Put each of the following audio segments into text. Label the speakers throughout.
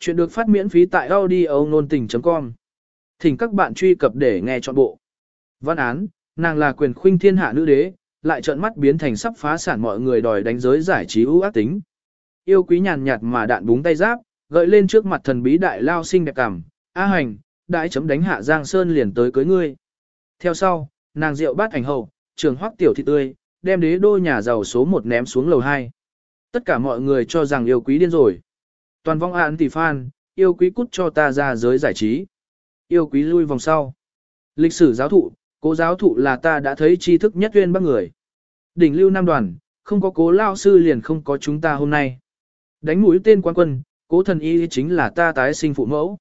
Speaker 1: Chuyện được phát miễn phí tại audio nôn tình.com. Thỉnh các bạn truy cập để nghe trọn bộ. Văn án, nàng là quyền khuynh thiên hạ nữ đế, lại trợn mắt biến thành sắp phá sản mọi người đòi đánh giới giải trí ưu ác tính. Yêu quý nhàn nhạt mà đạn búng tay giáp, gợi lên trước mặt thần bí đại lao sinh đẹp cảm, A hành, đại chấm đánh hạ Giang Sơn liền tới cưới ngươi. Theo sau, nàng rượu bát ảnh hậu, trường hoắc tiểu thị tươi, đem đế đô nhà giàu số 1 ném xuống lầu 2. Tất cả mọi người cho rằng yêu quý điên rồi. Toàn vong án tỷ phan, yêu quý cút cho ta ra giới giải trí. Yêu quý lui vòng sau. Lịch sử giáo thụ, cố giáo thụ là ta đã thấy tri thức nhất duyên bác người. Đỉnh lưu nam đoàn, không có cố lao sư liền không có chúng ta hôm nay. Đánh mũi tên quan quân, cố thần y chính là ta tái sinh phụ mẫu.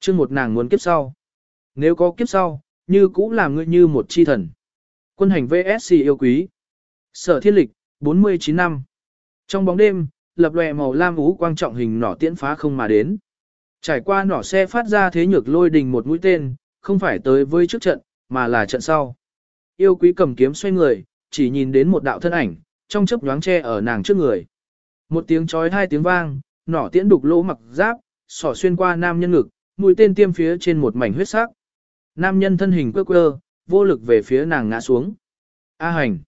Speaker 1: chương một nàng muốn kiếp sau. Nếu có kiếp sau, như cũ làm ngươi như một chi thần. Quân hành VSC yêu quý. Sở thiên lịch, 49 năm. Trong bóng đêm, lập lòe màu lam ú quang trọng hình nỏ tiễn phá không mà đến. Trải qua nỏ xe phát ra thế nhược lôi đình một mũi tên, không phải tới với trước trận, mà là trận sau. Yêu quý cầm kiếm xoay người, chỉ nhìn đến một đạo thân ảnh, trong chớp nhoáng che ở nàng trước người. Một tiếng chói hai tiếng vang, nỏ tiễn đục lỗ mặc giáp, sỏ xuyên qua nam nhân ngực, mũi tên tiêm phía trên một mảnh huyết sắc. Nam nhân thân hình quơ quơ, vô lực về phía nàng ngã xuống. A hành.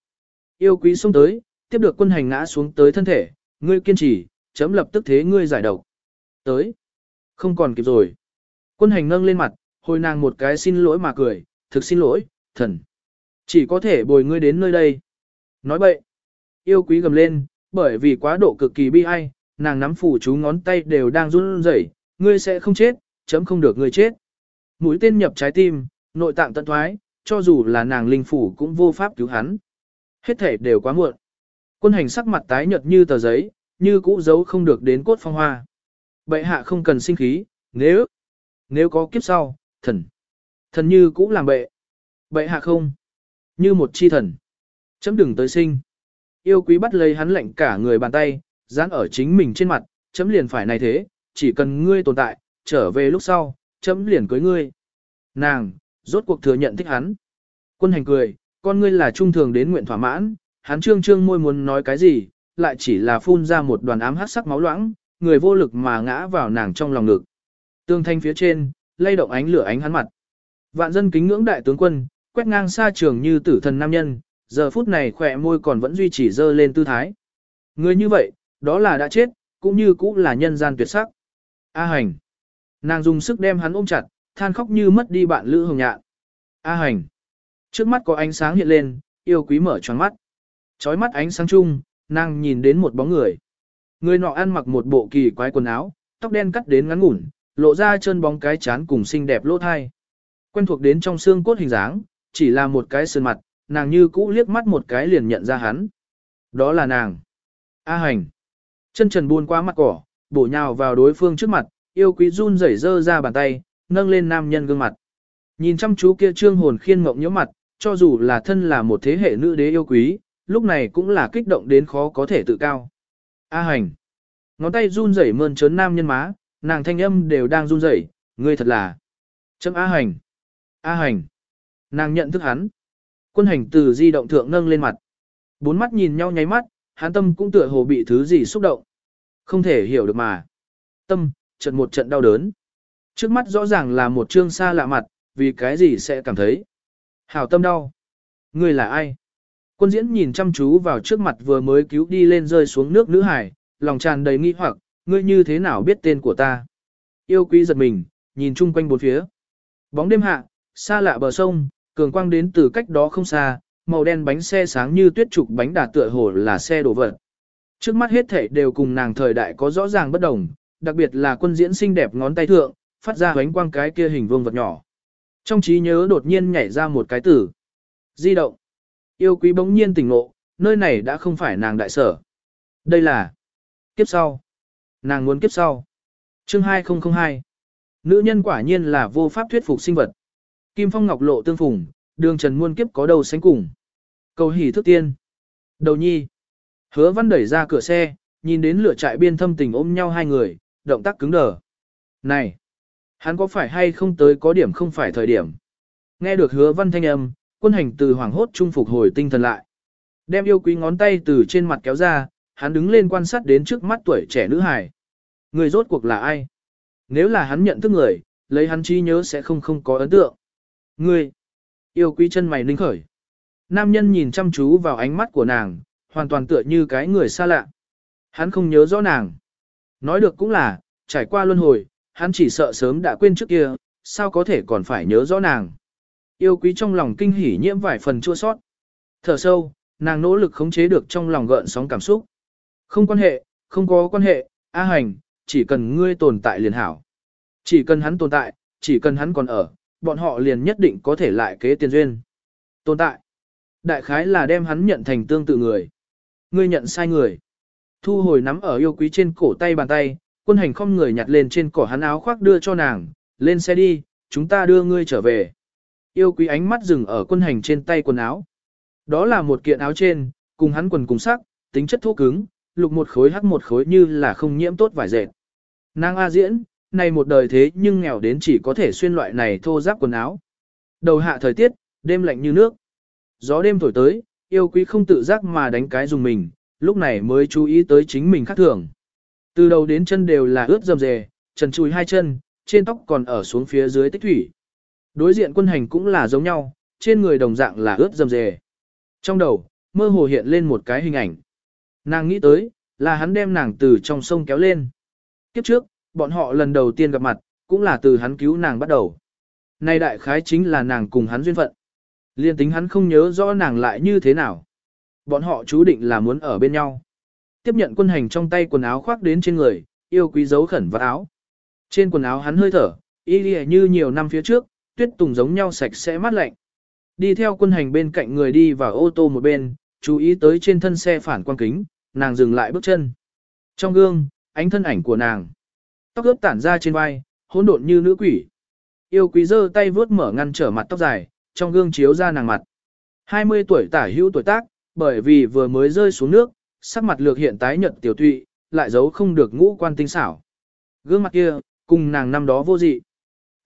Speaker 1: Yêu quý xông tới, tiếp được quân hành ngã xuống tới thân thể, ngươi kiên trì, chấm lập tức thế ngươi giải độc. Tới. Không còn kịp rồi. Quân hành nâng lên mặt, hồi nàng một cái xin lỗi mà cười, thực xin lỗi, thần. Chỉ có thể bồi ngươi đến nơi đây. Nói bậy. Yêu quý gầm lên, bởi vì quá độ cực kỳ bi ai, nàng nắm phủ chú ngón tay đều đang run rẩy, ngươi sẽ không chết, chấm không được ngươi chết. Mũi tên nhập trái tim, nội tạng tận thoái, cho dù là nàng linh phủ cũng vô pháp cứu hắn. Hết thể đều quá muộn. Quân hành sắc mặt tái nhợt như tờ giấy, như cũ giấu không được đến cốt phong hoa. Bệ hạ không cần sinh khí, nếu, nếu có kiếp sau, thần, thần như cũ làm bệ. Bệ hạ không, như một chi thần. Chấm đừng tới sinh. Yêu quý bắt lấy hắn lệnh cả người bàn tay, dán ở chính mình trên mặt, chấm liền phải này thế, chỉ cần ngươi tồn tại, trở về lúc sau, chấm liền cưới ngươi. Nàng, rốt cuộc thừa nhận thích hắn. Quân hành cười, con ngươi là trung thường đến nguyện thỏa mãn, hắn trương trương môi muốn nói cái gì, lại chỉ là phun ra một đoàn ám hát sắc máu loãng, người vô lực mà ngã vào nàng trong lòng ngực. Tương thanh phía trên, lay động ánh lửa ánh hắn mặt. Vạn dân kính ngưỡng đại tướng quân, quét ngang xa trường như tử thần nam nhân, giờ phút này khỏe môi còn vẫn duy trì dơ lên tư thái. Người như vậy, đó là đã chết, cũng như cũng là nhân gian tuyệt sắc. A hành. Nàng dùng sức đem hắn ôm chặt, than khóc như mất đi bạn lữ hồng nhạn. A hành. Trước mắt có ánh sáng hiện lên, yêu quý mở tròn mắt. Chói mắt ánh sáng chung, nàng nhìn đến một bóng người. Người nọ ăn mặc một bộ kỳ quái quần áo, tóc đen cắt đến ngắn ngủn, lộ ra chân bóng cái chán cùng xinh đẹp lỗ thai. Quen thuộc đến trong xương cốt hình dáng, chỉ là một cái sơn mặt, nàng như cũ liếc mắt một cái liền nhận ra hắn. Đó là nàng. A hành. Chân trần buôn qua mặt cỏ, bổ nhào vào đối phương trước mặt, yêu quý run rẩy dơ ra bàn tay, nâng lên nam nhân gương mặt. Nhìn chăm chú kia trương hồn khiên mộng nhớ mặt, cho dù là thân là một thế hệ nữ đế yêu quý, lúc này cũng là kích động đến khó có thể tự cao. A hành. Ngón tay run rẩy mơn trớn nam nhân má, nàng thanh âm đều đang run rẩy, ngươi thật là. Chấm A hành. A hành. Nàng nhận thức hắn. Quân hành từ di động thượng nâng lên mặt. Bốn mắt nhìn nhau nháy mắt, hắn tâm cũng tựa hồ bị thứ gì xúc động. Không thể hiểu được mà. Tâm, trận một trận đau đớn. Trước mắt rõ ràng là một trương xa lạ mặt, vì cái gì sẽ cảm thấy. Hảo tâm đau. Ngươi là ai? Quân diễn nhìn chăm chú vào trước mặt vừa mới cứu đi lên rơi xuống nước nữ hải, lòng tràn đầy nghi hoặc, ngươi như thế nào biết tên của ta? Yêu quý giật mình, nhìn chung quanh bốn phía. Bóng đêm hạ, xa lạ bờ sông, cường quang đến từ cách đó không xa, màu đen bánh xe sáng như tuyết trục bánh đà tựa hồ là xe đổ vật. Trước mắt hết thảy đều cùng nàng thời đại có rõ ràng bất đồng, đặc biệt là quân diễn xinh đẹp ngón tay thượng, phát ra bánh quang cái kia hình vuông vật nhỏ. Trong trí nhớ đột nhiên nhảy ra một cái tử. Di động. Yêu quý bỗng nhiên tỉnh ngộ, nơi này đã không phải nàng đại sở. Đây là kiếp sau. Nàng muốn kiếp sau. Chương 2002. Nữ nhân quả nhiên là vô pháp thuyết phục sinh vật. Kim phong ngọc lộ tương phùng, đường trần muôn kiếp có đầu sánh cùng. Cầu hỉ thức tiên. Đầu nhi. Hứa văn đẩy ra cửa xe, nhìn đến lửa trại biên thâm tình ôm nhau hai người, động tác cứng đờ. Này! Hắn có phải hay không tới có điểm không phải thời điểm? Nghe được hứa văn thanh âm, quân hành từ hoàng hốt trung phục hồi tinh thần lại. Đem yêu quý ngón tay từ trên mặt kéo ra, hắn đứng lên quan sát đến trước mắt tuổi trẻ nữ hài. Người rốt cuộc là ai? nếu là hắn nhận thức người, lấy hắn trí nhớ sẽ không không có ấn tượng. Người, yêu quý chân mày ninh khởi. Nam nhân nhìn chăm chú vào ánh mắt của nàng, hoàn toàn tựa như cái người xa lạ. Hắn không nhớ rõ nàng. Nói được cũng là, trải qua luân hồi, hắn chỉ sợ sớm đã quên trước kia, sao có thể còn phải nhớ rõ nàng. Yêu quý trong lòng kinh hỉ nhiễm vài phần chua sót. Thở sâu, nàng nỗ lực khống chế được trong lòng gợn sóng cảm xúc. Không quan hệ, không có quan hệ, A hành, chỉ cần ngươi tồn tại liền hảo. Chỉ cần hắn tồn tại, chỉ cần hắn còn ở, bọn họ liền nhất định có thể lại kế tiền duyên. Tồn tại. Đại khái là đem hắn nhận thành tương tự người. Ngươi nhận sai người. Thu hồi nắm ở yêu quý trên cổ tay bàn tay, quân hành không người nhặt lên trên cổ hắn áo khoác đưa cho nàng, lên xe đi, chúng ta đưa ngươi trở về. Yêu quý ánh mắt dừng ở quân hành trên tay quần áo. Đó là một kiện áo trên, cùng hắn quần cùng sắc, tính chất thô cứng, lục một khối hắc một khối như là không nhiễm tốt vải dệt. Nàng A diễn, này một đời thế nhưng nghèo đến chỉ có thể xuyên loại này thô giáp quần áo. Đầu hạ thời tiết, đêm lạnh như nước. Gió đêm thổi tới, yêu quý không tự giác mà đánh cái dùng mình, lúc này mới chú ý tới chính mình khác thường. Từ đầu đến chân đều là ướt dầm dề, trần chùi hai chân, trên tóc còn ở xuống phía dưới tích thủy. Đối diện quân hành cũng là giống nhau, trên người đồng dạng là ướt dầm dề. Trong đầu, mơ hồ hiện lên một cái hình ảnh. Nàng nghĩ tới, là hắn đem nàng từ trong sông kéo lên. Kiếp trước, bọn họ lần đầu tiên gặp mặt, cũng là từ hắn cứu nàng bắt đầu. Nay đại khái chính là nàng cùng hắn duyên phận. Liên tính hắn không nhớ rõ nàng lại như thế nào. Bọn họ chú định là muốn ở bên nhau. Tiếp nhận quân hành trong tay quần áo khoác đến trên người, yêu quý dấu khẩn vật áo. Trên quần áo hắn hơi thở, y như nhiều năm phía trước, tuyết tùng giống nhau sạch sẽ mát lạnh. Đi theo quân hành bên cạnh người đi vào ô tô một bên, chú ý tới trên thân xe phản quang kính, nàng dừng lại bước chân. Trong gương, ánh thân ảnh của nàng. Tóc ướp tản ra trên vai, hỗn độn như nữ quỷ. Yêu quý giơ tay vướt mở ngăn trở mặt tóc dài, trong gương chiếu ra nàng mặt. 20 tuổi tả hữu tuổi tác, bởi vì vừa mới rơi xuống nước, sắc mặt lược hiện tái nhợt tiểu tụy, lại giấu không được ngũ quan tinh xảo. Gương mặt kia, cùng nàng năm đó vô dị.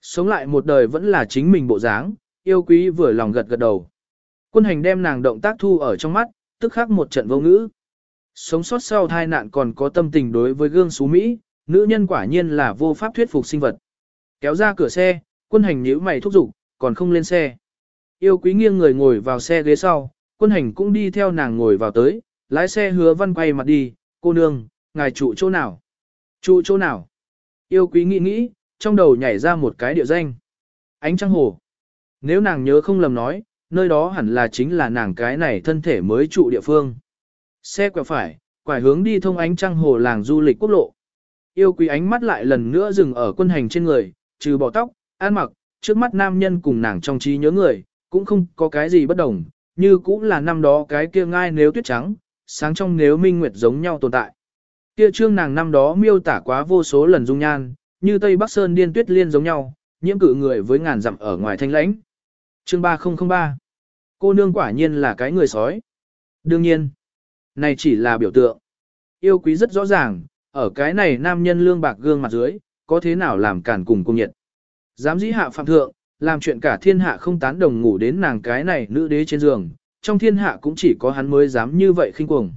Speaker 1: Sống lại một đời vẫn là chính mình bộ dáng, yêu quý vừa lòng gật gật đầu. Quân hành đem nàng động tác thu ở trong mắt, tức khắc một trận vô ngữ. Sống sót sau tai nạn còn có tâm tình đối với gương xú Mỹ, nữ nhân quả nhiên là vô pháp thuyết phục sinh vật. Kéo ra cửa xe, quân hành nhíu mày thúc giục, còn không lên xe. Yêu quý nghiêng người ngồi vào xe ghế sau, quân hành cũng đi theo nàng ngồi vào tới, lái xe hứa văn quay mặt đi, cô nương, ngài trụ chỗ nào? Trụ chỗ nào? Yêu quý nghĩ nghĩ, trong đầu nhảy ra một cái địa danh. Ánh trăng hồ. Nếu nàng nhớ không lầm nói, nơi đó hẳn là chính là nàng cái này thân thể mới trụ địa phương. Xe quẹo phải, quải hướng đi thông ánh trăng hồ làng du lịch quốc lộ. Yêu quý ánh mắt lại lần nữa dừng ở quân hành trên người, trừ bỏ tóc, ăn mặc, trước mắt nam nhân cùng nàng trong trí nhớ người, cũng không có cái gì bất đồng, như cũng là năm đó cái kia ngai nếu tuyết trắng, sáng trong nếu minh nguyệt giống nhau tồn tại. Kia trương nàng năm đó miêu tả quá vô số lần dung nhan, như Tây Bắc Sơn điên tuyết liên giống nhau, nhiễm cử người với ngàn dặm ở ngoài thanh lãnh. Chương 3003 Cô nương quả nhiên là cái người sói. Đương nhiên, này chỉ là biểu tượng. Yêu quý rất rõ ràng, ở cái này nam nhân lương bạc gương mặt dưới, có thế nào làm cản cùng công nhiệt. Dám dĩ hạ phạm thượng, làm chuyện cả thiên hạ không tán đồng ngủ đến nàng cái này nữ đế trên giường, trong thiên hạ cũng chỉ có hắn mới dám như vậy khinh cuồng.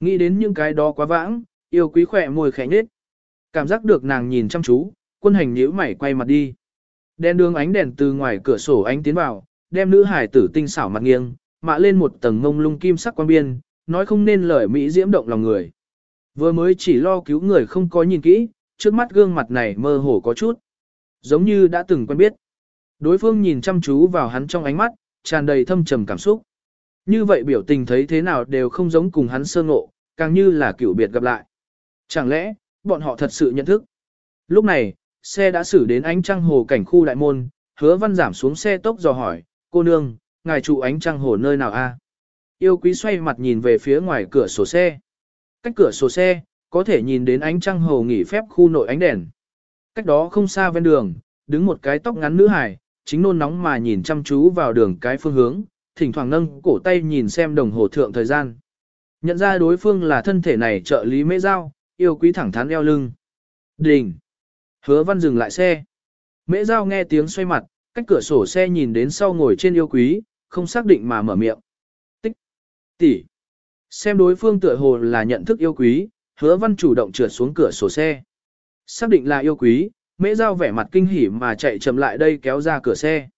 Speaker 1: Nghĩ đến những cái đó quá vãng, yêu quý khỏe môi khẽ nhết. Cảm giác được nàng nhìn chăm chú, quân hành nhíu mày quay mặt đi. Đèn đường ánh đèn từ ngoài cửa sổ ánh tiến vào, đem nữ hải tử tinh xảo mặt nghiêng, mạ lên một tầng ngông lung kim sắc quan biên, nói không nên lời mỹ diễm động lòng người. Vừa mới chỉ lo cứu người không có nhìn kỹ, trước mắt gương mặt này mơ hồ có chút. Giống như đã từng quen biết. Đối phương nhìn chăm chú vào hắn trong ánh mắt, tràn đầy thâm trầm cảm xúc. Như vậy biểu tình thấy thế nào đều không giống cùng hắn sơ ngộ, càng như là cựu biệt gặp lại. Chẳng lẽ, bọn họ thật sự nhận thức? Lúc này, xe đã xử đến ánh trăng hồ cảnh khu đại môn, hứa văn giảm xuống xe tốc dò hỏi, cô nương, ngài trụ ánh trăng hồ nơi nào a? Yêu quý xoay mặt nhìn về phía ngoài cửa sổ xe. Cách cửa sổ xe, có thể nhìn đến ánh trăng hồ nghỉ phép khu nội ánh đèn. Cách đó không xa ven đường, đứng một cái tóc ngắn nữ hải, chính nôn nóng mà nhìn chăm chú vào đường cái phương hướng, thỉnh thoảng nâng cổ tay nhìn xem đồng hồ thượng thời gian. Nhận ra đối phương là thân thể này trợ lý mễ giao, yêu quý thẳng thắn eo lưng. Đình! Hứa văn dừng lại xe. Mễ giao nghe tiếng xoay mặt, cách cửa sổ xe nhìn đến sau ngồi trên yêu quý, không xác định mà mở miệng. Tích! Tỷ! Xem đối phương tựa hồ là nhận thức yêu quý, hứa văn chủ động trượt xuống cửa sổ xe. Xác định là yêu quý, mễ giao vẻ mặt kinh hỉ mà chạy chậm lại đây kéo ra cửa xe.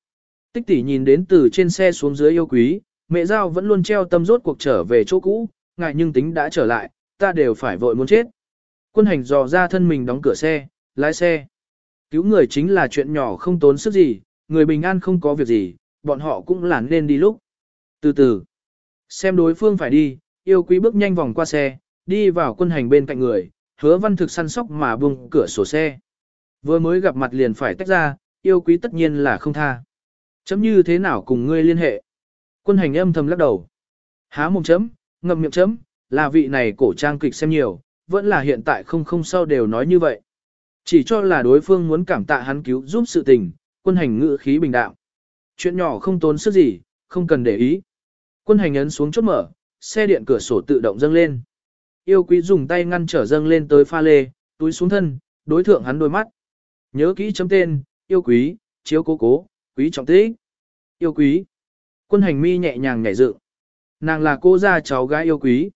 Speaker 1: Tích tỷ nhìn đến từ trên xe xuống dưới yêu quý, mẹ giao vẫn luôn treo tâm rốt cuộc trở về chỗ cũ, ngại nhưng tính đã trở lại, ta đều phải vội muốn chết. Quân hành dò ra thân mình đóng cửa xe, lái xe. Cứu người chính là chuyện nhỏ không tốn sức gì, người bình an không có việc gì, bọn họ cũng là nên đi lúc. Từ từ, xem đối phương phải đi, yêu quý bước nhanh vòng qua xe, đi vào quân hành bên cạnh người, hứa văn thực săn sóc mà buông cửa sổ xe. Vừa mới gặp mặt liền phải tách ra, yêu quý tất nhiên là không tha. Chấm như thế nào cùng ngươi liên hệ? Quân hành âm thầm lắc đầu. Há mồm chấm, ngậm miệng chấm, là vị này cổ trang kịch xem nhiều, vẫn là hiện tại không không sau đều nói như vậy. Chỉ cho là đối phương muốn cảm tạ hắn cứu giúp sự tình, quân hành ngự khí bình đạo. Chuyện nhỏ không tốn sức gì, không cần để ý. Quân hành ấn xuống chốt mở, xe điện cửa sổ tự động dâng lên. Yêu quý dùng tay ngăn trở dâng lên tới pha lê, túi xuống thân, đối thượng hắn đôi mắt. Nhớ kỹ chấm tên, yêu quý, chiếu cố cố, quý trọng tích. Yêu quý. Quân hành mi nhẹ nhàng nhảy dựng. Nàng là cô gia cháu gái yêu quý.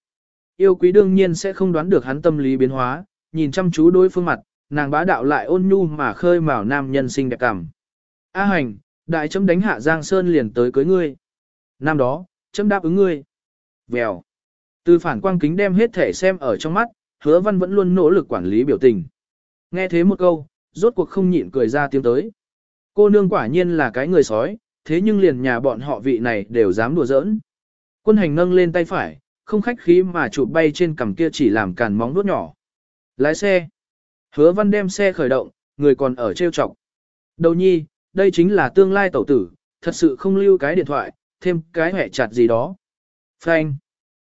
Speaker 1: Yêu quý đương nhiên sẽ không đoán được hắn tâm lý biến hóa, nhìn chăm chú đối phương mặt, nàng bá đạo lại ôn nhu mà khơi mào nam nhân sinh đẹp cảm. A hành, đại chấm đánh hạ Giang Sơn liền tới cưới ngươi. Năm đó, chấm đáp ứng ngươi. Vèo. Từ phản quang kính đem hết thể xem ở trong mắt, hứa văn vẫn luôn nỗ lực quản lý biểu tình. Nghe thế một câu, rốt cuộc không nhịn cười ra tiếng tới. Cô nương quả nhiên là cái người sói, thế nhưng liền nhà bọn họ vị này đều dám đùa giỡn. Quân hành nâng lên tay phải, không khách khí mà chụp bay trên cằm kia chỉ làm càn móng nuốt nhỏ. Lái xe. Hứa văn đem xe khởi động, người còn ở treo chọc. Đầu nhi, đây chính là tương lai tẩu tử, thật sự không lưu cái điện thoại, thêm cái hẹ chặt gì đó. Phanh.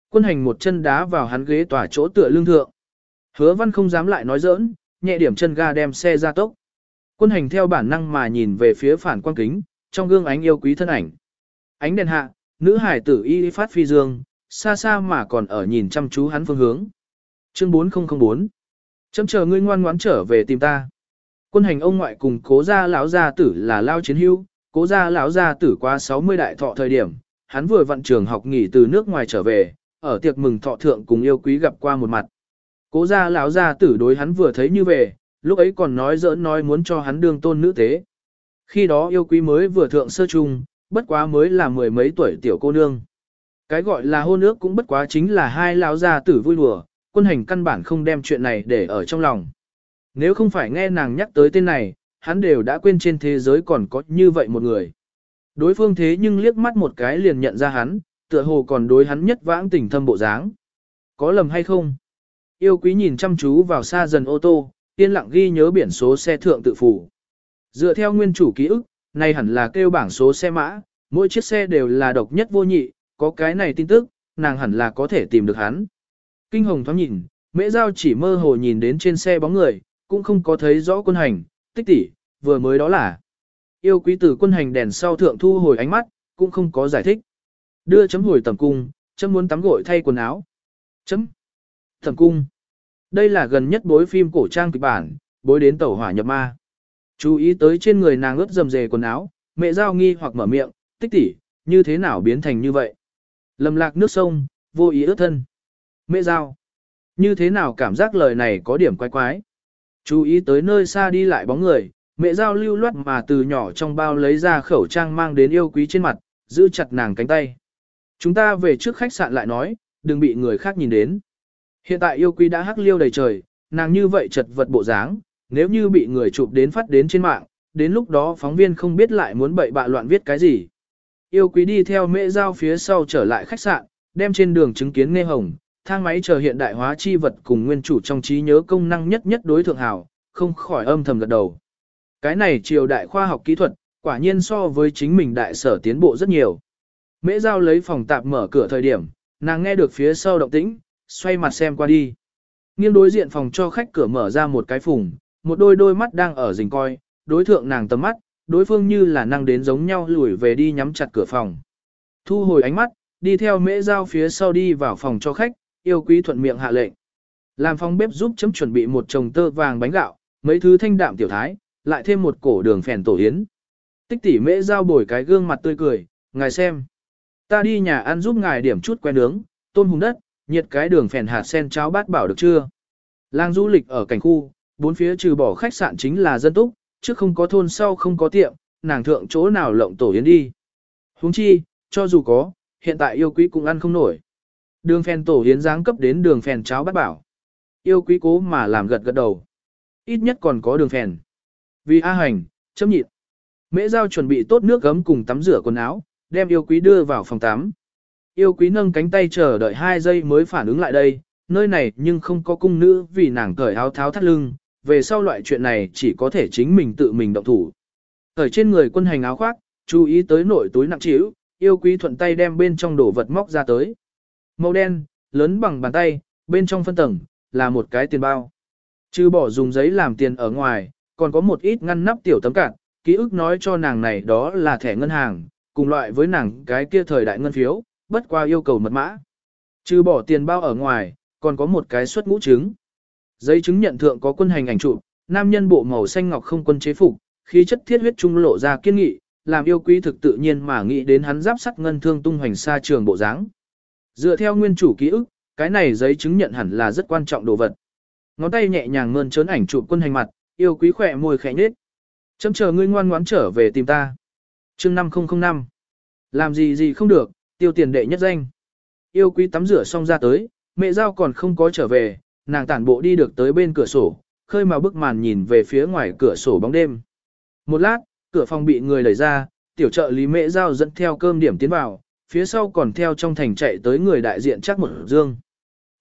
Speaker 1: Quân hành một chân đá vào hắn ghế tỏa chỗ tựa lương thượng. Hứa văn không dám lại nói giỡn, nhẹ điểm chân ga đem xe ra tốc. Quân hành theo bản năng mà nhìn về phía phản quang kính, trong gương ánh yêu quý thân ảnh. Ánh đèn hạ, nữ hải tử y phát phi dương, xa xa mà còn ở nhìn chăm chú hắn phương hướng. Chương 4004 Chấm chờ ngươi ngoan ngoãn trở về tìm ta. Quân hành ông ngoại cùng cố gia lão gia tử là lao chiến hưu, cố gia lão gia tử qua 60 đại thọ thời điểm, hắn vừa vận trường học nghỉ từ nước ngoài trở về, ở tiệc mừng thọ thượng cùng yêu quý gặp qua một mặt. Cố gia lão gia tử đối hắn vừa thấy như về, lúc ấy còn nói giỡn nói muốn cho hắn đương tôn nữ tế. Khi đó yêu quý mới vừa thượng sơ trung, bất quá mới là mười mấy tuổi tiểu cô nương. Cái gọi là hôn ước cũng bất quá chính là hai lão gia tử vui đùa, quân hành căn bản không đem chuyện này để ở trong lòng. Nếu không phải nghe nàng nhắc tới tên này, hắn đều đã quên trên thế giới còn có như vậy một người. Đối phương thế nhưng liếc mắt một cái liền nhận ra hắn, tựa hồ còn đối hắn nhất vãng tình thâm bộ dáng. Có lầm hay không? Yêu quý nhìn chăm chú vào xa dần ô tô, yên lặng ghi nhớ biển số xe thượng tự phủ. Dựa theo nguyên chủ ký ức, này hẳn là kêu bảng số xe mã, mỗi chiếc xe đều là độc nhất vô nhị, có cái này tin tức, nàng hẳn là có thể tìm được hắn. Kinh hồng thoáng nhìn, mễ giao chỉ mơ hồ nhìn đến trên xe bóng người, cũng không có thấy rõ quân hành, tích tỷ, vừa mới đó là. Yêu quý tử quân hành đèn sau thượng thu hồi ánh mắt, cũng không có giải thích. Đưa chấm hồi tầm cung, chấm muốn tắm gội thay quần áo. Chấm. Tầm cung. Đây là gần nhất bối phim cổ trang kịch bản, bối đến tẩu hỏa nhập ma. Chú ý tới trên người nàng ướt dầm dề quần áo, mẹ giao nghi hoặc mở miệng, tích tỷ, như thế nào biến thành như vậy? Lầm lạc nước sông, vô ý ướt thân. Mẹ giao. Như thế nào cảm giác lời này có điểm quái quái? Chú ý tới nơi xa đi lại bóng người, mẹ giao lưu loát mà từ nhỏ trong bao lấy ra khẩu trang mang đến yêu quý trên mặt, giữ chặt nàng cánh tay. Chúng ta về trước khách sạn lại nói, đừng bị người khác nhìn đến. Hiện tại yêu quý đã hắc liêu đầy trời, nàng như vậy chật vật bộ dáng, nếu như bị người chụp đến phát đến trên mạng, đến lúc đó phóng viên không biết lại muốn bậy bạ loạn viết cái gì. Yêu quý đi theo mễ giao phía sau trở lại khách sạn, đem trên đường chứng kiến nghe hồng, thang máy chờ hiện đại hóa chi vật cùng nguyên chủ trong trí nhớ công năng nhất nhất đối thượng hảo, không khỏi âm thầm gật đầu. Cái này triều đại khoa học kỹ thuật, quả nhiên so với chính mình đại sở tiến bộ rất nhiều. Mễ giao lấy phòng tạp mở cửa thời điểm, nàng nghe được phía sau động tĩnh, xoay mặt xem qua đi. Nghiêng đối diện phòng cho khách cửa mở ra một cái phùng, một đôi đôi mắt đang ở rình coi, đối thượng nàng tầm mắt, đối phương như là năng đến giống nhau lùi về đi nhắm chặt cửa phòng. Thu hồi ánh mắt, đi theo mễ giao phía sau đi vào phòng cho khách, yêu quý thuận miệng hạ lệnh. Làm phòng bếp giúp chấm chuẩn bị một chồng tơ vàng bánh gạo, mấy thứ thanh đạm tiểu thái, lại thêm một cổ đường phèn tổ yến. Tích tỉ mễ giao bồi cái gương mặt tươi cười, ngài xem. Ta đi nhà ăn giúp ngài điểm chút que nướng, tôm hùng đất, nhiệt cái đường phèn hạt sen cháo bát bảo được chưa? Lang du lịch ở cảnh khu, Bốn phía trừ bỏ khách sạn chính là dân túc, trước không có thôn sau không có tiệm, nàng thượng chỗ nào lộng tổ yến đi. Huống chi, cho dù có, hiện tại yêu quý cũng ăn không nổi. Đường phèn tổ yến giáng cấp đến đường phèn cháo bắt bảo. Yêu quý cố mà làm gật gật đầu. Ít nhất còn có đường phèn. Vì A hành, chấm nhịn. Mễ giao chuẩn bị tốt nước gấm cùng tắm rửa quần áo, đem yêu quý đưa vào phòng tắm. Yêu quý nâng cánh tay chờ đợi 2 giây mới phản ứng lại đây, nơi này nhưng không có cung nữ vì nàng cởi áo tháo thắt lưng, về sau loại chuyện này chỉ có thể chính mình tự mình động thủ. ở trên người quân hành áo khoác, chú ý tới nội túi nặng trĩu, yêu quý thuận tay đem bên trong đồ vật móc ra tới. Màu đen, lớn bằng bàn tay, bên trong phân tầng, là một cái tiền bao. Chứ bỏ dùng giấy làm tiền ở ngoài, còn có một ít ngăn nắp tiểu tấm cạn, ký ức nói cho nàng này đó là thẻ ngân hàng, cùng loại với nàng cái kia thời đại ngân phiếu, bất qua yêu cầu mật mã. Trừ bỏ tiền bao ở ngoài, còn có một cái suất ngũ trứng. Giấy chứng nhận thượng có quân hành ảnh chụp, nam nhân bộ màu xanh ngọc không quân chế phục, khí chất thiết huyết trung lộ ra kiên nghị, làm yêu quý thực tự nhiên mà nghĩ đến hắn giáp sắt ngân thương tung hoành xa trường bộ dáng. Dựa theo nguyên chủ ký ức, cái này giấy chứng nhận hẳn là rất quan trọng đồ vật. Ngón tay nhẹ nhàng mơn trớn ảnh chụp quân hành mặt, yêu quý khỏe môi khẽ nhếch. Chấm chờ ngươi ngoan ngoãn trở về tìm ta. Chương 5005. Làm gì gì không được, tiêu tiền đệ nhất danh. Yêu quý tắm rửa xong ra tới, mẹ giao còn không có trở về, nàng tản bộ đi được tới bên cửa sổ, khơi mà bức màn nhìn về phía ngoài cửa sổ bóng đêm. Một lát, cửa phòng bị người đẩy ra, tiểu trợ lý mẹ giao dẫn theo cơm điểm tiến vào, phía sau còn theo trong thành chạy tới người đại diện chắc một dương.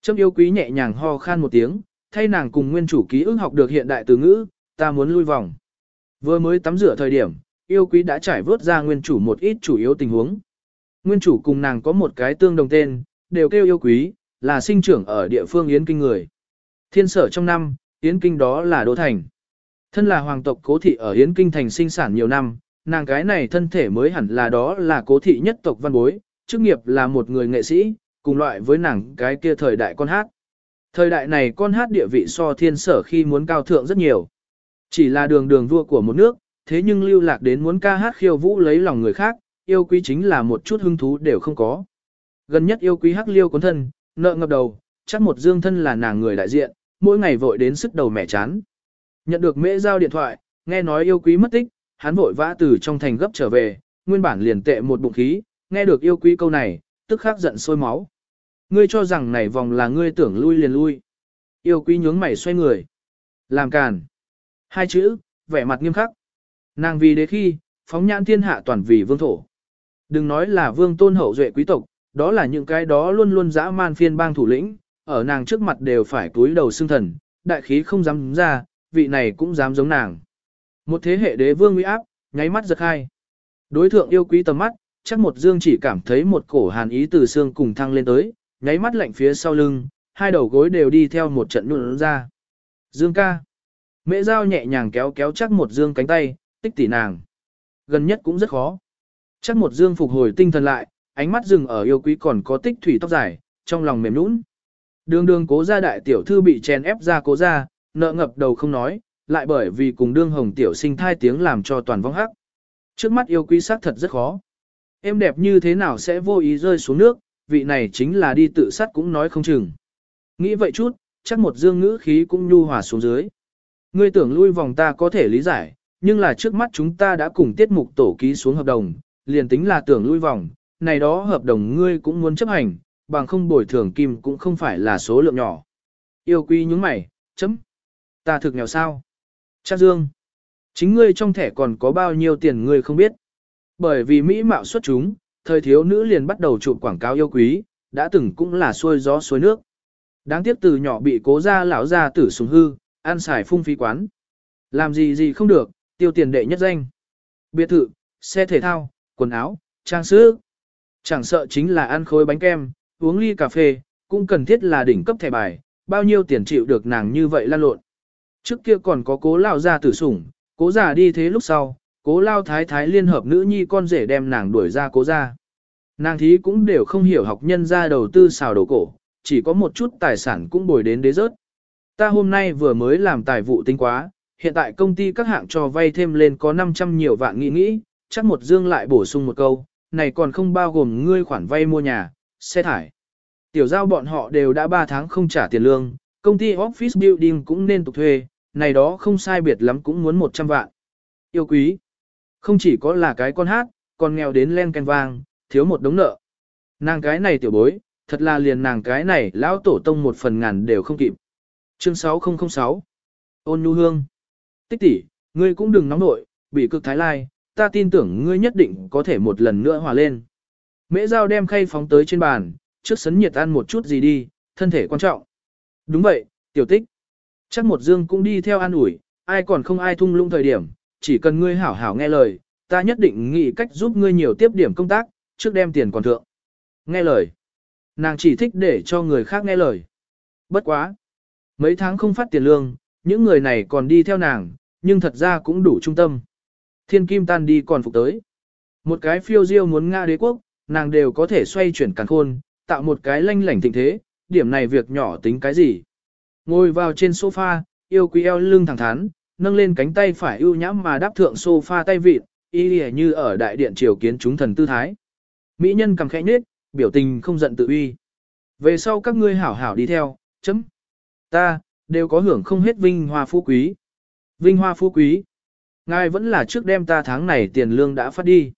Speaker 1: Trâm yêu quý nhẹ nhàng ho khan một tiếng, thay nàng cùng nguyên chủ ký ức học được hiện đại từ ngữ, ta muốn lui vòng. Vừa mới tắm rửa thời điểm, yêu quý đã trải vớt ra nguyên chủ một ít chủ yếu tình huống. Nguyên chủ cùng nàng có một cái tương đồng tên, đều kêu yêu quý, là sinh trưởng ở địa phương Yến Kinh người. Thiên sở trong năm, Yến Kinh đó là đô thành. Thân là hoàng tộc cố thị ở Yến Kinh thành sinh sản nhiều năm, nàng cái này thân thể mới hẳn là đó là cố thị nhất tộc văn bối, chức nghiệp là một người nghệ sĩ, cùng loại với nàng cái kia thời đại con hát. Thời đại này con hát địa vị so thiên sở khi muốn cao thượng rất nhiều. Chỉ là đường đường vua của một nước, thế nhưng lưu lạc đến muốn ca hát khiêu vũ lấy lòng người khác, yêu quý chính là một chút hứng thú đều không có. Gần nhất yêu quý hắc liêu cuốn thân, nợ ngập đầu, chắc một dương thân là nàng người đại diện, mỗi ngày vội đến sức đầu mẻ chán. Nhận được mễ giao điện thoại, nghe nói yêu quý mất tích, hắn vội vã từ trong thành gấp trở về, nguyên bản liền tệ một bụng khí, nghe được yêu quý câu này, tức khắc giận sôi máu. Ngươi cho rằng này vòng là ngươi tưởng lui liền lui. Yêu quý nhướng mày xoay người. Làm càn. Hai chữ, vẻ mặt nghiêm khắc. Nàng vì đế khi, phóng nhãn thiên hạ toàn vì vương thổ. Đừng nói là vương tôn hậu duệ quý tộc, đó là những cái đó luôn luôn dã man phiên bang thủ lĩnh, ở nàng trước mặt đều phải túi đầu xương thần, đại khí không dám ra, vị này cũng dám giống nàng. Một thế hệ đế vương uy áp, nháy mắt giật hai. Đối thượng yêu quý tầm mắt, chắc một dương chỉ cảm thấy một cổ hàn ý từ xương cùng thăng lên tới, nháy mắt lạnh phía sau lưng, hai đầu gối đều đi theo một trận nụn ra. Dương ca. Mẹ dao nhẹ nhàng kéo kéo chắc một dương cánh tay, tích tỉ nàng. Gần nhất cũng rất khó. Chắc một dương phục hồi tinh thần lại, ánh mắt dừng ở yêu quý còn có tích thủy tóc dài, trong lòng mềm nũng. Đường đường cố gia đại tiểu thư bị chèn ép ra cố gia, nợ ngập đầu không nói, lại bởi vì cùng đương hồng tiểu sinh thai tiếng làm cho toàn vong hắc. Trước mắt yêu quý sát thật rất khó. Em đẹp như thế nào sẽ vô ý rơi xuống nước, vị này chính là đi tự sát cũng nói không chừng. Nghĩ vậy chút, chắc một dương ngữ khí cũng nhu hòa xuống dưới. Ngươi tưởng lui vòng ta có thể lý giải, nhưng là trước mắt chúng ta đã cùng tiết mục tổ ký xuống hợp đồng, liền tính là tưởng lui vòng, này đó hợp đồng ngươi cũng muốn chấp hành, bằng không bồi thường kim cũng không phải là số lượng nhỏ. Yêu quý những mày, chấm. Ta thực nghèo sao? Chắc dương. Chính ngươi trong thẻ còn có bao nhiêu tiền ngươi không biết. Bởi vì Mỹ mạo xuất chúng, thời thiếu nữ liền bắt đầu chụp quảng cáo yêu quý, đã từng cũng là xuôi gió xuôi nước. Đáng tiếc từ nhỏ bị cố gia lão gia tử sùng hư, ăn xài phung phí quán. Làm gì gì không được, tiêu tiền đệ nhất danh. Biệt thự, xe thể thao, quần áo, trang sức. Chẳng sợ chính là ăn khối bánh kem, uống ly cà phê, cũng cần thiết là đỉnh cấp thẻ bài, bao nhiêu tiền chịu được nàng như vậy lan lộn. Trước kia còn có cố lao ra tử sủng, cố già đi thế lúc sau, cố lao thái thái liên hợp nữ nhi con rể đem nàng đuổi ra cố gia. Nàng thí cũng đều không hiểu học nhân ra đầu tư xào đầu cổ, chỉ có một chút tài sản cũng bồi đến đế rớt. Ta hôm nay vừa mới làm tài vụ tính quá, hiện tại công ty các hạng cho vay thêm lên có 500 nhiều vạn nghĩ nghĩ, chắc một dương lại bổ sung một câu, này còn không bao gồm ngươi khoản vay mua nhà, xe thải. Tiểu giao bọn họ đều đã 3 tháng không trả tiền lương, công ty office building cũng nên tục thuê, này đó không sai biệt lắm cũng muốn 100 vạn. Yêu quý. Không chỉ có là cái con hát, còn nghèo đến len ken vang, thiếu một đống nợ. Nàng cái này tiểu bối, thật là liền nàng cái này lão tổ tông một phần ngàn đều không kịp. Chương 6006 Ôn nhu hương Tích tỷ, ngươi cũng đừng nóng nội, bị cực thái lai, ta tin tưởng ngươi nhất định có thể một lần nữa hòa lên. Mễ giao đem khay phóng tới trên bàn, trước sấn nhiệt ăn một chút gì đi, thân thể quan trọng. Đúng vậy, tiểu tích. Chắc một dương cũng đi theo an ủi, ai còn không ai thung lung thời điểm, chỉ cần ngươi hảo hảo nghe lời, ta nhất định nghĩ cách giúp ngươi nhiều tiếp điểm công tác, trước đem tiền còn thượng. Nghe lời. Nàng chỉ thích để cho người khác nghe lời. Bất quá. Mấy tháng không phát tiền lương, những người này còn đi theo nàng, nhưng thật ra cũng đủ trung tâm. Thiên kim tan đi còn phục tới. Một cái phiêu diêu muốn Nga đế quốc, nàng đều có thể xoay chuyển càng khôn, tạo một cái lanh lảnh thịnh thế, điểm này việc nhỏ tính cái gì. Ngồi vào trên sofa, yêu quý eo lưng thẳng thắn, nâng lên cánh tay phải ưu nhãm mà đáp thượng sofa tay vịt, y lìa như ở đại điện triều kiến chúng thần tư thái. Mỹ nhân cầm khẽ nết, biểu tình không giận tự uy. Về sau các ngươi hảo hảo đi theo, chấm. Ta, đều có hưởng không hết vinh hoa phú quý. Vinh hoa phú quý. Ngài vẫn là trước đem ta tháng này tiền lương đã phát đi.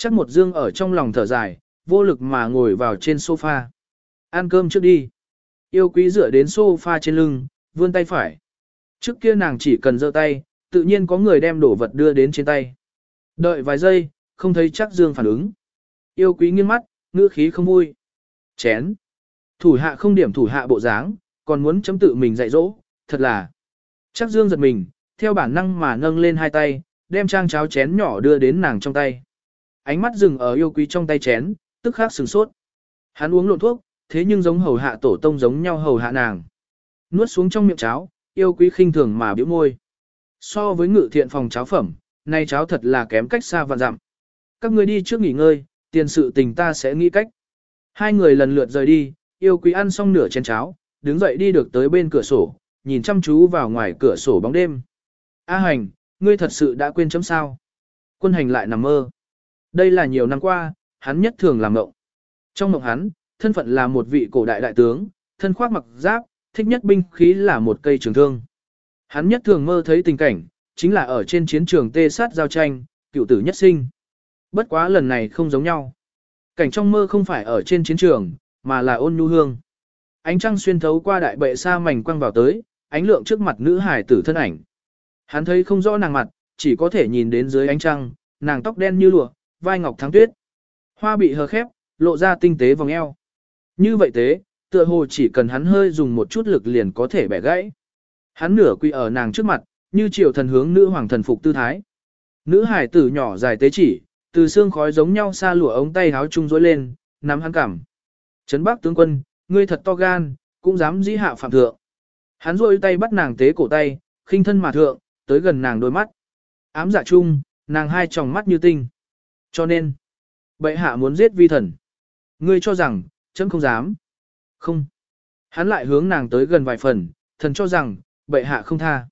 Speaker 1: Chắc một dương ở trong lòng thở dài, vô lực mà ngồi vào trên sofa. Ăn cơm trước đi. Yêu quý dựa đến sofa trên lưng, vươn tay phải. Trước kia nàng chỉ cần giơ tay, tự nhiên có người đem đổ vật đưa đến trên tay. Đợi vài giây, không thấy chắc dương phản ứng. Yêu quý nghiêng mắt, ngữ khí không vui. Chén. Thủ hạ không điểm thủ hạ bộ dáng, còn muốn chấm tự mình dạy dỗ, thật là. Chắc dương giật mình, theo bản năng mà nâng lên hai tay, đem trang cháo chén nhỏ đưa đến nàng trong tay. Ánh mắt dừng ở yêu quý trong tay chén, tức khắc sừng sốt. Hắn uống lộn thuốc, thế nhưng giống hầu hạ tổ tông giống nhau hầu hạ nàng. Nuốt xuống trong miệng cháo, yêu quý khinh thường mà biểu môi. So với ngự thiện phòng cháo phẩm, nay cháo thật là kém cách xa và dặm. Các người đi trước nghỉ ngơi, tiền sự tình ta sẽ nghĩ cách. Hai người lần lượt rời đi, yêu quý ăn xong nửa chén cháo, đứng dậy đi được tới bên cửa sổ, nhìn chăm chú vào ngoài cửa sổ bóng đêm. A hành, ngươi thật sự đã quên chấm sao. Quân hành lại nằm mơ. Đây là nhiều năm qua, hắn nhất thường làm mộng. Trong mộng hắn, thân phận là một vị cổ đại đại tướng, thân khoác mặc giáp, thích nhất binh khí là một cây trường thương. Hắn nhất thường mơ thấy tình cảnh, chính là ở trên chiến trường tê sát giao tranh, cựu tử nhất sinh. Bất quá lần này không giống nhau. Cảnh trong mơ không phải ở trên chiến trường, mà là ôn nhu hương. Ánh trăng xuyên thấu qua đại bệ xa mảnh quăng vào tới, ánh lượng trước mặt nữ hải tử thân ảnh. Hắn thấy không rõ nàng mặt, chỉ có thể nhìn đến dưới ánh trăng, nàng tóc đen như lụa, vai ngọc thắng tuyết. Hoa bị hờ khép, lộ ra tinh tế vòng eo. Như vậy thế, tựa hồ chỉ cần hắn hơi dùng một chút lực liền có thể bẻ gãy. Hắn nửa quy ở nàng trước mặt, như triều thần hướng nữ hoàng thần phục tư thái. Nữ hải tử nhỏ dài tế chỉ, từ xương khói giống nhau xa lụa ống tay háo chung rối lên, nắm hắn cảm. Trấn Bắc tướng quân, ngươi thật to gan, cũng dám dĩ hạ phạm thượng. Hắn rôi tay bắt nàng tế cổ tay, khinh thân mà thượng, tới gần nàng đôi mắt. Ám dạ chung, nàng hai tròng mắt như tinh. Cho nên, bệ hạ muốn giết vi thần. Ngươi cho rằng, chấm không dám. Không. Hắn lại hướng nàng tới gần vài phần, thần cho rằng, bệ hạ không tha.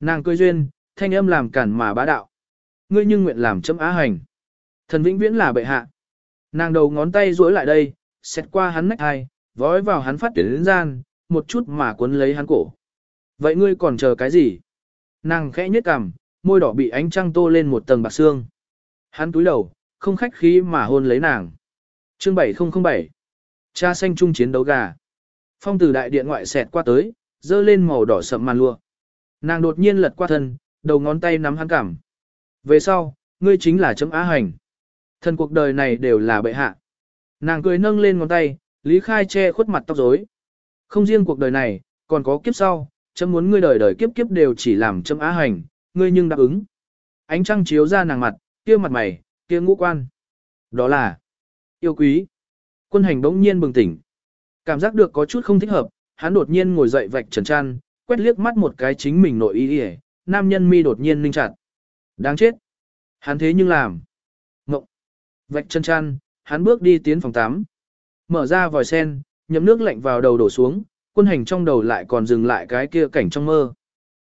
Speaker 1: Nàng cười duyên, thanh âm làm cản mà bá đạo. Ngươi nhưng nguyện làm chấm á hành. Thần vĩnh viễn là bệ hạ. Nàng đầu ngón tay duỗi lại đây, xét qua hắn nách hai, vói vào hắn phát tuyển đến gian, một chút mà cuốn lấy hắn cổ. Vậy ngươi còn chờ cái gì? Nàng khẽ nhếch cằm, môi đỏ bị ánh trăng tô lên một tầng bạc xương. Hắn túi đầu, không khách khí mà hôn lấy nàng. Chương 7007 Cha xanh chung chiến đấu gà. Phong từ đại điện ngoại xẹt qua tới, dơ lên màu đỏ sậm màn lụa. Nàng đột nhiên lật qua thân, đầu ngón tay nắm hắn cảm. Về sau, ngươi chính là chấm á hành. Thần cuộc đời này đều là bệ hạ. Nàng cười nâng lên ngón tay, Lý Khai che khuất mặt tóc rối. Không riêng cuộc đời này, còn có kiếp sau, chấm muốn ngươi đời đời kiếp kiếp đều chỉ làm chấm á hành, ngươi nhưng đáp ứng. Ánh trăng chiếu ra nàng mặt, kia mặt mày, kia ngũ quan. Đó là yêu quý. Quân hành bỗng nhiên bừng tỉnh. Cảm giác được có chút không thích hợp, hắn đột nhiên ngồi dậy vạch trần tràn, quét liếc mắt một cái chính mình nội ý ý, nam nhân mi đột nhiên ninh chặt. Đáng chết. Hắn thế nhưng làm. Ngộng. Vạch chân chăn, hắn bước đi tiến phòng 8. Mở ra vòi sen, nhấm nước lạnh vào đầu đổ xuống, quân hành trong đầu lại còn dừng lại cái kia cảnh trong mơ.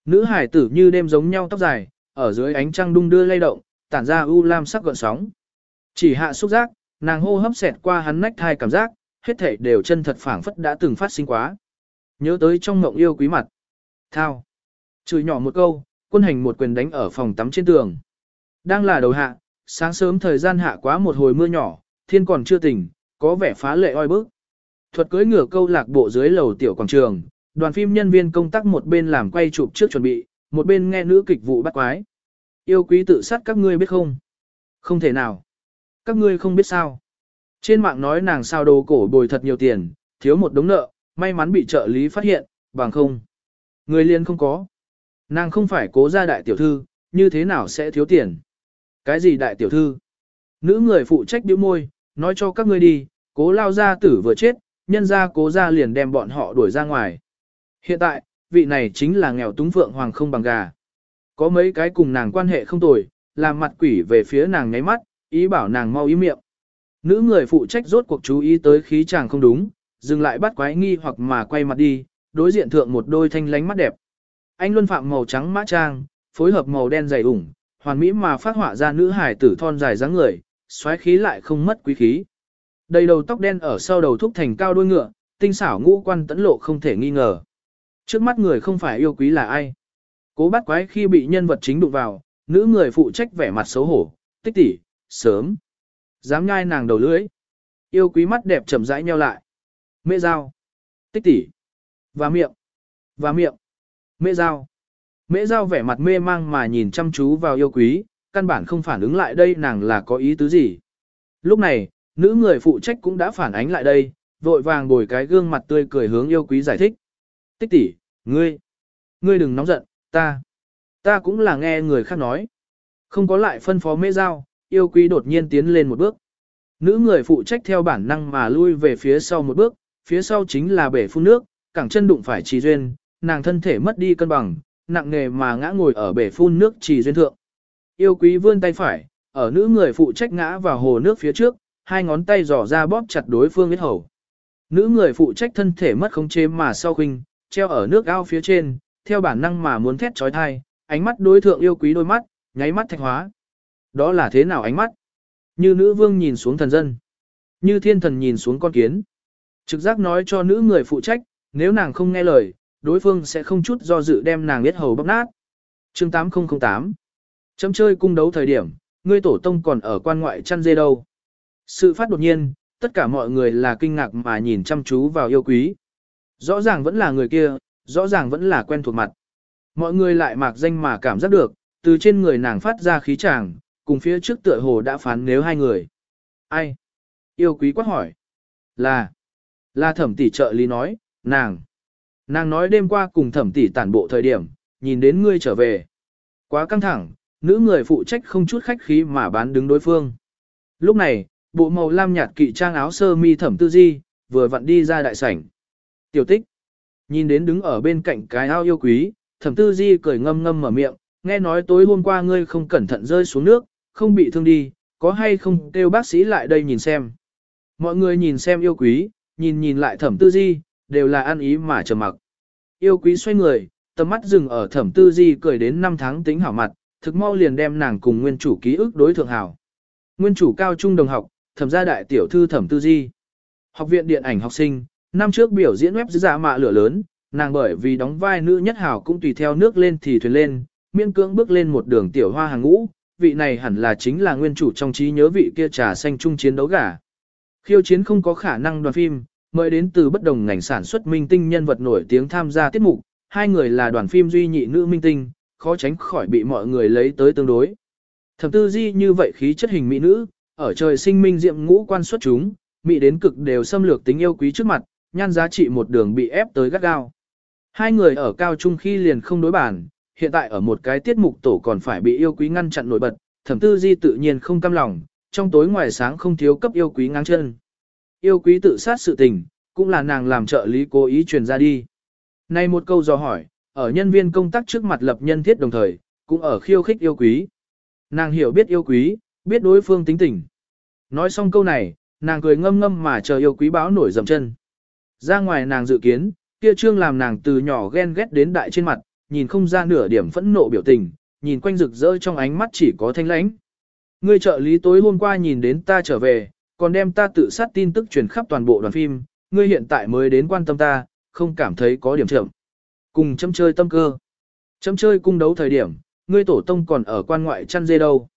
Speaker 1: Nữ hải tử như đêm giống nhau tóc dài, ở dưới ánh trăng đung đưa lay động, tản ra u lam sắc gợn sóng. Chỉ hạ xúc giác, nàng hô hấp xẹt qua hắn nách thai cảm giác, hết thảy đều chân thật phảng phất đã từng phát sinh quá. Nhớ tới trong mộng yêu quý mặt. Thao. Chửi nhỏ một câu, quân hành một quyền đánh ở phòng tắm trên tường. Đang là đầu hạ, sáng sớm thời gian hạ quá một hồi mưa nhỏ, thiên còn chưa tỉnh, có vẻ phá lệ oi bức. Thuật cưới ngửa câu lạc bộ dưới lầu tiểu quảng trường, đoàn phim nhân viên công tác một bên làm quay chụp trước chuẩn bị, một bên nghe nữ kịch vụ bắt quái. Yêu quý tự sát các ngươi biết không? Không thể nào. Các ngươi không biết sao. Trên mạng nói nàng sao đồ cổ bồi thật nhiều tiền, thiếu một đống nợ, may mắn bị trợ lý phát hiện, bằng không. Người liên không có. Nàng không phải cố gia đại tiểu thư, như thế nào sẽ thiếu tiền? Cái gì đại tiểu thư? Nữ người phụ trách điếu môi, nói cho các ngươi đi, cố lao gia tử vừa chết, nhân gia cố gia liền đem bọn họ đuổi ra ngoài. Hiện tại, vị này chính là nghèo túng phượng hoàng không bằng gà. Có mấy cái cùng nàng quan hệ không tồi, làm mặt quỷ về phía nàng nháy mắt, ý bảo nàng mau ý miệng. Nữ người phụ trách rốt cuộc chú ý tới khí chàng không đúng, dừng lại bắt quái nghi hoặc mà quay mặt đi, đối diện thượng một đôi thanh lánh mắt đẹp. Anh luân phạm màu trắng mã trang, phối hợp màu đen dày ủng, hoàn mỹ mà phát họa ra nữ hải tử thon dài dáng người, xoáy khí lại không mất quý khí. Đầy đầu tóc đen ở sau đầu thúc thành cao đuôi ngựa, tinh xảo ngũ quan tẫn lộ không thể nghi ngờ. Trước mắt người không phải yêu quý là ai. Cố bắt quái khi bị nhân vật chính đụng vào, nữ người phụ trách vẻ mặt xấu hổ, tích tỉ, sớm. Dám nhai nàng đầu lưỡi. Yêu quý mắt đẹp chậm rãi nheo lại. Mê dao. Tích tỉ. Và miệng. Và miệng. Mê dao. mễ dao vẻ mặt mê mang mà nhìn chăm chú vào yêu quý, căn bản không phản ứng lại đây nàng là có ý tứ gì. Lúc này, nữ người phụ trách cũng đã phản ánh lại đây, vội vàng bồi cái gương mặt tươi cười hướng yêu quý giải thích. Tích tỷ, ngươi, ngươi đừng nóng giận, ta, ta cũng là nghe người khác nói. Không có lại phân phó mê giao. yêu quý đột nhiên tiến lên một bước. Nữ người phụ trách theo bản năng mà lui về phía sau một bước, phía sau chính là bể phun nước, cẳng chân đụng phải trì duyên, nàng thân thể mất đi cân bằng, nặng nề mà ngã ngồi ở bể phun nước trì duyên thượng. Yêu quý vươn tay phải, ở nữ người phụ trách ngã vào hồ nước phía trước, hai ngón tay dò ra bóp chặt đối phương huyết hầu. Nữ người phụ trách thân thể mất khống chế mà sau khinh, treo ở nước ao phía trên, theo bản năng mà muốn thét trói thai, ánh mắt đối thượng yêu quý đôi mắt, nháy mắt thạch hóa. Đó là thế nào ánh mắt? Như nữ vương nhìn xuống thần dân. Như thiên thần nhìn xuống con kiến. Trực giác nói cho nữ người phụ trách, nếu nàng không nghe lời, đối phương sẽ không chút do dự đem nàng biết hầu bóc nát. chương 8008 Chấm chơi cung đấu thời điểm, ngươi tổ tông còn ở quan ngoại chăn dê đâu. Sự phát đột nhiên, tất cả mọi người là kinh ngạc mà nhìn chăm chú vào yêu quý. Rõ ràng vẫn là người kia, rõ ràng vẫn là quen thuộc mặt. Mọi người lại mạc danh mà cảm giác được, từ trên người nàng phát ra khí tràng, cùng phía trước tựa hồ đã phán nếu hai người. Ai? Yêu quý quát hỏi. Là. Là thẩm tỷ trợ lý nói, nàng. Nàng nói đêm qua cùng thẩm tỷ tản bộ thời điểm, nhìn đến ngươi trở về. Quá căng thẳng, nữ người phụ trách không chút khách khí mà bán đứng đối phương. Lúc này, bộ màu lam nhạt kỵ trang áo sơ mi thẩm tư di, vừa vặn đi ra đại sảnh. Tiểu tích. Nhìn đến đứng ở bên cạnh cái ao yêu quý, thẩm tư di cười ngâm ngâm mở miệng, nghe nói tối hôm qua ngươi không cẩn thận rơi xuống nước, không bị thương đi, có hay không kêu bác sĩ lại đây nhìn xem. Mọi người nhìn xem yêu quý, nhìn nhìn lại thẩm tư di, đều là ăn ý mà trầm mặc. Yêu quý xoay người, tầm mắt dừng ở thẩm tư di cười đến 5 tháng tính hảo mặt, thực mau liền đem nàng cùng nguyên chủ ký ức đối thượng hảo. Nguyên chủ cao trung đồng học, thẩm gia đại tiểu thư thẩm tư di. Học viện điện ảnh học sinh, năm trước biểu diễn web giả dạ mạ lửa lớn, nàng bởi vì đóng vai nữ nhất hảo cũng tùy theo nước lên thì thuyền lên, miên cưỡng bước lên một đường tiểu hoa hàng ngũ, vị này hẳn là chính là nguyên chủ trong trí nhớ vị kia trà xanh chung chiến đấu gà. Khiêu chiến không có khả năng đoàn phim, mời đến từ bất đồng ngành sản xuất minh tinh nhân vật nổi tiếng tham gia tiết mục, hai người là đoàn phim duy nhị nữ minh tinh, khó tránh khỏi bị mọi người lấy tới tương đối. Thẩm tư di như vậy khí chất hình mỹ nữ, ở trời sinh minh diệm ngũ quan xuất chúng, mỹ đến cực đều xâm lược tính yêu quý trước mặt, nhan giá trị một đường bị ép tới gắt gao. Hai người ở cao trung khi liền không đối bản, hiện tại ở một cái tiết mục tổ còn phải bị yêu quý ngăn chặn nổi bật, thẩm tư di tự nhiên không cam lòng, trong tối ngoài sáng không thiếu cấp yêu quý ngang chân. Yêu quý tự sát sự tình, cũng là nàng làm trợ lý cố ý truyền ra đi. Này một câu dò hỏi, ở nhân viên công tác trước mặt lập nhân thiết đồng thời, cũng ở khiêu khích yêu quý. Nàng hiểu biết yêu quý, biết đối phương tính tình. Nói xong câu này, nàng cười ngâm ngâm mà chờ yêu quý báo nổi dầm chân. Ra ngoài nàng dự kiến, kia trương làm nàng từ nhỏ ghen ghét đến đại trên mặt, nhìn không ra nửa điểm phẫn nộ biểu tình, nhìn quanh rực rỡ trong ánh mắt chỉ có thanh lãnh. Người trợ lý tối hôm qua nhìn đến ta trở về, còn đem ta tự sát tin tức truyền khắp toàn bộ đoàn phim, ngươi hiện tại mới đến quan tâm ta, không cảm thấy có điểm chậm. Cùng chấm chơi tâm cơ. Chấm chơi cung đấu thời điểm, ngươi tổ tông còn ở quan ngoại chăn dê đâu.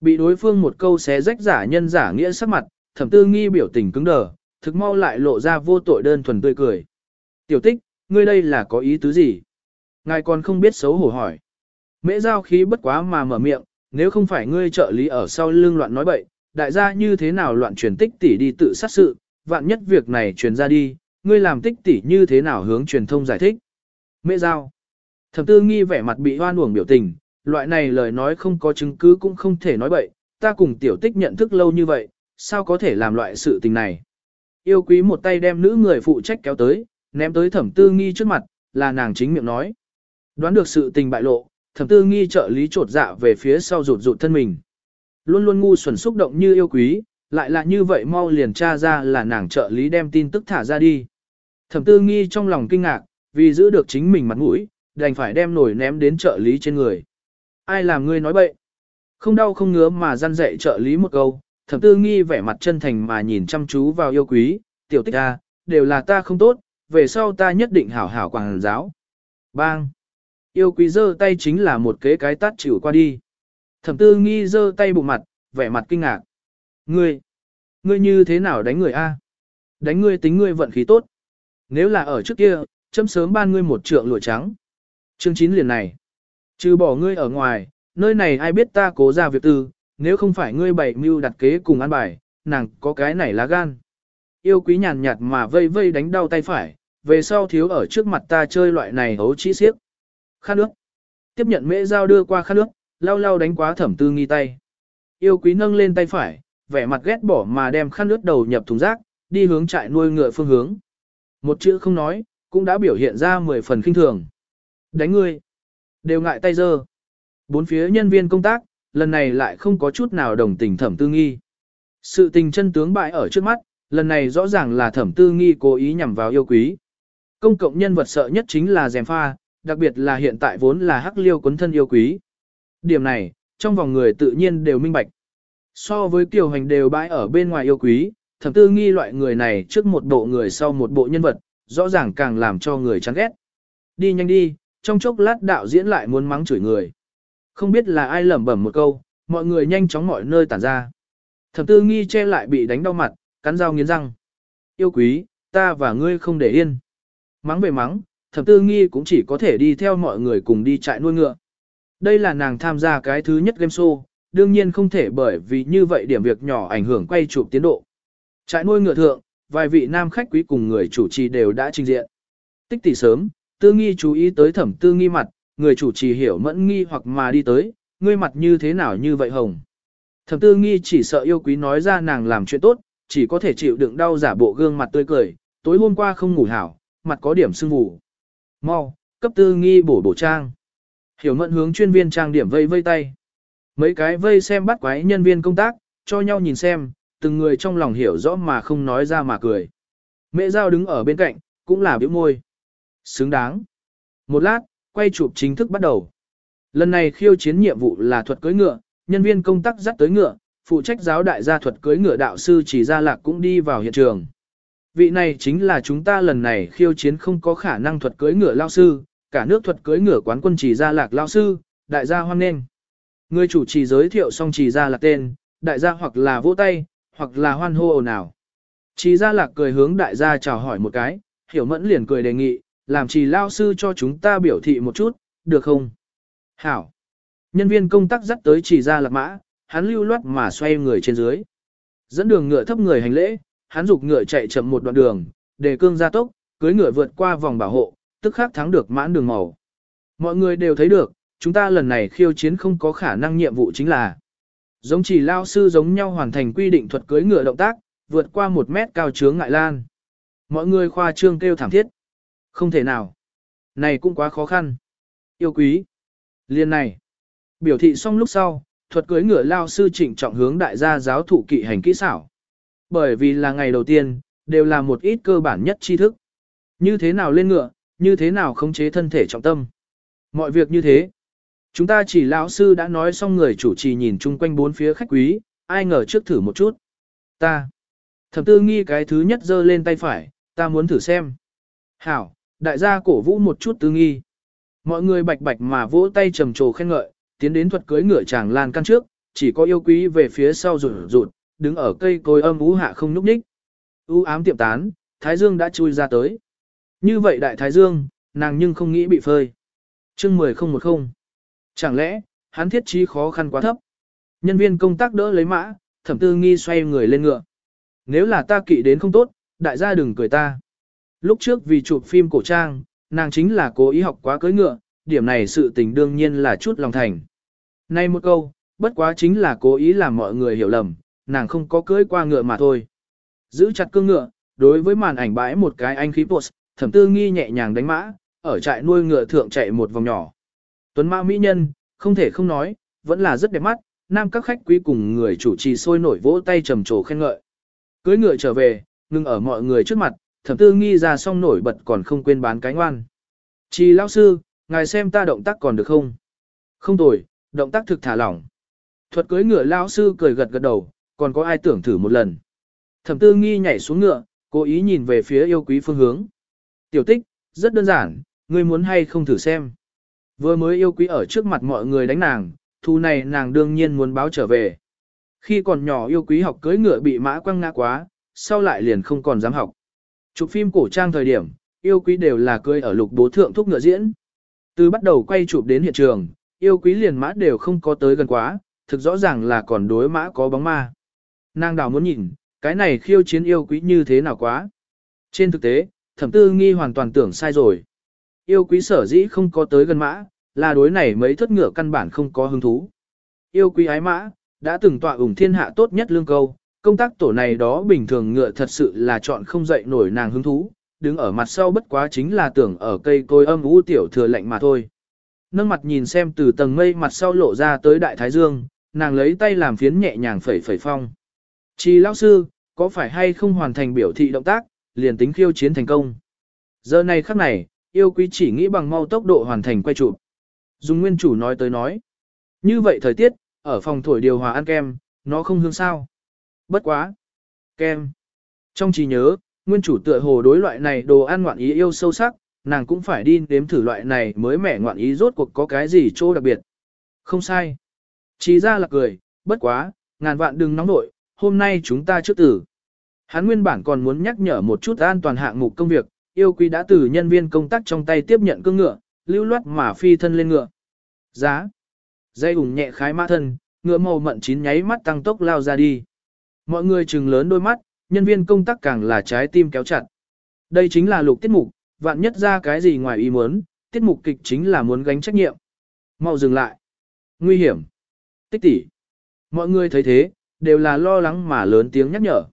Speaker 1: Bị đối phương một câu xé rách giả nhân giả nghĩa sắc mặt, thẩm tư nghi biểu tình cứng đờ, thực mau lại lộ ra vô tội đơn thuần tươi cười. Tiểu tích, ngươi đây là có ý tứ gì? Ngài còn không biết xấu hổ hỏi. Mễ giao khí bất quá mà mở miệng, nếu không phải ngươi trợ lý ở sau lưng loạn nói bậy, đại gia như thế nào loạn truyền tích tỷ đi tự sát sự, vạn nhất việc này truyền ra đi, ngươi làm tích tỷ như thế nào hướng truyền thông giải thích. Mễ giao. Thẩm tư nghi vẻ mặt bị hoan uổng biểu tình, loại này lời nói không có chứng cứ cũng không thể nói bậy, ta cùng tiểu tích nhận thức lâu như vậy, sao có thể làm loại sự tình này. Yêu quý một tay đem nữ người phụ trách kéo tới, ném tới thẩm tư nghi trước mặt, là nàng chính miệng nói. Đoán được sự tình bại lộ, thẩm tư nghi trợ lý trột dạ về phía sau rụt rụt thân mình. Luôn luôn ngu xuẩn xúc động như yêu quý, lại là như vậy mau liền tra ra là nàng trợ lý đem tin tức thả ra đi. Thẩm tư nghi trong lòng kinh ngạc, vì giữ được chính mình mặt mũi, đành phải đem nổi ném đến trợ lý trên người. Ai làm ngươi nói bậy? Không đau không ngứa mà răn dạy trợ lý một câu, thẩm tư nghi vẻ mặt chân thành mà nhìn chăm chú vào yêu quý, tiểu tích a, đều là ta không tốt, về sau ta nhất định hảo hảo quảng giáo. Bang! Yêu quý giơ tay chính là một kế cái tát chịu qua đi. Thẩm tư nghi giơ tay bụng mặt, vẻ mặt kinh ngạc. Ngươi! Ngươi như thế nào đánh người a? Đánh ngươi tính ngươi vận khí tốt. Nếu là ở trước kia, chấm sớm ban ngươi một trượng lụa trắng. Chương 9 liền này. Trừ bỏ ngươi ở ngoài, nơi này ai biết ta cố ra việc tư, nếu không phải ngươi bày mưu đặt kế cùng ăn bài, nàng có cái này lá gan. Yêu quý nhàn nhạt mà vây vây đánh đau tay phải, về sau thiếu ở trước mặt ta chơi loại này hấu trí xiếc. Khăn nước. Tiếp nhận mễ dao đưa qua khăn nước, lau lau đánh quá thẩm tư nghi tay. Yêu quý nâng lên tay phải, vẻ mặt ghét bỏ mà đem khăn nước đầu nhập thùng rác, đi hướng trại nuôi ngựa phương hướng. Một chữ không nói, cũng đã biểu hiện ra mười phần kinh thường. Đánh ngươi. Đều ngại tay dơ. Bốn phía nhân viên công tác, lần này lại không có chút nào đồng tình thẩm tư nghi. Sự tình chân tướng bại ở trước mắt, lần này rõ ràng là thẩm tư nghi cố ý nhằm vào yêu quý. Công cộng nhân vật sợ nhất chính là dèm pha, đặc biệt là hiện tại vốn là hắc liêu quấn thân yêu quý. Điểm này, trong vòng người tự nhiên đều minh bạch. So với kiều hành đều bãi ở bên ngoài yêu quý, thẩm tư nghi loại người này trước một bộ người sau một bộ nhân vật, rõ ràng càng làm cho người chán ghét. Đi nhanh đi, trong chốc lát đạo diễn lại muốn mắng chửi người. Không biết là ai lẩm bẩm một câu, mọi người nhanh chóng mọi nơi tản ra. Thẩm tư nghi che lại bị đánh đau mặt, cắn dao nghiến răng. Yêu quý, ta và ngươi không để yên. Mắng về mắng, thẩm tư nghi cũng chỉ có thể đi theo mọi người cùng đi trại nuôi ngựa. Đây là nàng tham gia cái thứ nhất game show, đương nhiên không thể bởi vì như vậy điểm việc nhỏ ảnh hưởng quay chụp tiến độ. Trại nuôi ngựa thượng, vài vị nam khách quý cùng người chủ trì đều đã trình diện. Tích tỷ sớm, tư nghi chú ý tới thẩm tư nghi mặt, người chủ trì hiểu mẫn nghi hoặc mà đi tới, ngươi mặt như thế nào như vậy hồng. Thẩm tư nghi chỉ sợ yêu quý nói ra nàng làm chuyện tốt, chỉ có thể chịu đựng đau giả bộ gương mặt tươi cười, tối hôm qua không ngủ hảo, mặt có điểm sưng vù. Mau, cấp tư nghi bổ bổ trang. Hiểu mẫn hướng chuyên viên trang điểm vây vây tay. Mấy cái vây xem bắt quái nhân viên công tác, cho nhau nhìn xem, từng người trong lòng hiểu rõ mà không nói ra mà cười. Mẹ giao đứng ở bên cạnh, cũng là biểu môi. Xứng đáng. Một lát, quay chụp chính thức bắt đầu. Lần này khiêu chiến nhiệm vụ là thuật cưới ngựa, nhân viên công tác dắt tới ngựa, phụ trách giáo đại gia thuật cưới ngựa đạo sư chỉ ra lạc cũng đi vào hiện trường. Vị này chính là chúng ta lần này khiêu chiến không có khả năng thuật cưới ngựa lao sư, cả nước thuật cưới ngựa quán quân chỉ ra lạc lao sư, đại gia hoan nghênh. Người chủ trì giới thiệu xong chỉ ra lạc tên, đại gia hoặc là vỗ tay, hoặc là hoan hô ồn ào. Chỉ ra lạc cười hướng đại gia chào hỏi một cái, hiểu mẫn liền cười đề nghị, làm trì lao sư cho chúng ta biểu thị một chút, được không? Hảo. Nhân viên công tác dắt tới chỉ ra lạc mã, hắn lưu loát mà xoay người trên dưới. Dẫn đường ngựa thấp người hành lễ, hắn dục ngựa chạy chậm một đoạn đường, để cương gia tốc, cưới ngựa vượt qua vòng bảo hộ, tức khắc thắng được mãn đường màu. Mọi người đều thấy được, chúng ta lần này khiêu chiến không có khả năng nhiệm vụ chính là giống chỉ lao sư giống nhau hoàn thành quy định thuật cưới ngựa động tác, vượt qua một mét cao chướng ngại lan. Mọi người khoa trương kêu thảm thiết. Không thể nào. Này cũng quá khó khăn. Yêu quý. Liên này. Biểu thị xong lúc sau, thuật cưới ngựa lao sư trịnh trọng hướng đại gia giáo thụ kỵ hành kỹ xảo. Bởi vì là ngày đầu tiên, đều là một ít cơ bản nhất tri thức. Như thế nào lên ngựa, như thế nào khống chế thân thể trọng tâm. Mọi việc như thế. Chúng ta chỉ lão sư đã nói xong người chủ trì nhìn chung quanh bốn phía khách quý, ai ngờ trước thử một chút. Ta. Thẩm tư nghi cái thứ nhất giơ lên tay phải, ta muốn thử xem. Hảo, đại gia cổ vũ một chút tư nghi. Mọi người bạch bạch mà vỗ tay trầm trồ khen ngợi, tiến đến thuật cưới ngựa chàng lan căn trước, chỉ có yêu quý về phía sau rụt rụt, đứng ở cây cối âm ú hạ không nhúc nhích. U ám tiệm tán, Thái Dương đã chui ra tới. Như vậy đại Thái Dương, nàng nhưng không nghĩ bị phơi. Chương 10010. Chẳng lẽ, hắn thiết trí khó khăn quá thấp. Nhân viên công tác đỡ lấy mã, thẩm tư nghi xoay người lên ngựa. Nếu là ta kỵ đến không tốt, đại gia đừng cười ta. Lúc trước vì chụp phim cổ trang, nàng chính là cố ý học quá cưỡi ngựa, điểm này sự tình đương nhiên là chút lòng thành. Nay một câu, bất quá chính là cố ý làm mọi người hiểu lầm, nàng không có cưỡi qua ngựa mà thôi. Giữ chặt cương ngựa, đối với màn ảnh bãi một cái anh khí post, thẩm tư nghi nhẹ nhàng đánh mã, ở trại nuôi ngựa thượng chạy một vòng nhỏ. Tuấn mã mỹ nhân, không thể không nói, vẫn là rất đẹp mắt, nam các khách quý cùng người chủ trì sôi nổi vỗ tay trầm trồ khen ngợi. Cưới ngựa trở về, ngừng ở mọi người trước mặt, thẩm tư nghi ra xong nổi bật còn không quên bán cái ngoan. Chi lão sư, ngài xem ta động tác còn được không? Không tồi, động tác thực thả lỏng. Thuật cưới ngựa lão sư cười gật gật đầu, còn có ai tưởng thử một lần. Thẩm tư nghi nhảy xuống ngựa, cố ý nhìn về phía yêu quý phương hướng. Tiểu tích, rất đơn giản, ngươi muốn hay không thử xem. Vừa mới yêu quý ở trước mặt mọi người đánh nàng, thu này nàng đương nhiên muốn báo trở về. Khi còn nhỏ yêu quý học cưới ngựa bị mã quăng ngã quá, sau lại liền không còn dám học. Chụp phim cổ trang thời điểm, yêu quý đều là cưới ở lục bố thượng thúc ngựa diễn. Từ bắt đầu quay chụp đến hiện trường, yêu quý liền mã đều không có tới gần quá, thực rõ ràng là còn đối mã có bóng ma. Nàng đào muốn nhìn, cái này khiêu chiến yêu quý như thế nào quá. Trên thực tế, thẩm tư nghi hoàn toàn tưởng sai rồi. Yêu quý sở dĩ không có tới gần mã, là đối này mấy thất ngựa căn bản không có hứng thú. Yêu quý ái mã, đã từng tọa ủng thiên hạ tốt nhất lương câu, công tác tổ này đó bình thường ngựa thật sự là chọn không dậy nổi nàng hứng thú, đứng ở mặt sau bất quá chính là tưởng ở cây cối âm u tiểu thừa lạnh mà thôi. Nâng mặt nhìn xem từ tầng mây mặt sau lộ ra tới đại thái dương, nàng lấy tay làm phiến nhẹ nhàng phẩy phẩy phong. Chi lão sư, có phải hay không hoàn thành biểu thị động tác, liền tính khiêu chiến thành công. Giờ này khắc này, yêu quý chỉ nghĩ bằng mau tốc độ hoàn thành quay chụp. Dùng nguyên chủ nói tới nói. Như vậy thời tiết, ở phòng thổi điều hòa ăn kem, nó không hương sao. Bất quá. Kem. Trong trí nhớ, nguyên chủ tựa hồ đối loại này đồ ăn ngoạn ý yêu sâu sắc, nàng cũng phải đi nếm thử loại này mới mẻ ngoạn ý rốt cuộc có cái gì chỗ đặc biệt. Không sai. Chỉ ra là cười, bất quá, ngàn vạn đừng nóng nội, hôm nay chúng ta trước tử. Hắn nguyên bản còn muốn nhắc nhở một chút an toàn hạng mục công việc, yêu quý đã từ nhân viên công tác trong tay tiếp nhận cương ngựa, lưu loát mà phi thân lên ngựa. Giá. Dây ủng nhẹ khái mã thân, ngựa màu mận chín nháy mắt tăng tốc lao ra đi. Mọi người chừng lớn đôi mắt, nhân viên công tác càng là trái tim kéo chặt. Đây chính là lục tiết mục, vạn nhất ra cái gì ngoài ý muốn, tiết mục kịch chính là muốn gánh trách nhiệm. Mau dừng lại. Nguy hiểm. Tích tỷ Mọi người thấy thế, đều là lo lắng mà lớn tiếng nhắc nhở.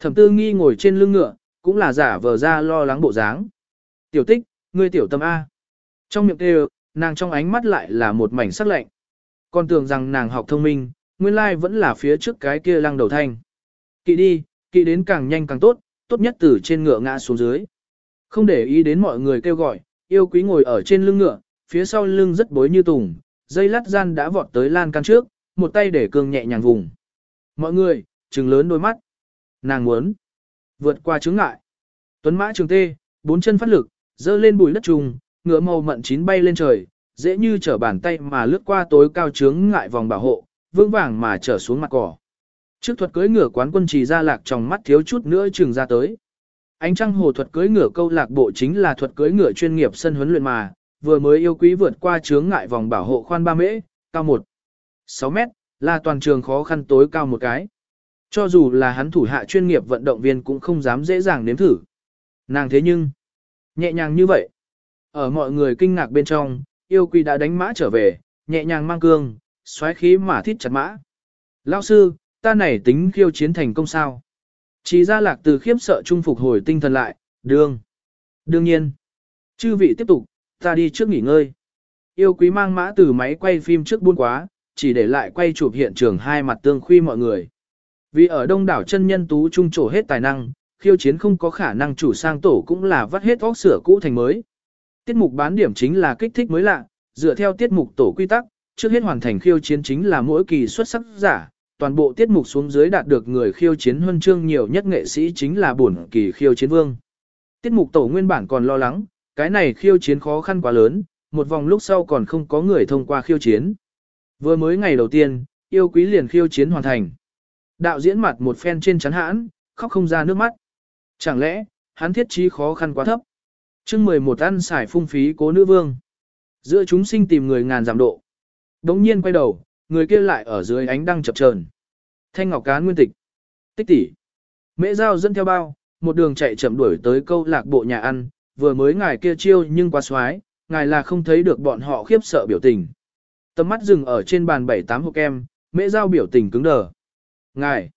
Speaker 1: Thẩm tư nghi ngồi trên lưng ngựa, cũng là giả vờ ra lo lắng bộ dáng. Tiểu tích, ngươi tiểu tâm A. Trong miệng kêu, nàng trong ánh mắt lại là một mảnh sắc lạnh. Còn tưởng rằng nàng học thông minh, nguyên lai vẫn là phía trước cái kia lăng đầu thanh. Kỵ đi, kỵ đến càng nhanh càng tốt, tốt nhất từ trên ngựa ngã xuống dưới. Không để ý đến mọi người kêu gọi, yêu quý ngồi ở trên lưng ngựa, phía sau lưng rất bối như tùng, dây lát gian đã vọt tới lan can trước, một tay để cương nhẹ nhàng vùng. Mọi người, trừng lớn đôi mắt. Nàng muốn vượt qua chướng ngại. Tuấn mã trường tê, bốn chân phát lực, dơ lên bùi đất trùng, ngựa màu mận chín bay lên trời, dễ như trở bàn tay mà lướt qua tối cao chướng ngại vòng bảo hộ, vững vàng mà trở xuống mặt cỏ. Trước thuật cưới ngựa quán quân trì ra lạc trong mắt thiếu chút nữa trường ra tới. Ánh trăng hồ thuật cưới ngựa câu lạc bộ chính là thuật cưới ngựa chuyên nghiệp sân huấn luyện mà, vừa mới yêu quý vượt qua chướng ngại vòng bảo hộ khoan 3 mễ, cao 1. 6 mét, là toàn trường khó khăn tối cao một cái. Cho dù là hắn thủ hạ chuyên nghiệp vận động viên cũng không dám dễ dàng nếm thử. Nàng thế nhưng, nhẹ nhàng như vậy. Ở mọi người kinh ngạc bên trong, yêu quý đã đánh mã trở về, nhẹ nhàng mang cương, xoáy khí mà thít chặt mã. Lão sư, ta này tính khiêu chiến thành công sao? Chỉ ra lạc từ khiếp sợ trung phục hồi tinh thần lại, đương. Đương nhiên. Chư vị tiếp tục, ta đi trước nghỉ ngơi. Yêu quý mang mã từ máy quay phim trước buôn quá, chỉ để lại quay chụp hiện trường hai mặt tương khuy mọi người. Vì ở đông đảo chân nhân tú trung trổ hết tài năng, khiêu chiến không có khả năng chủ sang tổ cũng là vắt hết óc sửa cũ thành mới. Tiết mục bán điểm chính là kích thích mới lạ, dựa theo tiết mục tổ quy tắc, trước hết hoàn thành khiêu chiến chính là mỗi kỳ xuất sắc giả, toàn bộ tiết mục xuống dưới đạt được người khiêu chiến huân chương nhiều nhất nghệ sĩ chính là bổn kỳ khiêu chiến vương. Tiết mục tổ nguyên bản còn lo lắng, cái này khiêu chiến khó khăn quá lớn, một vòng lúc sau còn không có người thông qua khiêu chiến. Vừa mới ngày đầu tiên, yêu quý liền khiêu chiến hoàn thành. Đạo diễn mặt một phen trên chắn hãn, khóc không ra nước mắt. Chẳng lẽ, hắn thiết trí khó khăn quá thấp. chương 11 ăn xài phung phí cố nữ vương. Giữa chúng sinh tìm người ngàn giảm độ. Đống nhiên quay đầu, người kia lại ở dưới ánh đăng chập chờn. Thanh ngọc cán nguyên tịch. Tích tỷ. Mễ giao dẫn theo bao, một đường chạy chậm đuổi tới câu lạc bộ nhà ăn, vừa mới ngài kia chiêu nhưng quá xoái, ngài là không thấy được bọn họ khiếp sợ biểu tình. Tầm mắt dừng ở trên bàn bảy tám hộp kem, mễ giao biểu tình cứng đờ. Ngài,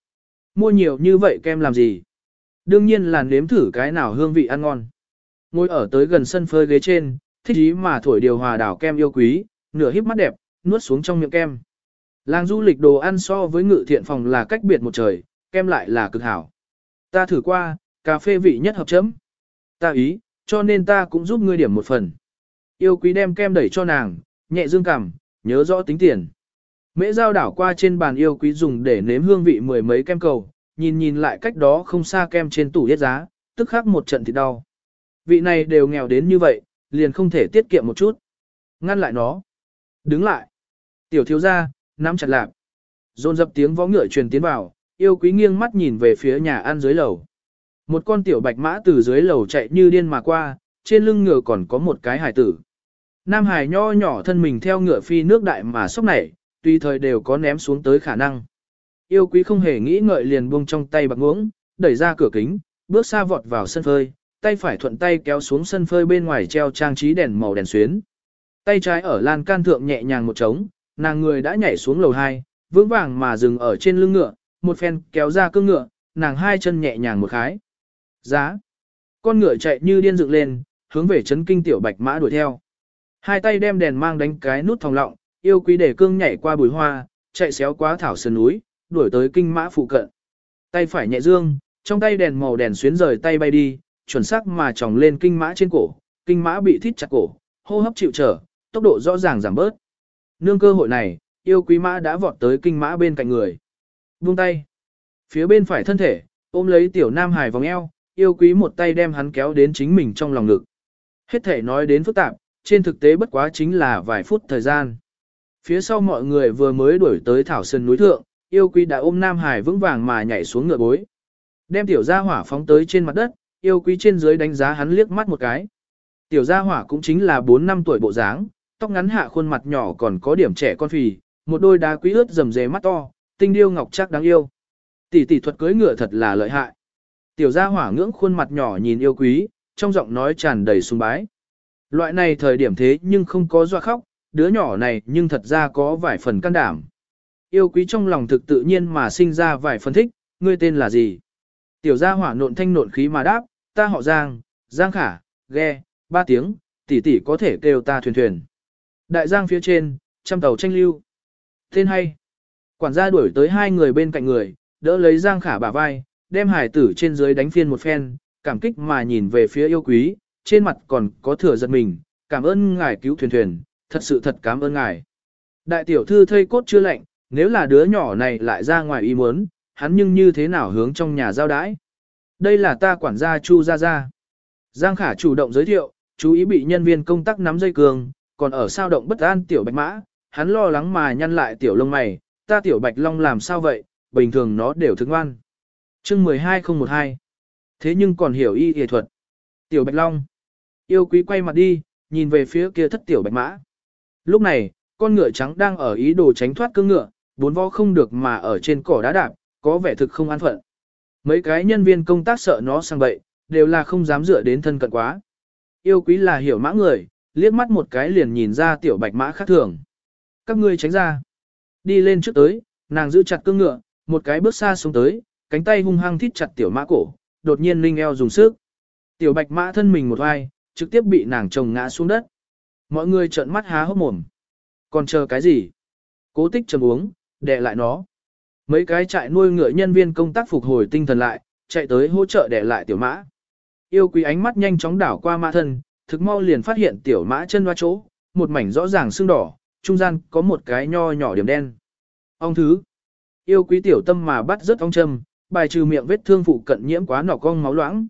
Speaker 1: mua nhiều như vậy kem làm gì? Đương nhiên là nếm thử cái nào hương vị ăn ngon. Ngồi ở tới gần sân phơi ghế trên, thích ý mà thổi điều hòa đảo kem yêu quý, nửa híp mắt đẹp, nuốt xuống trong miệng kem. Làng du lịch đồ ăn so với ngự thiện phòng là cách biệt một trời, kem lại là cực hảo. Ta thử qua, cà phê vị nhất hợp chấm. Ta ý, cho nên ta cũng giúp ngươi điểm một phần. Yêu quý đem kem đẩy cho nàng, nhẹ dương cảm, nhớ rõ tính tiền. Mễ giao đảo qua trên bàn yêu quý dùng để nếm hương vị mười mấy kem cầu, nhìn nhìn lại cách đó không xa kem trên tủ yết giá, tức khắc một trận thì đau. Vị này đều nghèo đến như vậy, liền không thể tiết kiệm một chút. Ngăn lại nó. Đứng lại. Tiểu thiếu gia, nắm chặt lạp. Dồn dập tiếng võ ngựa truyền tiến vào, yêu quý nghiêng mắt nhìn về phía nhà ăn dưới lầu. Một con tiểu bạch mã từ dưới lầu chạy như điên mà qua, trên lưng ngựa còn có một cái hải tử. Nam hải nho nhỏ thân mình theo ngựa phi nước đại mà sốc nảy, tùy thời đều có ném xuống tới khả năng. Yêu quý không hề nghĩ ngợi liền buông trong tay bạc ngưỡng, đẩy ra cửa kính, bước xa vọt vào sân phơi, tay phải thuận tay kéo xuống sân phơi bên ngoài treo trang trí đèn màu đèn xuyến. Tay trái ở lan can thượng nhẹ nhàng một trống, nàng người đã nhảy xuống lầu 2, vững vàng mà dừng ở trên lưng ngựa, một phen kéo ra cương ngựa, nàng hai chân nhẹ nhàng một khái. Giá. Con ngựa chạy như điên dựng lên, hướng về chấn kinh tiểu bạch mã đuổi theo. Hai tay đem đèn mang đánh cái nút thòng lọng, yêu quý để cương nhảy qua bùi hoa, chạy xéo quá thảo sơn núi, đuổi tới kinh mã phụ cận. Tay phải nhẹ dương, trong tay đèn màu đèn xuyến rời tay bay đi, chuẩn xác mà tròng lên kinh mã trên cổ, kinh mã bị thít chặt cổ, hô hấp chịu trở, tốc độ rõ ràng giảm bớt. Nương cơ hội này, yêu quý mã đã vọt tới kinh mã bên cạnh người. Buông tay. Phía bên phải thân thể, ôm lấy tiểu nam hải vòng eo, yêu quý một tay đem hắn kéo đến chính mình trong lòng ngực. Hết thể nói đến phức tạp, trên thực tế bất quá chính là vài phút thời gian. Phía sau mọi người vừa mới đuổi tới thảo sơn núi thượng, yêu quý đã ôm Nam Hải vững vàng mà nhảy xuống ngựa bối. Đem tiểu gia hỏa phóng tới trên mặt đất, yêu quý trên dưới đánh giá hắn liếc mắt một cái. Tiểu gia hỏa cũng chính là 4 năm tuổi bộ dáng, tóc ngắn hạ khuôn mặt nhỏ còn có điểm trẻ con phì, một đôi đá quý ướt rầm rề mắt to, tinh điêu ngọc chắc đáng yêu. Tỷ tỷ thuật cưới ngựa thật là lợi hại. Tiểu gia hỏa ngưỡng khuôn mặt nhỏ nhìn yêu quý, trong giọng nói tràn đầy sùng bái. Loại này thời điểm thế nhưng không có doa khóc, đứa nhỏ này nhưng thật ra có vài phần can đảm. Yêu quý trong lòng thực tự nhiên mà sinh ra vài phần thích, ngươi tên là gì? Tiểu gia hỏa nộn thanh nộn khí mà đáp, ta họ Giang, Giang khả, ghe, ba tiếng, tỷ tỷ có thể kêu ta thuyền thuyền. Đại giang phía trên, trăm tàu tranh lưu. Tên hay. Quản gia đuổi tới hai người bên cạnh người, đỡ lấy giang khả bả vai, đem hải tử trên dưới đánh phiên một phen, cảm kích mà nhìn về phía yêu quý, trên mặt còn có thừa giật mình, cảm ơn ngài cứu thuyền thuyền, thật sự thật cảm ơn ngài. Đại tiểu thư thây cốt chưa lạnh, nếu là đứa nhỏ này lại ra ngoài ý muốn, hắn nhưng như thế nào hướng trong nhà giao đãi. Đây là ta quản gia Chu Gia Gia. Giang Khả chủ động giới thiệu, chú ý bị nhân viên công tác nắm dây cường, còn ở sao động bất an tiểu bạch mã, hắn lo lắng mà nhăn lại tiểu lông mày, ta tiểu bạch long làm sao vậy, bình thường nó đều thức ngoan. chương 12012 Thế nhưng còn hiểu y y thuật. Tiểu bạch long. Yêu quý quay mặt đi, nhìn về phía kia thất tiểu bạch mã. Lúc này, con ngựa trắng đang ở ý đồ tránh thoát cương ngựa, bốn vó không được mà ở trên cỏ đá đạp, có vẻ thực không an phận. Mấy cái nhân viên công tác sợ nó sang bậy, đều là không dám dựa đến thân cận quá. Yêu quý là hiểu mã người, liếc mắt một cái liền nhìn ra tiểu bạch mã khác thường. Các ngươi tránh ra. Đi lên trước tới, nàng giữ chặt cương ngựa, một cái bước xa xuống tới, cánh tay hung hăng thít chặt tiểu mã cổ, đột nhiên linh eo dùng sức. Tiểu bạch mã thân mình một oai, trực tiếp bị nàng chồng ngã xuống đất. Mọi người trợn mắt há hốc mồm. Còn chờ cái gì? Cố tích trầm uống, đè lại nó. Mấy cái trại nuôi ngựa nhân viên công tác phục hồi tinh thần lại, chạy tới hỗ trợ đè lại tiểu mã. Yêu quý ánh mắt nhanh chóng đảo qua mã thân, thực mau liền phát hiện tiểu mã chân hoa chỗ, một mảnh rõ ràng xương đỏ, trung gian có một cái nho nhỏ điểm đen. Ông thứ, yêu quý tiểu tâm mà bắt rất ong châm, bài trừ miệng vết thương phụ cận nhiễm quá nọ cong máu loãng.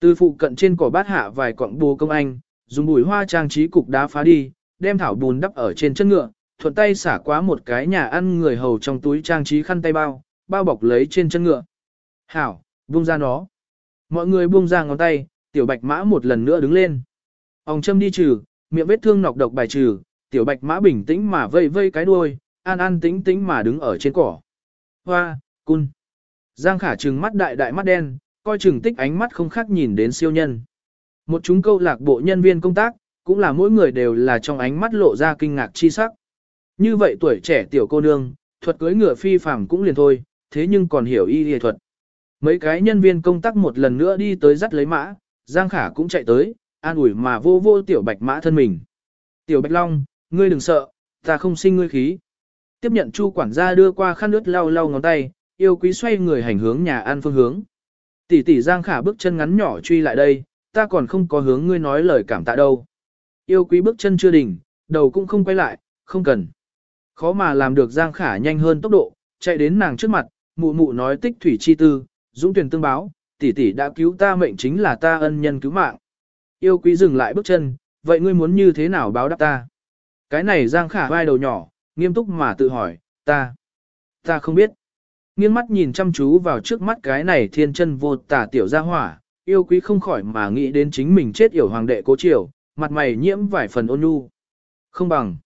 Speaker 1: Từ phụ cận trên cỏ bát hạ vài cọng bồ công anh, dùng bùi hoa trang trí cục đá phá đi, đem thảo bùn đắp ở trên chân ngựa, thuận tay xả quá một cái nhà ăn người hầu trong túi trang trí khăn tay bao, bao bọc lấy trên chân ngựa. Hảo, buông ra nó. Mọi người buông ra ngón tay, tiểu bạch mã một lần nữa đứng lên. Ông châm đi trừ, miệng vết thương nọc độc bài trừ, tiểu bạch mã bình tĩnh mà vây vây cái đuôi, an an tĩnh tĩnh mà đứng ở trên cỏ. Hoa, cun. Giang khả trừng mắt đại đại mắt đen, coi chừng tích ánh mắt không khác nhìn đến siêu nhân. Một chúng câu lạc bộ nhân viên công tác, cũng là mỗi người đều là trong ánh mắt lộ ra kinh ngạc chi sắc. Như vậy tuổi trẻ tiểu cô nương, thuật cưới ngựa phi phàm cũng liền thôi, thế nhưng còn hiểu y y thuật. Mấy cái nhân viên công tác một lần nữa đi tới dắt lấy mã, Giang Khả cũng chạy tới, an ủi mà vô vô tiểu bạch mã thân mình. Tiểu bạch long, ngươi đừng sợ, ta không sinh ngươi khí. Tiếp nhận chu quản gia đưa qua khăn nước lau lau ngón tay, yêu quý xoay người hành hướng nhà ăn phương hướng. Tỷ tỷ Giang Khả bước chân ngắn nhỏ truy lại đây, ta còn không có hướng ngươi nói lời cảm tạ đâu. Yêu quý bước chân chưa đỉnh, đầu cũng không quay lại, không cần. Khó mà làm được Giang Khả nhanh hơn tốc độ, chạy đến nàng trước mặt, mụ mụ nói tích thủy chi tư, dũng tuyển tương báo, tỷ tỷ đã cứu ta mệnh chính là ta ân nhân cứu mạng. Yêu quý dừng lại bước chân, vậy ngươi muốn như thế nào báo đáp ta? Cái này Giang Khả vai đầu nhỏ, nghiêm túc mà tự hỏi, ta, ta không biết. Nghiêng mắt nhìn chăm chú vào trước mắt cái này thiên chân vô tả tiểu gia hỏa, yêu quý không khỏi mà nghĩ đến chính mình chết yểu hoàng đệ cố triều, mặt mày nhiễm vài phần ôn nhu. Không bằng.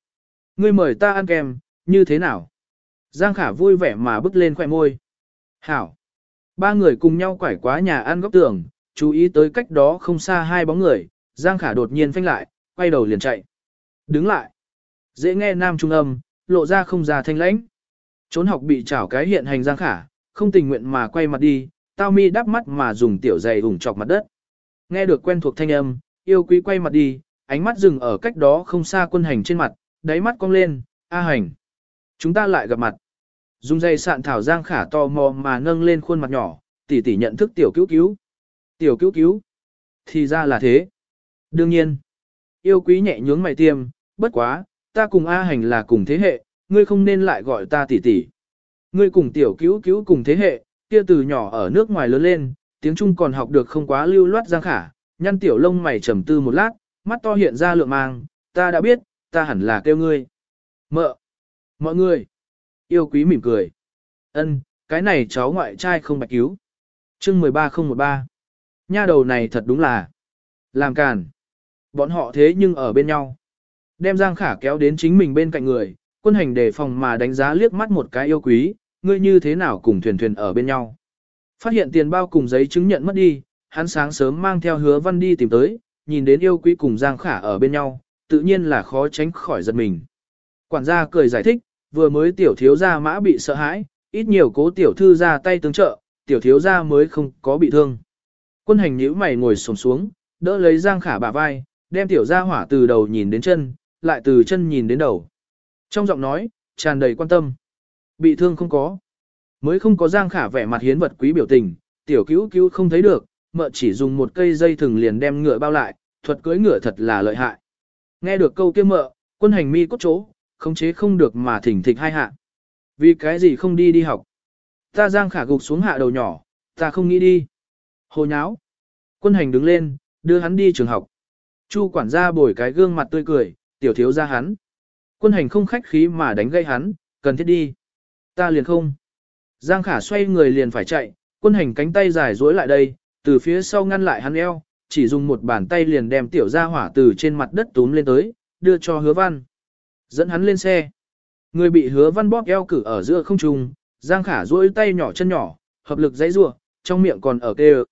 Speaker 1: Ngươi mời ta ăn kem, như thế nào? Giang Khả vui vẻ mà bước lên khoẻ môi. Hảo. Ba người cùng nhau quải quá nhà ăn góc tường, chú ý tới cách đó không xa hai bóng người, Giang Khả đột nhiên phanh lại, quay đầu liền chạy. Đứng lại. Dễ nghe nam trung âm, lộ ra không ra thanh lãnh. Trốn học bị chảo cái hiện hành Giang Khả, không tình nguyện mà quay mặt đi, tao mi đắp mắt mà dùng tiểu giày ủng chọc mặt đất. Nghe được quen thuộc thanh âm, yêu quý quay mặt đi, ánh mắt dừng ở cách đó không xa quân hành trên mặt, đáy mắt cong lên, A hành. Chúng ta lại gặp mặt. Dùng dây sạn thảo giang khả to mò mà nâng lên khuôn mặt nhỏ, tỉ tỉ nhận thức tiểu cứu cứu. Tiểu cứu cứu. Thì ra là thế. Đương nhiên. Yêu quý nhẹ nhướng mày tiêm, bất quá, ta cùng A hành là cùng thế hệ, ngươi không nên lại gọi ta tỷ tỷ. Ngươi cùng tiểu cứu cứu cùng thế hệ, kia từ nhỏ ở nước ngoài lớn lên, tiếng Trung còn học được không quá lưu loát giang khả, nhăn tiểu lông mày trầm tư một lát, mắt to hiện ra lượng mang, ta đã biết, ta hẳn là kêu ngươi. Mợ! Mọi người! Yêu quý mỉm cười. ân cái này cháu ngoại trai không bạch cứu. chương 13013. Nha đầu này thật đúng là làm càn. Bọn họ thế nhưng ở bên nhau. Đem Giang Khả kéo đến chính mình bên cạnh người, quân hành đề phòng mà đánh giá liếc mắt một cái yêu quý, ngươi như thế nào cùng thuyền thuyền ở bên nhau. Phát hiện tiền bao cùng giấy chứng nhận mất đi, hắn sáng sớm mang theo hứa văn đi tìm tới, nhìn đến yêu quý cùng Giang Khả ở bên nhau, tự nhiên là khó tránh khỏi giật mình. Quản gia cười giải thích, vừa mới tiểu thiếu gia mã bị sợ hãi, ít nhiều cố tiểu thư ra tay tướng trợ, tiểu thiếu gia mới không có bị thương. Quân hành nhíu mày ngồi xổm xuống, đỡ lấy Giang Khả bả vai, đem tiểu gia hỏa từ đầu nhìn đến chân, lại từ chân nhìn đến đầu. Trong giọng nói, tràn đầy quan tâm. Bị thương không có. Mới không có Giang Khả vẻ mặt hiến vật quý biểu tình, tiểu cứu cứu không thấy được, mợ chỉ dùng một cây dây thừng liền đem ngựa bao lại, thuật cưỡi ngựa thật là lợi hại. Nghe được câu kia mợ, quân hành mi cốt chỗ, khống chế không được mà thỉnh thịch hai hạ. Vì cái gì không đi đi học? Ta giang khả gục xuống hạ đầu nhỏ, ta không nghĩ đi. Hồ nháo. Quân hành đứng lên, đưa hắn đi trường học. Chu quản gia bồi cái gương mặt tươi cười, tiểu thiếu ra hắn. Quân hành không khách khí mà đánh gây hắn, cần thiết đi. Ta liền không. Giang khả xoay người liền phải chạy, quân hành cánh tay dài duỗi lại đây, từ phía sau ngăn lại hắn eo, chỉ dùng một bàn tay liền đem tiểu gia hỏa từ trên mặt đất túm lên tới, đưa cho hứa văn. Dẫn hắn lên xe. Người bị hứa văn bóp eo cử ở giữa không trung, Giang Khả duỗi tay nhỏ chân nhỏ, hợp lực dãy rua, trong miệng còn ở kêu.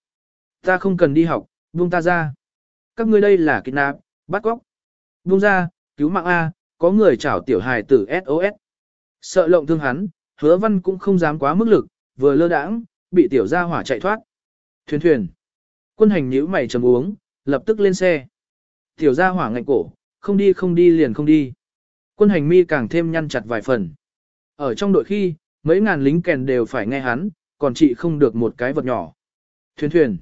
Speaker 1: Ta không cần đi học, buông ta ra. Các ngươi đây là kidnap, bắt cóc. Buông ra, cứu mạng A, có người chảo tiểu hài tử SOS. Sợ lộng thương hắn, hứa văn cũng không dám quá mức lực, vừa lơ đãng, bị tiểu gia hỏa chạy thoát. Thuyền thuyền. Quân hành nhíu mày trầm uống, lập tức lên xe. Tiểu gia hỏa ngạnh cổ, không đi không đi liền không đi. Quân hành mi càng thêm nhăn chặt vài phần. Ở trong đội khi, mấy ngàn lính kèn đều phải nghe hắn, còn chị không được một cái vật nhỏ. Thuyền thuyền.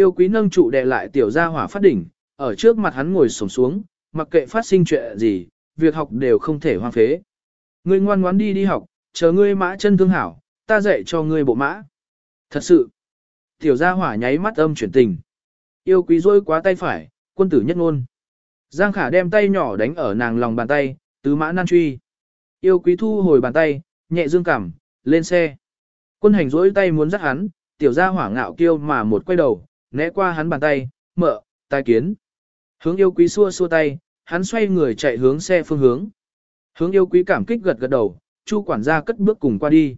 Speaker 1: Yêu quý nâng trụ đè lại tiểu gia hỏa phát đỉnh, ở trước mặt hắn ngồi sổng xuống, mặc kệ phát sinh chuyện gì, việc học đều không thể hoang phế. Ngươi ngoan ngoãn đi đi học, chờ ngươi mã chân thương hảo, ta dạy cho ngươi bộ mã. Thật sự. Tiểu gia hỏa nháy mắt âm chuyển tình. Yêu quý rôi quá tay phải, quân tử nhất ngôn. Giang khả đem tay nhỏ đánh ở nàng lòng bàn tay, tứ mã nan truy. Yêu quý thu hồi bàn tay, nhẹ dương cảm, lên xe. Quân hành rỗi tay muốn dắt hắn, tiểu gia hỏa ngạo kiêu mà một quay đầu, né qua hắn bàn tay, mợ, tai kiến. Hướng yêu quý xua xua tay, hắn xoay người chạy hướng xe phương hướng. Hướng yêu quý cảm kích gật gật đầu, chu quản gia cất bước cùng qua đi.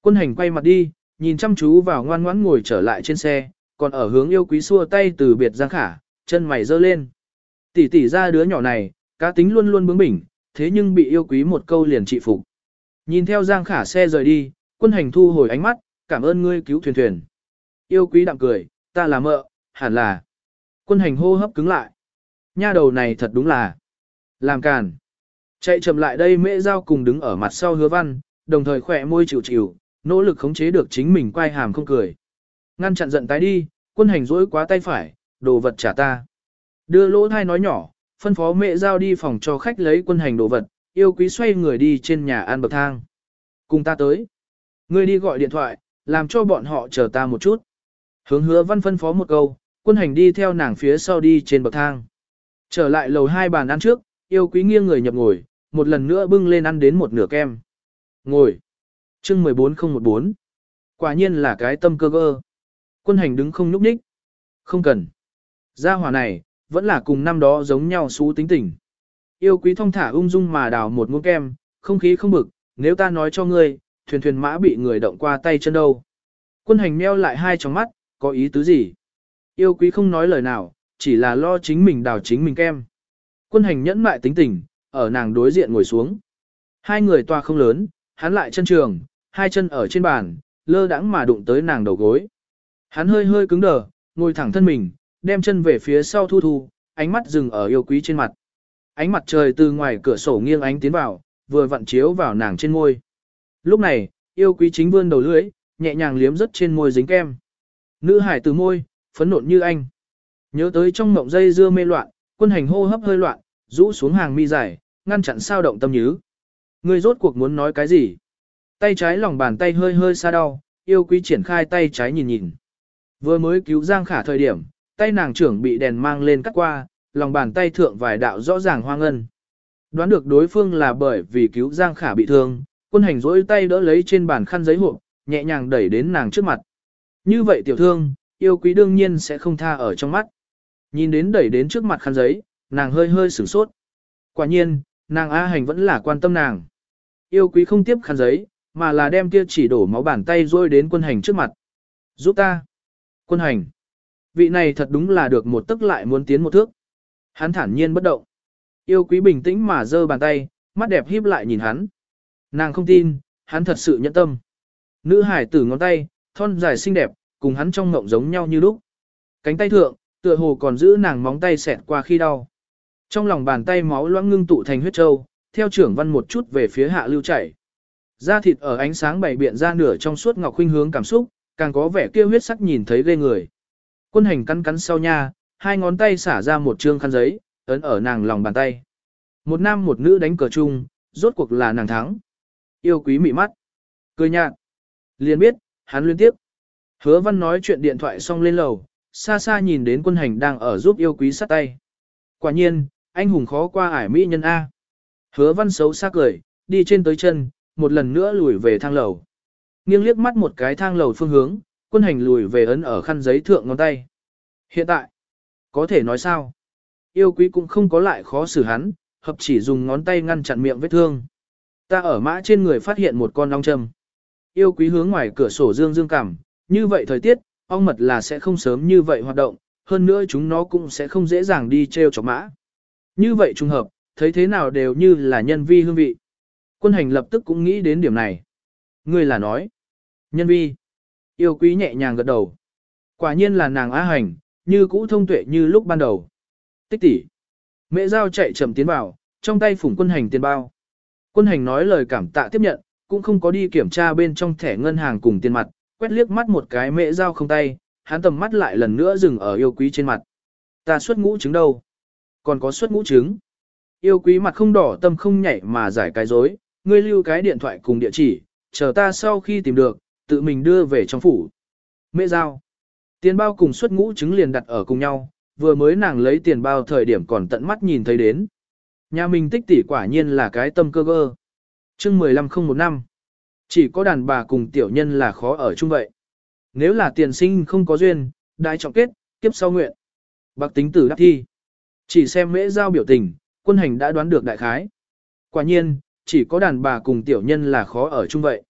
Speaker 1: Quân hành quay mặt đi, nhìn chăm chú vào ngoan ngoãn ngồi trở lại trên xe, còn ở hướng yêu quý xua tay từ biệt giang khả, chân mày dơ lên. Tỷ tỷ ra đứa nhỏ này, cá tính luôn luôn bướng bỉnh, thế nhưng bị yêu quý một câu liền trị phục. Nhìn theo giang khả xe rời đi, quân hành thu hồi ánh mắt, cảm ơn ngươi cứu thuyền thuyền. Yêu quý đạm cười, ta là mợ, hẳn là. Quân hành hô hấp cứng lại. Nha đầu này thật đúng là. Làm càn. Chạy chậm lại đây mễ giao cùng đứng ở mặt sau hứa văn, đồng thời khỏe môi chịu chịu, nỗ lực khống chế được chính mình quay hàm không cười. Ngăn chặn giận tái đi, quân hành rỗi quá tay phải, đồ vật trả ta. Đưa lỗ thai nói nhỏ, phân phó mẹ giao đi phòng cho khách lấy quân hành đồ vật, yêu quý xoay người đi trên nhà ăn bậc thang. Cùng ta tới. Ngươi đi gọi điện thoại, làm cho bọn họ chờ ta một chút. Hướng hứa văn phân phó một câu, quân hành đi theo nàng phía sau đi trên bậc thang. Trở lại lầu hai bàn ăn trước, yêu quý nghiêng người nhập ngồi, một lần nữa bưng lên ăn đến một nửa kem. Ngồi. chương 14014. Quả nhiên là cái tâm cơ cơ. Quân hành đứng không nhúc nhích. Không cần. Gia hỏa này, vẫn là cùng năm đó giống nhau xú tính tình. Yêu quý thông thả ung dung mà đào một muỗng kem, không khí không bực, nếu ta nói cho ngươi, thuyền thuyền mã bị người động qua tay chân đâu. Quân hành meo lại hai tròng mắt, có ý tứ gì? Yêu quý không nói lời nào, chỉ là lo chính mình đào chính mình kem. Quân hành nhẫn mại tính tình, ở nàng đối diện ngồi xuống. Hai người toa không lớn, hắn lại chân trường, hai chân ở trên bàn, lơ đãng mà đụng tới nàng đầu gối. Hắn hơi hơi cứng đờ, ngồi thẳng thân mình, đem chân về phía sau thu thu, ánh mắt dừng ở yêu quý trên mặt. Ánh mặt trời từ ngoài cửa sổ nghiêng ánh tiến vào, vừa vặn chiếu vào nàng trên môi. Lúc này, yêu quý chính vươn đầu lưỡi, nhẹ nhàng liếm rất trên môi dính kem. Nữ hải từ môi, phấn nộn như anh. Nhớ tới trong mộng dây dưa mê loạn, quân hành hô hấp hơi loạn, rũ xuống hàng mi dài, ngăn chặn sao động tâm nhứ. Người rốt cuộc muốn nói cái gì? Tay trái lòng bàn tay hơi hơi xa đau, yêu quý triển khai tay trái nhìn nhìn. Vừa mới cứu Giang Khả thời điểm, tay nàng trưởng bị đèn mang lên cắt qua, lòng bàn tay thượng vài đạo rõ ràng hoang ân. Đoán được đối phương là bởi vì cứu Giang Khả bị thương, quân hành rỗi tay đỡ lấy trên bàn khăn giấy hộp, nhẹ nhàng đẩy đến nàng trước mặt. Như vậy tiểu thương, yêu quý đương nhiên sẽ không tha ở trong mắt. Nhìn đến đẩy đến trước mặt khăn giấy, nàng hơi hơi sửng sốt. Quả nhiên, nàng A hành vẫn là quan tâm nàng. Yêu quý không tiếp khăn giấy, mà là đem kia chỉ đổ máu bàn tay rôi đến quân hành trước mặt. Giúp ta. Quân hành. Vị này thật đúng là được một tức lại muốn tiến một thước. Hắn thản nhiên bất động. Yêu quý bình tĩnh mà giơ bàn tay, mắt đẹp híp lại nhìn hắn. Nàng không tin, hắn thật sự nhẫn tâm. Nữ hải tử ngón tay, thon dài xinh đẹp, cùng hắn trong ngộng giống nhau như lúc. Cánh tay thượng, tựa hồ còn giữ nàng móng tay xẹt qua khi đau. Trong lòng bàn tay máu loãng ngưng tụ thành huyết châu, theo trưởng văn một chút về phía hạ lưu chảy. Da thịt ở ánh sáng bảy biện ra nửa trong suốt ngọc khuynh hướng cảm xúc, càng có vẻ kia huyết sắc nhìn thấy ghê người. Quân hành cắn cắn sau nha, hai ngón tay xả ra một trương khăn giấy, ấn ở nàng lòng bàn tay. Một nam một nữ đánh cờ chung, rốt cuộc là nàng thắng. Yêu quý mị mắt. Cười nhạt. Liền biết, hắn liên tiếp. Hứa văn nói chuyện điện thoại xong lên lầu, xa xa nhìn đến quân hành đang ở giúp yêu quý sát tay. Quả nhiên, anh hùng khó qua ải mỹ nhân A. Hứa văn xấu xa cười, đi trên tới chân, một lần nữa lùi về thang lầu. Nghiêng liếc mắt một cái thang lầu phương hướng, quân hành lùi về ấn ở khăn giấy thượng ngón tay. Hiện tại, có thể nói sao? Yêu quý cũng không có lại khó xử hắn, hợp chỉ dùng ngón tay ngăn chặn miệng vết thương. Ta ở mã trên người phát hiện một con ong châm. Yêu quý hướng ngoài cửa sổ dương dương cảm, như vậy thời tiết, ong mật là sẽ không sớm như vậy hoạt động, hơn nữa chúng nó cũng sẽ không dễ dàng đi treo chọc mã. Như vậy trùng hợp, thấy thế nào đều như là nhân vi hương vị. Quân hành lập tức cũng nghĩ đến điểm này. Ngươi là nói. Nhân vi. Yêu quý nhẹ nhàng gật đầu. Quả nhiên là nàng á hành, như cũ thông tuệ như lúc ban đầu. Tích tỷ. Mẹ giao chạy chậm tiến vào, trong tay phủng quân hành tiền bao. Quân hành nói lời cảm tạ tiếp nhận, cũng không có đi kiểm tra bên trong thẻ ngân hàng cùng tiền mặt, quét liếc mắt một cái mẹ giao không tay, hắn tầm mắt lại lần nữa dừng ở yêu quý trên mặt. Ta xuất ngũ trứng đâu? Còn có xuất ngũ trứng. Yêu quý mặt không đỏ tâm không nhảy mà giải cái dối, ngươi lưu cái điện thoại cùng địa chỉ, chờ ta sau khi tìm được, tự mình đưa về trong phủ. Mẹ giao. Tiền bao cùng xuất ngũ trứng liền đặt ở cùng nhau, vừa mới nàng lấy tiền bao thời điểm còn tận mắt nhìn thấy đến. Nhà mình tích tỷ quả nhiên là cái tâm cơ cơ chương 15 không một năm. Chỉ có đàn bà cùng tiểu nhân là khó ở chung vậy. Nếu là tiền sinh không có duyên, đại trọng kết, kiếp sau nguyện. Bạc tính tử đáp thi. Chỉ xem mễ giao biểu tình, quân hành đã đoán được đại khái. Quả nhiên, chỉ có đàn bà cùng tiểu nhân là khó ở chung vậy.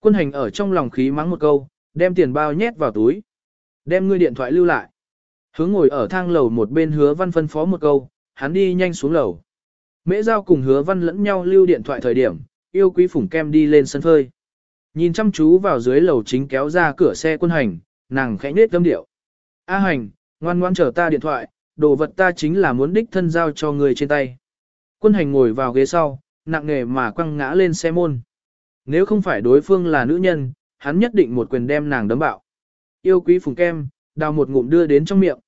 Speaker 1: Quân hành ở trong lòng khí mắng một câu, đem tiền bao nhét vào túi. Đem ngươi điện thoại lưu lại. Hướng ngồi ở thang lầu một bên hứa văn phân phó một câu, hắn đi nhanh xuống lầu. Mễ giao cùng hứa văn lẫn nhau lưu điện thoại thời điểm, yêu quý phủng kem đi lên sân phơi. Nhìn chăm chú vào dưới lầu chính kéo ra cửa xe quân hành, nàng khẽ nết tâm điệu. A hành, ngoan ngoan chờ ta điện thoại, đồ vật ta chính là muốn đích thân giao cho người trên tay. Quân hành ngồi vào ghế sau, nặng nề mà quăng ngã lên xe môn. Nếu không phải đối phương là nữ nhân, hắn nhất định một quyền đem nàng đấm bạo. Yêu quý phùng kem, đào một ngụm đưa đến trong miệng.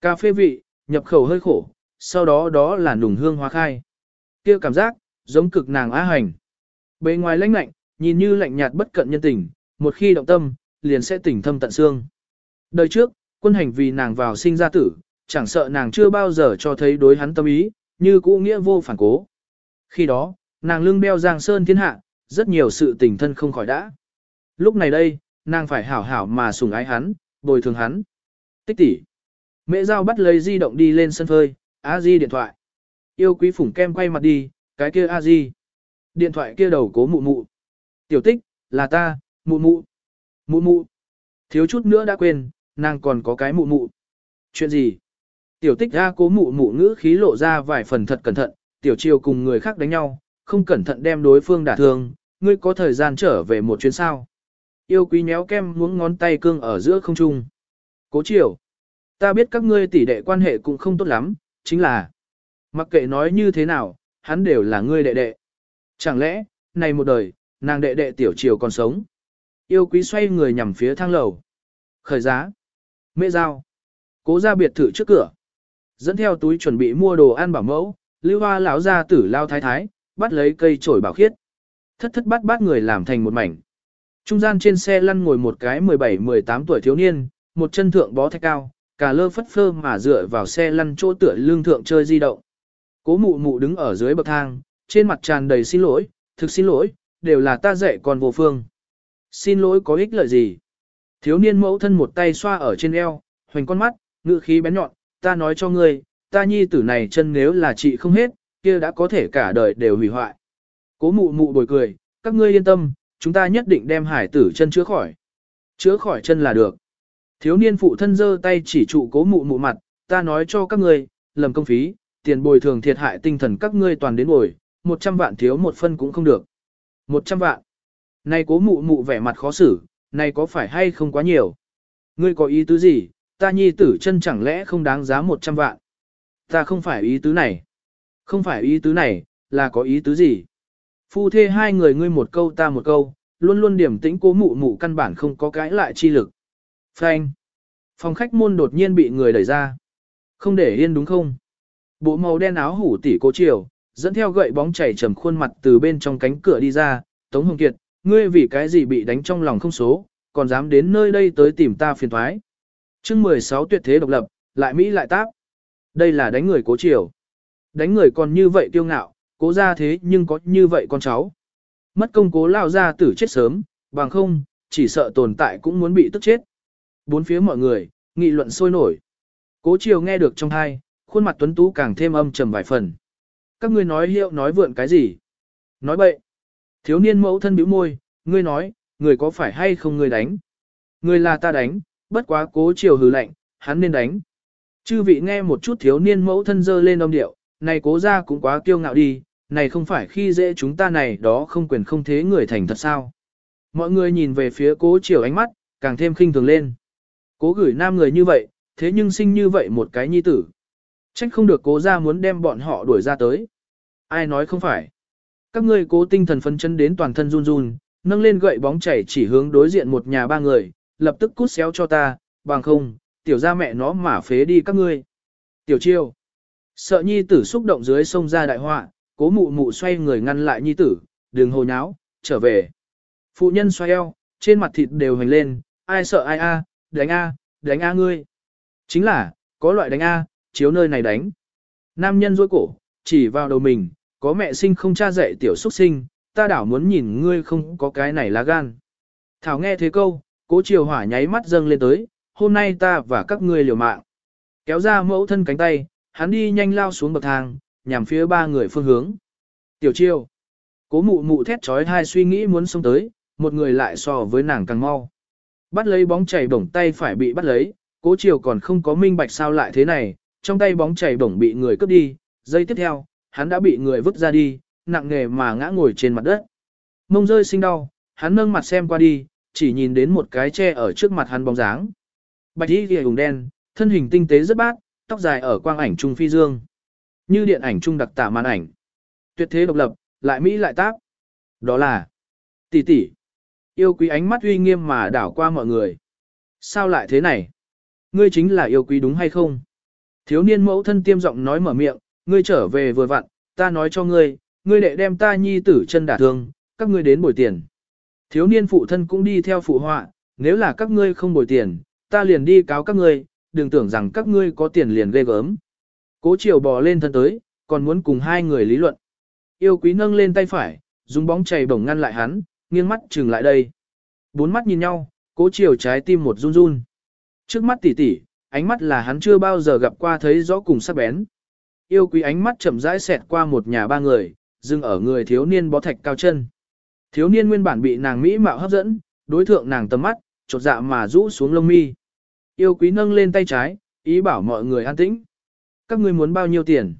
Speaker 1: Cà phê vị, nhập khẩu hơi khổ, sau đó đó là nùng hương hoa khai. kia cảm giác, giống cực nàng á hành. Bề ngoài lãnh lạnh, nhìn như lạnh nhạt bất cận nhân tình, một khi động tâm, liền sẽ tỉnh thâm tận xương. Đời trước, quân hành vì nàng vào sinh ra tử, chẳng sợ nàng chưa bao giờ cho thấy đối hắn tâm ý, như cũ nghĩa vô phản cố. Khi đó, nàng lưng đeo giang sơn thiên hạ, rất nhiều sự tình thân không khỏi đã. Lúc này đây, nàng phải hảo hảo mà sủng ái hắn, bồi thường hắn. Tích tỷ. Mẹ giao bắt lấy di động đi lên sân phơi, a di điện thoại. Yêu quý phủng kem quay mặt đi, cái kia a di. Điện thoại kia đầu cố mụ mụ. Tiểu tích, là ta, mụ mụ. Mụ mụ. Thiếu chút nữa đã quên, nàng còn có cái mụ mụ. Chuyện gì? Tiểu tích ra cố mụ mụ ngữ khí lộ ra vài phần thật cẩn thận, tiểu chiều cùng người khác đánh nhau, không cẩn thận đem đối phương đả thương, ngươi có thời gian trở về một chuyến sao. Yêu quý nhéo kem muốn ngón tay cương ở giữa không trung. Cố chiều. Ta biết các ngươi tỷ đệ quan hệ cũng không tốt lắm, chính là. Mặc kệ nói như thế nào, hắn đều là ngươi đệ đệ. Chẳng lẽ, này một đời, nàng đệ đệ tiểu triều còn sống. Yêu quý xoay người nhằm phía thang lầu. Khởi giá. Mẹ giao. Cố ra biệt thự trước cửa. Dẫn theo túi chuẩn bị mua đồ ăn bảo mẫu, lưu hoa lão ra tử lao thái thái, bắt lấy cây trổi bảo khiết. Thất thất bắt bắt người làm thành một mảnh. Trung gian trên xe lăn ngồi một cái 17-18 tuổi thiếu niên, một chân thượng bó thạch cao, cả lơ phất phơ mà dựa vào xe lăn chỗ tựa lương thượng chơi di động. Cố mụ mụ đứng ở dưới bậc thang, trên mặt tràn đầy xin lỗi, thực xin lỗi, đều là ta dạy con vô phương. Xin lỗi có ích lợi gì? Thiếu niên mẫu thân một tay xoa ở trên eo, hoành con mắt, ngự khí bén nhọn, ta nói cho ngươi, ta nhi tử này chân nếu là chị không hết, kia đã có thể cả đời đều hủy hoại. Cố mụ mụ bồi cười, các ngươi yên tâm, chúng ta nhất định đem hải tử chân chữa khỏi. Chữa khỏi chân là được. Thiếu niên phụ thân giơ tay chỉ trụ cố mụ mụ mặt, ta nói cho các ngươi, lầm công phí, tiền bồi thường thiệt hại tinh thần các ngươi toàn đến bồi, 100 vạn thiếu một phân cũng không được. 100 vạn. Này cố mụ mụ vẻ mặt khó xử, này có phải hay không quá nhiều? Ngươi có ý tứ gì, ta nhi tử chân chẳng lẽ không đáng giá 100 vạn? Ta không phải ý tứ này. Không phải ý tứ này, là có ý tứ gì? Phu thê hai người ngươi một câu ta một câu, luôn luôn điểm tĩnh cố mụ mụ căn bản không có cãi lại chi lực. Phanh. Phòng khách môn đột nhiên bị người đẩy ra. Không để yên đúng không? Bộ màu đen áo hủ tỉ cố chiều, dẫn theo gậy bóng chảy trầm khuôn mặt từ bên trong cánh cửa đi ra, Tống Hồng Kiệt, ngươi vì cái gì bị đánh trong lòng không số, còn dám đến nơi đây tới tìm ta phiền thoái. chương 16 tuyệt thế độc lập, lại Mỹ lại táp. Đây là đánh người cố chiều. Đánh người còn như vậy tiêu ngạo, cố ra thế nhưng có như vậy con cháu. Mất công cố lao ra tử chết sớm, bằng không, chỉ sợ tồn tại cũng muốn bị tức chết. Bốn phía mọi người, nghị luận sôi nổi. Cố chiều nghe được trong hai, khuôn mặt tuấn tú càng thêm âm trầm vài phần. Các ngươi nói hiệu nói vượn cái gì? Nói bậy. Thiếu niên mẫu thân bĩu môi, ngươi nói, người có phải hay không ngươi đánh? Người là ta đánh, bất quá cố chiều hừ lạnh, hắn nên đánh. Chư vị nghe một chút thiếu niên mẫu thân dơ lên âm điệu, này cố ra cũng quá kiêu ngạo đi, này không phải khi dễ chúng ta này đó không quyền không thế người thành thật sao. Mọi người nhìn về phía cố chiều ánh mắt, càng thêm khinh thường lên. Cố gửi nam người như vậy, thế nhưng sinh như vậy một cái nhi tử. Trách không được cố ra muốn đem bọn họ đuổi ra tới. Ai nói không phải. Các ngươi cố tinh thần phấn chân đến toàn thân run run, nâng lên gậy bóng chảy chỉ hướng đối diện một nhà ba người, lập tức cút xéo cho ta, bằng không, tiểu ra mẹ nó mà phế đi các ngươi. Tiểu chiêu. Sợ nhi tử xúc động dưới sông ra đại họa, cố mụ mụ xoay người ngăn lại nhi tử, đừng hồ nháo, trở về. Phụ nhân xoay eo, trên mặt thịt đều hành lên, ai sợ ai a, đánh a, đánh a ngươi. Chính là, có loại đánh A, chiếu nơi này đánh. Nam nhân dối cổ, chỉ vào đầu mình, có mẹ sinh không cha dạy tiểu xuất sinh, ta đảo muốn nhìn ngươi không có cái này lá gan. Thảo nghe thế câu, cố chiều hỏa nháy mắt dâng lên tới, hôm nay ta và các ngươi liều mạng. Kéo ra mẫu thân cánh tay, hắn đi nhanh lao xuống bậc thang, nhằm phía ba người phương hướng. Tiểu chiêu. Cố mụ mụ thét trói hai suy nghĩ muốn xông tới, một người lại so với nàng càng mau. Bắt lấy bóng chảy bổng tay phải bị bắt lấy, cố chiều còn không có minh bạch sao lại thế này, trong tay bóng chảy bổng bị người cướp đi, giây tiếp theo, hắn đã bị người vứt ra đi, nặng nghề mà ngã ngồi trên mặt đất. Mông rơi sinh đau, hắn nâng mặt xem qua đi, chỉ nhìn đến một cái tre ở trước mặt hắn bóng dáng. Bạch y ghề hùng đen, thân hình tinh tế rất bát, tóc dài ở quang ảnh trung phi dương. Như điện ảnh trung đặc tả màn ảnh. Tuyệt thế độc lập, lại mỹ lại tác. Đó là tỷ tỷ. Yêu quý ánh mắt uy nghiêm mà đảo qua mọi người. Sao lại thế này? Ngươi chính là yêu quý đúng hay không? Thiếu niên mẫu thân tiêm giọng nói mở miệng, ngươi trở về vừa vặn, ta nói cho ngươi, ngươi đệ đem ta nhi tử chân đả thương, các ngươi đến bồi tiền. Thiếu niên phụ thân cũng đi theo phụ họa, nếu là các ngươi không bồi tiền, ta liền đi cáo các ngươi, đừng tưởng rằng các ngươi có tiền liền ghê gớm. Cố chiều bò lên thân tới, còn muốn cùng hai người lý luận. Yêu quý nâng lên tay phải, dùng bóng chày bổng ngăn lại hắn, nghiêng mắt trừng lại đây. Bốn mắt nhìn nhau, cố chiều trái tim một run run. Trước mắt tỉ tỉ, ánh mắt là hắn chưa bao giờ gặp qua thấy rõ cùng sắc bén. Yêu quý ánh mắt chậm rãi xẹt qua một nhà ba người, dừng ở người thiếu niên bó thạch cao chân. Thiếu niên nguyên bản bị nàng mỹ mạo hấp dẫn, đối thượng nàng tầm mắt, chột dạ mà rũ xuống lông mi. Yêu quý nâng lên tay trái, ý bảo mọi người an tĩnh. Các ngươi muốn bao nhiêu tiền?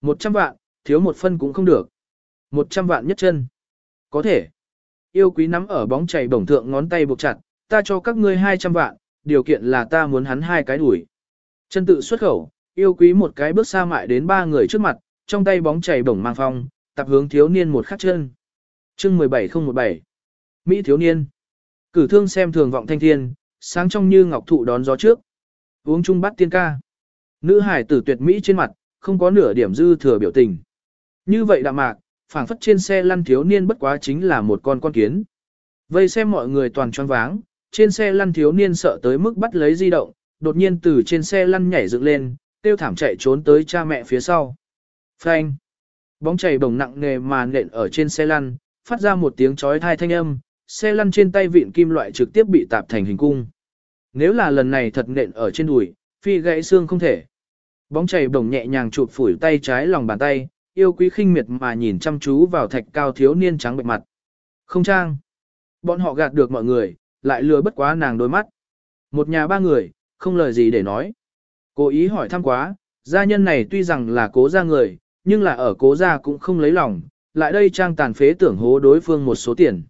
Speaker 1: Một trăm vạn, thiếu một phân cũng không được. Một trăm vạn nhất chân. Có thể. Yêu quý nắm ở bóng chảy bổng thượng ngón tay buộc chặt, ta cho các ngươi hai trăm vạn, điều kiện là ta muốn hắn hai cái đuổi. Chân tự xuất khẩu, yêu quý một cái bước xa mại đến ba người trước mặt, trong tay bóng chảy bổng mang phong, tập hướng thiếu niên một khắc chân. Chương 17017 Mỹ thiếu niên Cử thương xem thường vọng thanh thiên, sáng trong như ngọc thụ đón gió trước. Uống chung bát tiên ca. Nữ hải tử tuyệt Mỹ trên mặt, không có nửa điểm dư thừa biểu tình. Như vậy đạm mạc, phảng phất trên xe lăn thiếu niên bất quá chính là một con con kiến. Vây xem mọi người toàn choáng váng, trên xe lăn thiếu niên sợ tới mức bắt lấy di động, đột nhiên từ trên xe lăn nhảy dựng lên, tiêu thảm chạy trốn tới cha mẹ phía sau. Phanh! Bóng chảy bồng nặng nề mà nện ở trên xe lăn, phát ra một tiếng chói thai thanh âm, xe lăn trên tay vịn kim loại trực tiếp bị tạp thành hình cung. Nếu là lần này thật nện ở trên đùi, phi gãy xương không thể. Bóng chảy bồng nhẹ nhàng chụp phủi tay trái lòng bàn tay, yêu quý khinh miệt mà nhìn chăm chú vào thạch cao thiếu niên trắng bệnh mặt. Không trang. Bọn họ gạt được mọi người, lại lừa bất quá nàng đôi mắt. Một nhà ba người, không lời gì để nói. Cố ý hỏi thăm quá, gia nhân này tuy rằng là cố gia người, nhưng là ở cố gia cũng không lấy lòng, lại đây trang tàn phế tưởng hố đối phương một số tiền.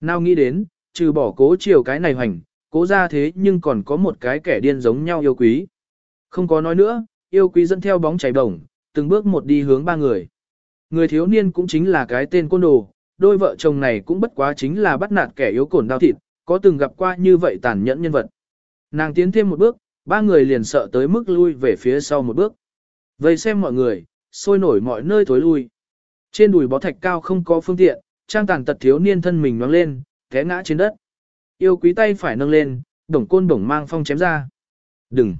Speaker 1: Nào nghĩ đến, trừ bỏ cố chiều cái này hoành, cố gia thế nhưng còn có một cái kẻ điên giống nhau yêu quý. Không có nói nữa, yêu quý dẫn theo bóng chảy bổng, từng bước một đi hướng ba người. Người thiếu niên cũng chính là cái tên côn đồ, đôi vợ chồng này cũng bất quá chính là bắt nạt kẻ yếu cổn đau thịt, có từng gặp qua như vậy tàn nhẫn nhân vật. Nàng tiến thêm một bước, ba người liền sợ tới mức lui về phía sau một bước. Vây xem mọi người, sôi nổi mọi nơi thối lui. Trên đùi bó thạch cao không có phương tiện, trang tàn tật thiếu niên thân mình nhoáng lên, té ngã trên đất. Yêu quý tay phải nâng lên, đồng côn đồng mang phong chém ra. Đừng!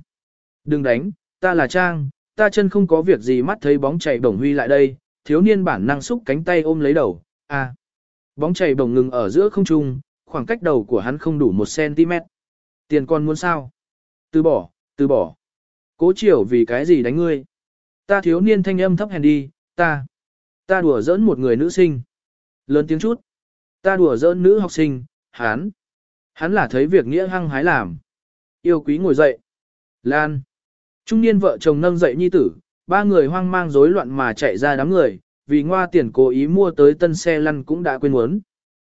Speaker 1: Đừng đánh, ta là Trang, ta chân không có việc gì mắt thấy bóng chảy đồng huy lại đây, thiếu niên bản năng xúc cánh tay ôm lấy đầu, à. Bóng chảy đồng ngừng ở giữa không trung, khoảng cách đầu của hắn không đủ 1cm. Tiền con muốn sao? Từ bỏ, từ bỏ. Cố chiều vì cái gì đánh ngươi? Ta thiếu niên thanh âm thấp hèn đi, ta. Ta đùa giỡn một người nữ sinh. Lớn tiếng chút. Ta đùa giỡn nữ học sinh, hắn. Hắn là thấy việc nghĩa hăng hái làm. Yêu quý ngồi dậy. Lan. Trung niên vợ chồng nâng dậy nhi tử, ba người hoang mang rối loạn mà chạy ra đám người, vì ngoa tiền cố ý mua tới tân xe lăn cũng đã quên muốn.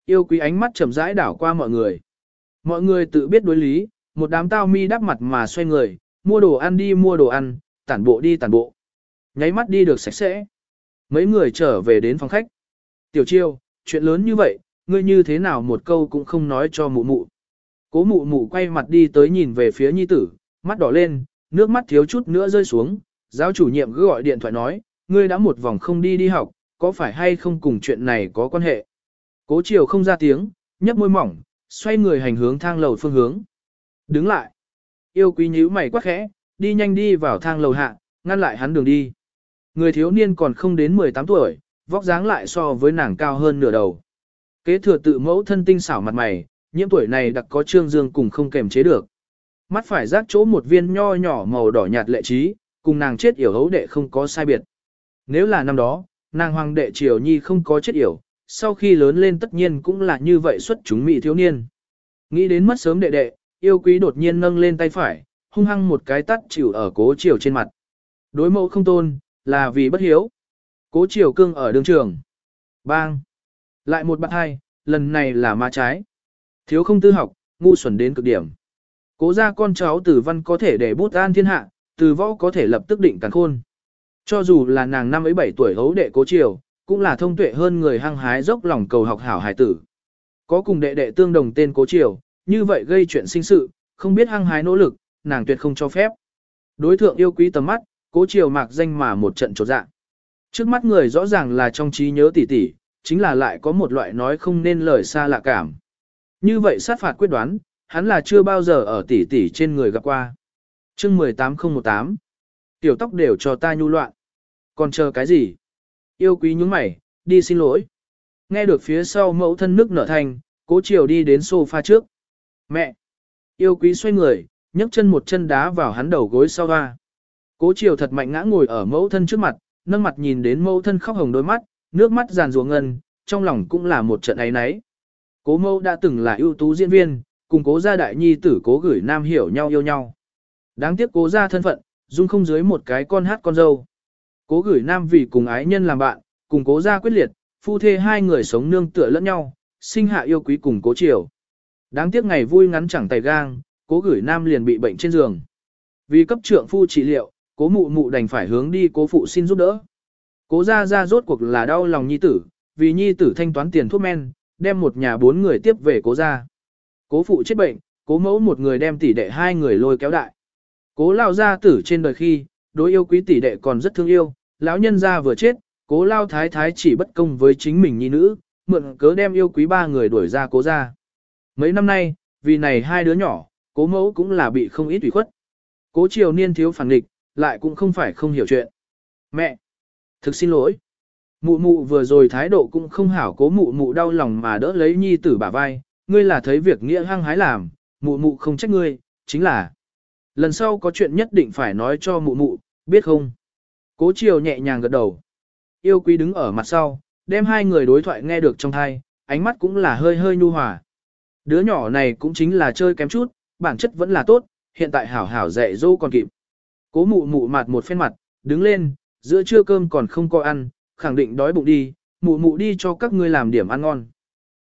Speaker 1: Yêu quý ánh mắt chậm rãi đảo qua mọi người. Mọi người tự biết đối lý, một đám tao mi đắp mặt mà xoay người, mua đồ ăn đi mua đồ ăn, tản bộ đi tản bộ. Nháy mắt đi được sạch sẽ. Mấy người trở về đến phòng khách. Tiểu chiêu, chuyện lớn như vậy, ngươi như thế nào một câu cũng không nói cho mụ mụ. Cố mụ mụ quay mặt đi tới nhìn về phía nhi tử, mắt đỏ lên, nước mắt thiếu chút nữa rơi xuống. Giáo chủ nhiệm cứ gọi điện thoại nói, ngươi đã một vòng không đi đi học, có phải hay không cùng chuyện này có quan hệ. Cố chiều không ra tiếng, nhấp môi mỏng, xoay người hành hướng thang lầu phương hướng. Đứng lại. Yêu quý nhíu mày quá khẽ, đi nhanh đi vào thang lầu hạ, ngăn lại hắn đường đi. Người thiếu niên còn không đến 18 tuổi, vóc dáng lại so với nàng cao hơn nửa đầu. Kế thừa tự mẫu thân tinh xảo mặt mày, nhiễm tuổi này đặc có trương dương cùng không kềm chế được. Mắt phải rác chỗ một viên nho nhỏ màu đỏ nhạt lệ trí, cùng nàng chết yểu hấu đệ không có sai biệt. Nếu là năm đó, nàng hoàng đệ triều nhi không có chết yểu, sau khi lớn lên tất nhiên cũng là như vậy xuất chúng mỹ thiếu niên. Nghĩ đến mất sớm đệ đệ, yêu quý đột nhiên nâng lên tay phải, hung hăng một cái tắt chịu ở cố chiều trên mặt. Đối mẫu không tôn, là vì bất hiếu. Cố chiều cương ở đường trường. Bang! Lại một bạn hai, lần này là ma trái. Thiếu không tư học, ngu xuẩn đến cực điểm. Cố ra con cháu tử văn có thể để bút an thiên hạ, từ võ có thể lập tức định càn khôn. Cho dù là nàng năm ấy bảy tuổi hấu đệ cố chiều, cũng là thông tuệ hơn người hăng hái dốc lòng cầu học hảo hải tử. Có cùng đệ đệ tương đồng tên cố triều, như vậy gây chuyện sinh sự, không biết hăng hái nỗ lực, nàng tuyệt không cho phép. Đối thượng yêu quý tầm mắt, cố triều mạc danh mà một trận trột dạ. Trước mắt người rõ ràng là trong trí nhớ tỉ tỉ, chính là lại có một loại nói không nên lời xa lạ cảm. Như vậy sát phạt quyết đoán, hắn là chưa bao giờ ở tỉ tỉ trên người gặp qua. chương 18018 Tiểu tóc đều cho ta nhu loạn. Còn chờ cái gì? Yêu quý nhúng mày, đi xin lỗi. Nghe được phía sau mẫu thân nước nở thành, cố chiều đi đến sofa trước. Mẹ! Yêu quý xoay người, nhấc chân một chân đá vào hắn đầu gối sau va. Cố chiều thật mạnh ngã ngồi ở mẫu thân trước mặt, nâng mặt nhìn đến mẫu thân khóc hồng đôi mắt, nước mắt giàn ruộng ngân, trong lòng cũng là một trận ấy nấy. Cố mẫu đã từng là ưu tú diễn viên, cùng cố gia đại nhi tử cố gửi nam hiểu nhau yêu nhau. Đáng tiếc cố gia thân phận, dung không dưới một cái con hát con dâu. Cố gửi nam vì cùng ái nhân làm bạn, cùng cố gia quyết liệt, phu thê hai người sống nương tựa lẫn nhau, sinh hạ yêu quý cùng cố triều. Đáng tiếc ngày vui ngắn chẳng tay gang, cố gửi nam liền bị bệnh trên giường. Vì cấp trượng phu trị liệu, cố mụ mụ đành phải hướng đi cố phụ xin giúp đỡ. Cố gia gia rốt cuộc là đau lòng nhi tử, vì nhi tử thanh toán tiền thuốc men, đem một nhà bốn người tiếp về cố gia. Cố phụ chết bệnh, cố mẫu một người đem tỷ đệ hai người lôi kéo đại. Cố lao gia tử trên đời khi, đối yêu quý tỷ đệ còn rất thương yêu, lão nhân gia vừa chết, cố lao thái thái chỉ bất công với chính mình nhi nữ, mượn cớ đem yêu quý ba người đuổi ra cố gia. Mấy năm nay, vì này hai đứa nhỏ, cố mẫu cũng là bị không ít ủy khuất. Cố triều niên thiếu phản nghịch, lại cũng không phải không hiểu chuyện. Mẹ! Thực xin lỗi. Mụ mụ vừa rồi thái độ cũng không hảo cố mụ mụ đau lòng mà đỡ lấy nhi tử bả vai, ngươi là thấy việc nghĩa hăng hái làm, mụ mụ không trách ngươi, chính là. Lần sau có chuyện nhất định phải nói cho mụ mụ, biết không? Cố chiều nhẹ nhàng gật đầu. Yêu quý đứng ở mặt sau, đem hai người đối thoại nghe được trong thai, ánh mắt cũng là hơi hơi nhu hòa. Đứa nhỏ này cũng chính là chơi kém chút, bản chất vẫn là tốt, hiện tại hảo hảo dạy dỗ còn kịp. Cố mụ mụ mặt một phen mặt, đứng lên, giữa trưa cơm còn không có ăn, khẳng định đói bụng đi, mụ mụ đi cho các ngươi làm điểm ăn ngon.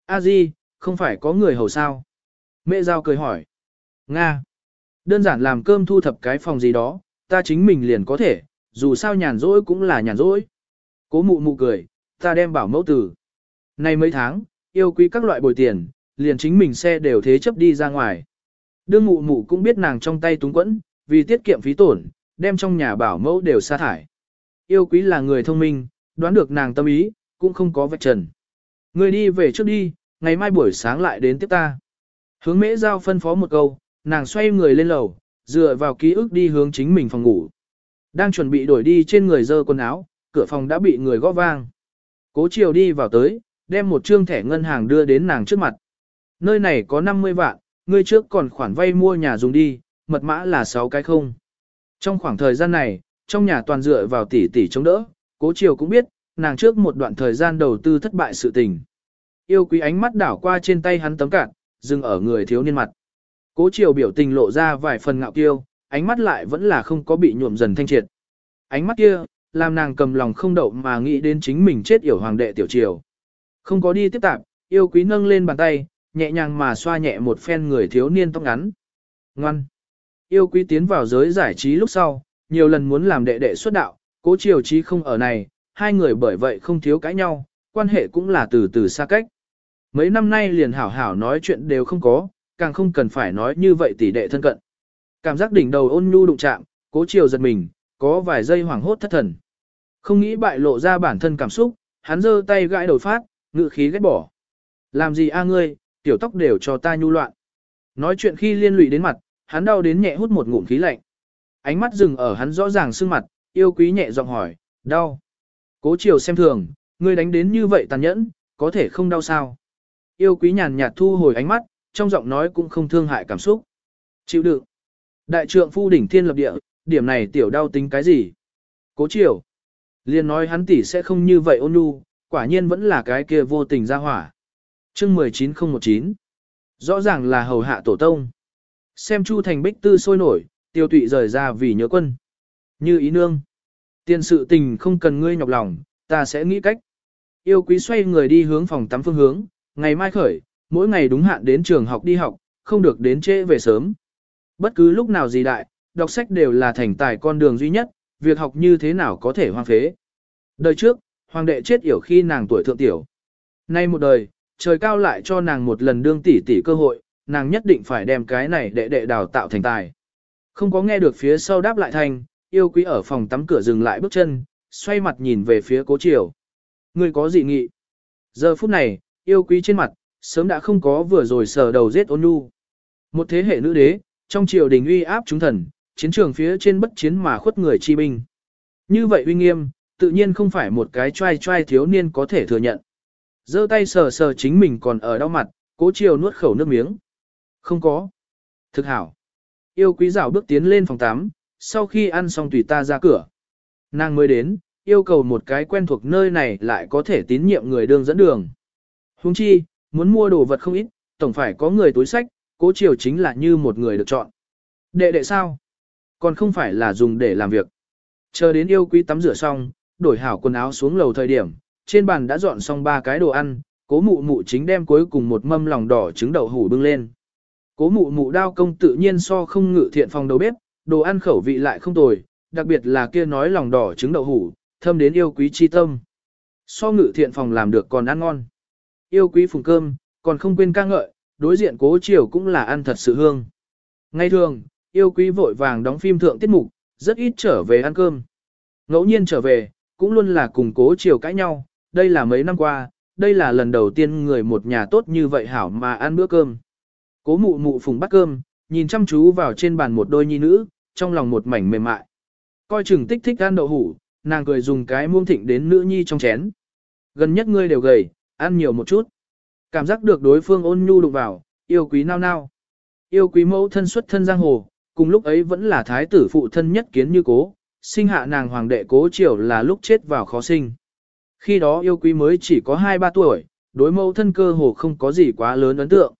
Speaker 1: A Di, không phải có người hầu sao? Mẹ giao cười hỏi. Nga. Đơn giản làm cơm thu thập cái phòng gì đó, ta chính mình liền có thể, dù sao nhàn rỗi cũng là nhàn rỗi. Cố mụ mụ cười, ta đem bảo mẫu tử. Nay mấy tháng, yêu quý các loại bồi tiền, liền chính mình xe đều thế chấp đi ra ngoài. Đương mụ mụ cũng biết nàng trong tay túng quẫn, vì tiết kiệm phí tổn, đem trong nhà bảo mẫu đều sa thải. Yêu quý là người thông minh, đoán được nàng tâm ý, cũng không có vạch trần. Người đi về trước đi, ngày mai buổi sáng lại đến tiếp ta. Hướng mễ giao phân phó một câu, nàng xoay người lên lầu, dựa vào ký ức đi hướng chính mình phòng ngủ. Đang chuẩn bị đổi đi trên người dơ quần áo, cửa phòng đã bị người gõ vang. Cố chiều đi vào tới, đem một trương thẻ ngân hàng đưa đến nàng trước mặt. Nơi này có 50 vạn, ngươi trước còn khoản vay mua nhà dùng đi, mật mã là 6 cái không. Trong khoảng thời gian này, trong nhà toàn dựa vào tỷ tỷ chống đỡ, cố chiều cũng biết, nàng trước một đoạn thời gian đầu tư thất bại sự tình. Yêu quý ánh mắt đảo qua trên tay hắn tấm cạn, dừng ở người thiếu niên mặt. Cố chiều biểu tình lộ ra vài phần ngạo kiêu, ánh mắt lại vẫn là không có bị nhuộm dần thanh triệt. Ánh mắt kia, làm nàng cầm lòng không đậu mà nghĩ đến chính mình chết yểu hoàng đệ tiểu triều. Không có đi tiếp tạp, yêu quý nâng lên bàn tay, nhẹ nhàng mà xoa nhẹ một phen người thiếu niên tóc ngắn. Ngoan! Yêu quý tiến vào giới giải trí lúc sau, nhiều lần muốn làm đệ đệ xuất đạo, cố triều trí không ở này, hai người bởi vậy không thiếu cãi nhau, quan hệ cũng là từ từ xa cách. Mấy năm nay liền hảo hảo nói chuyện đều không có, càng không cần phải nói như vậy tỷ đệ thân cận. Cảm giác đỉnh đầu ôn nhu đụng chạm, cố chiều giật mình, có vài giây hoảng hốt thất thần. Không nghĩ bại lộ ra bản thân cảm xúc, hắn giơ tay gãi đầu phát, ngự khí ghét bỏ. Làm gì a ngươi, tiểu tóc đều cho ta nhu loạn. Nói chuyện khi liên lụy đến mặt, hắn đau đến nhẹ hút một ngụm khí lạnh. Ánh mắt dừng ở hắn rõ ràng sưng mặt, yêu quý nhẹ giọng hỏi, đau. Cố chiều xem thường, ngươi đánh đến như vậy tàn nhẫn, có thể không đau sao. Yêu quý nhàn nhạt thu hồi ánh mắt, trong giọng nói cũng không thương hại cảm xúc. Chịu đựng. Đại trượng phu đỉnh thiên lập địa, điểm này tiểu đau tính cái gì? Cố chiều. Liên nói hắn tỷ sẽ không như vậy ôn nhu, quả nhiên vẫn là cái kia vô tình ra hỏa. chương 19019. Rõ ràng là hầu hạ tổ tông. Xem Chu Thành Bích Tư sôi nổi, tiêu tụy rời ra vì nhớ quân. Như ý nương. Tiền sự tình không cần ngươi nhọc lòng, ta sẽ nghĩ cách. Yêu quý xoay người đi hướng phòng tắm phương hướng, ngày mai khởi, mỗi ngày đúng hạn đến trường học đi học, không được đến trễ về sớm. Bất cứ lúc nào gì đại, đọc sách đều là thành tài con đường duy nhất, việc học như thế nào có thể hoang phế. Đời trước, hoàng đệ chết yểu khi nàng tuổi thượng tiểu. Nay một đời, trời cao lại cho nàng một lần đương tỷ tỷ cơ hội, nàng nhất định phải đem cái này đệ đệ đào tạo thành tài. Không có nghe được phía sau đáp lại thành, yêu quý ở phòng tắm cửa dừng lại bước chân, xoay mặt nhìn về phía cố triều. Người có gì nghị? Giờ phút này, yêu quý trên mặt, sớm đã không có vừa rồi sờ đầu giết ôn nhu. Một thế hệ nữ đế, trong triều đình uy áp chúng thần, chiến trường phía trên bất chiến mà khuất người chi binh. Như vậy uy nghiêm, tự nhiên không phải một cái trai trai thiếu niên có thể thừa nhận. giơ tay sờ sờ chính mình còn ở đau mặt, cố chiều nuốt khẩu nước miếng. Không có. Thực hảo. Yêu quý rảo bước tiến lên phòng 8, sau khi ăn xong tùy ta ra cửa. Nàng mới đến, yêu cầu một cái quen thuộc nơi này lại có thể tín nhiệm người đương dẫn đường. Hùng chi, muốn mua đồ vật không ít, tổng phải có người túi sách, cố chiều chính là như một người được chọn. Đệ đệ sao? Còn không phải là dùng để làm việc. Chờ đến yêu quý tắm rửa xong, đổi hảo quần áo xuống lầu thời điểm, trên bàn đã dọn xong ba cái đồ ăn, cố mụ mụ chính đem cuối cùng một mâm lòng đỏ trứng đậu hủ bưng lên. Cố mụ mụ đao công tự nhiên so không ngự thiện phòng đầu bếp, đồ ăn khẩu vị lại không tồi, đặc biệt là kia nói lòng đỏ trứng đậu hủ, thâm đến yêu quý chi tâm. So ngự thiện phòng làm được còn ăn ngon. Yêu quý phùng cơm, còn không quên ca ngợi, đối diện cố chiều cũng là ăn thật sự hương. Ngay thường, yêu quý vội vàng đóng phim thượng tiết mục, rất ít trở về ăn cơm. Ngẫu nhiên trở về, cũng luôn là cùng cố chiều cãi nhau, đây là mấy năm qua, đây là lần đầu tiên người một nhà tốt như vậy hảo mà ăn bữa cơm. Cố mụ mụ phùng bắt cơm, nhìn chăm chú vào trên bàn một đôi nhi nữ, trong lòng một mảnh mềm mại. Coi chừng tích thích ăn đậu hủ, nàng cười dùng cái muông thịnh đến nữ nhi trong chén. Gần nhất ngươi đều gầy, ăn nhiều một chút. Cảm giác được đối phương ôn nhu đụng vào, yêu quý nao nao. Yêu quý mẫu thân xuất thân giang hồ, cùng lúc ấy vẫn là thái tử phụ thân nhất kiến như cố, sinh hạ nàng hoàng đệ cố triều là lúc chết vào khó sinh. Khi đó yêu quý mới chỉ có 2-3 tuổi, đối mẫu thân cơ hồ không có gì quá lớn ấn tượng.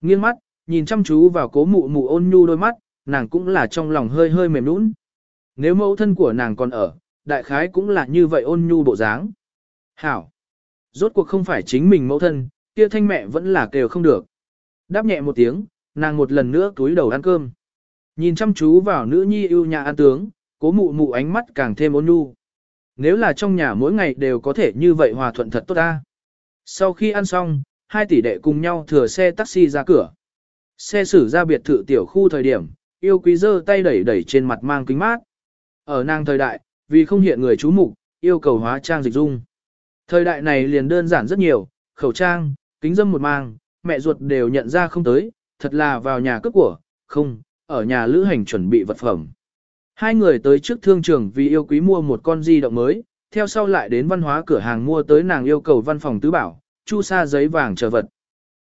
Speaker 1: Nghiêng mắt, nhìn chăm chú vào cố mụ mụ ôn nhu đôi mắt, nàng cũng là trong lòng hơi hơi mềm nũng. Nếu mẫu thân của nàng còn ở, đại khái cũng là như vậy ôn nhu bộ dáng. Hảo! Rốt cuộc không phải chính mình mẫu thân, kia thanh mẹ vẫn là kêu không được. Đáp nhẹ một tiếng, nàng một lần nữa túi đầu ăn cơm. Nhìn chăm chú vào nữ nhi yêu nhà ăn tướng, cố mụ mụ ánh mắt càng thêm ôn nhu. Nếu là trong nhà mỗi ngày đều có thể như vậy hòa thuận thật tốt ta. Sau khi ăn xong, hai tỷ đệ cùng nhau thừa xe taxi ra cửa. Xe xử ra biệt thự tiểu khu thời điểm, yêu quý dơ tay đẩy đẩy trên mặt mang kính mát. Ở nàng thời đại, vì không hiện người chú mục, yêu cầu hóa trang dịch dung. Thời đại này liền đơn giản rất nhiều, khẩu trang, kính dâm một mang, mẹ ruột đều nhận ra không tới, thật là vào nhà cướp của, không, ở nhà lữ hành chuẩn bị vật phẩm. Hai người tới trước thương trường vì yêu quý mua một con di động mới, theo sau lại đến văn hóa cửa hàng mua tới nàng yêu cầu văn phòng tứ bảo, chu sa giấy vàng chờ vật.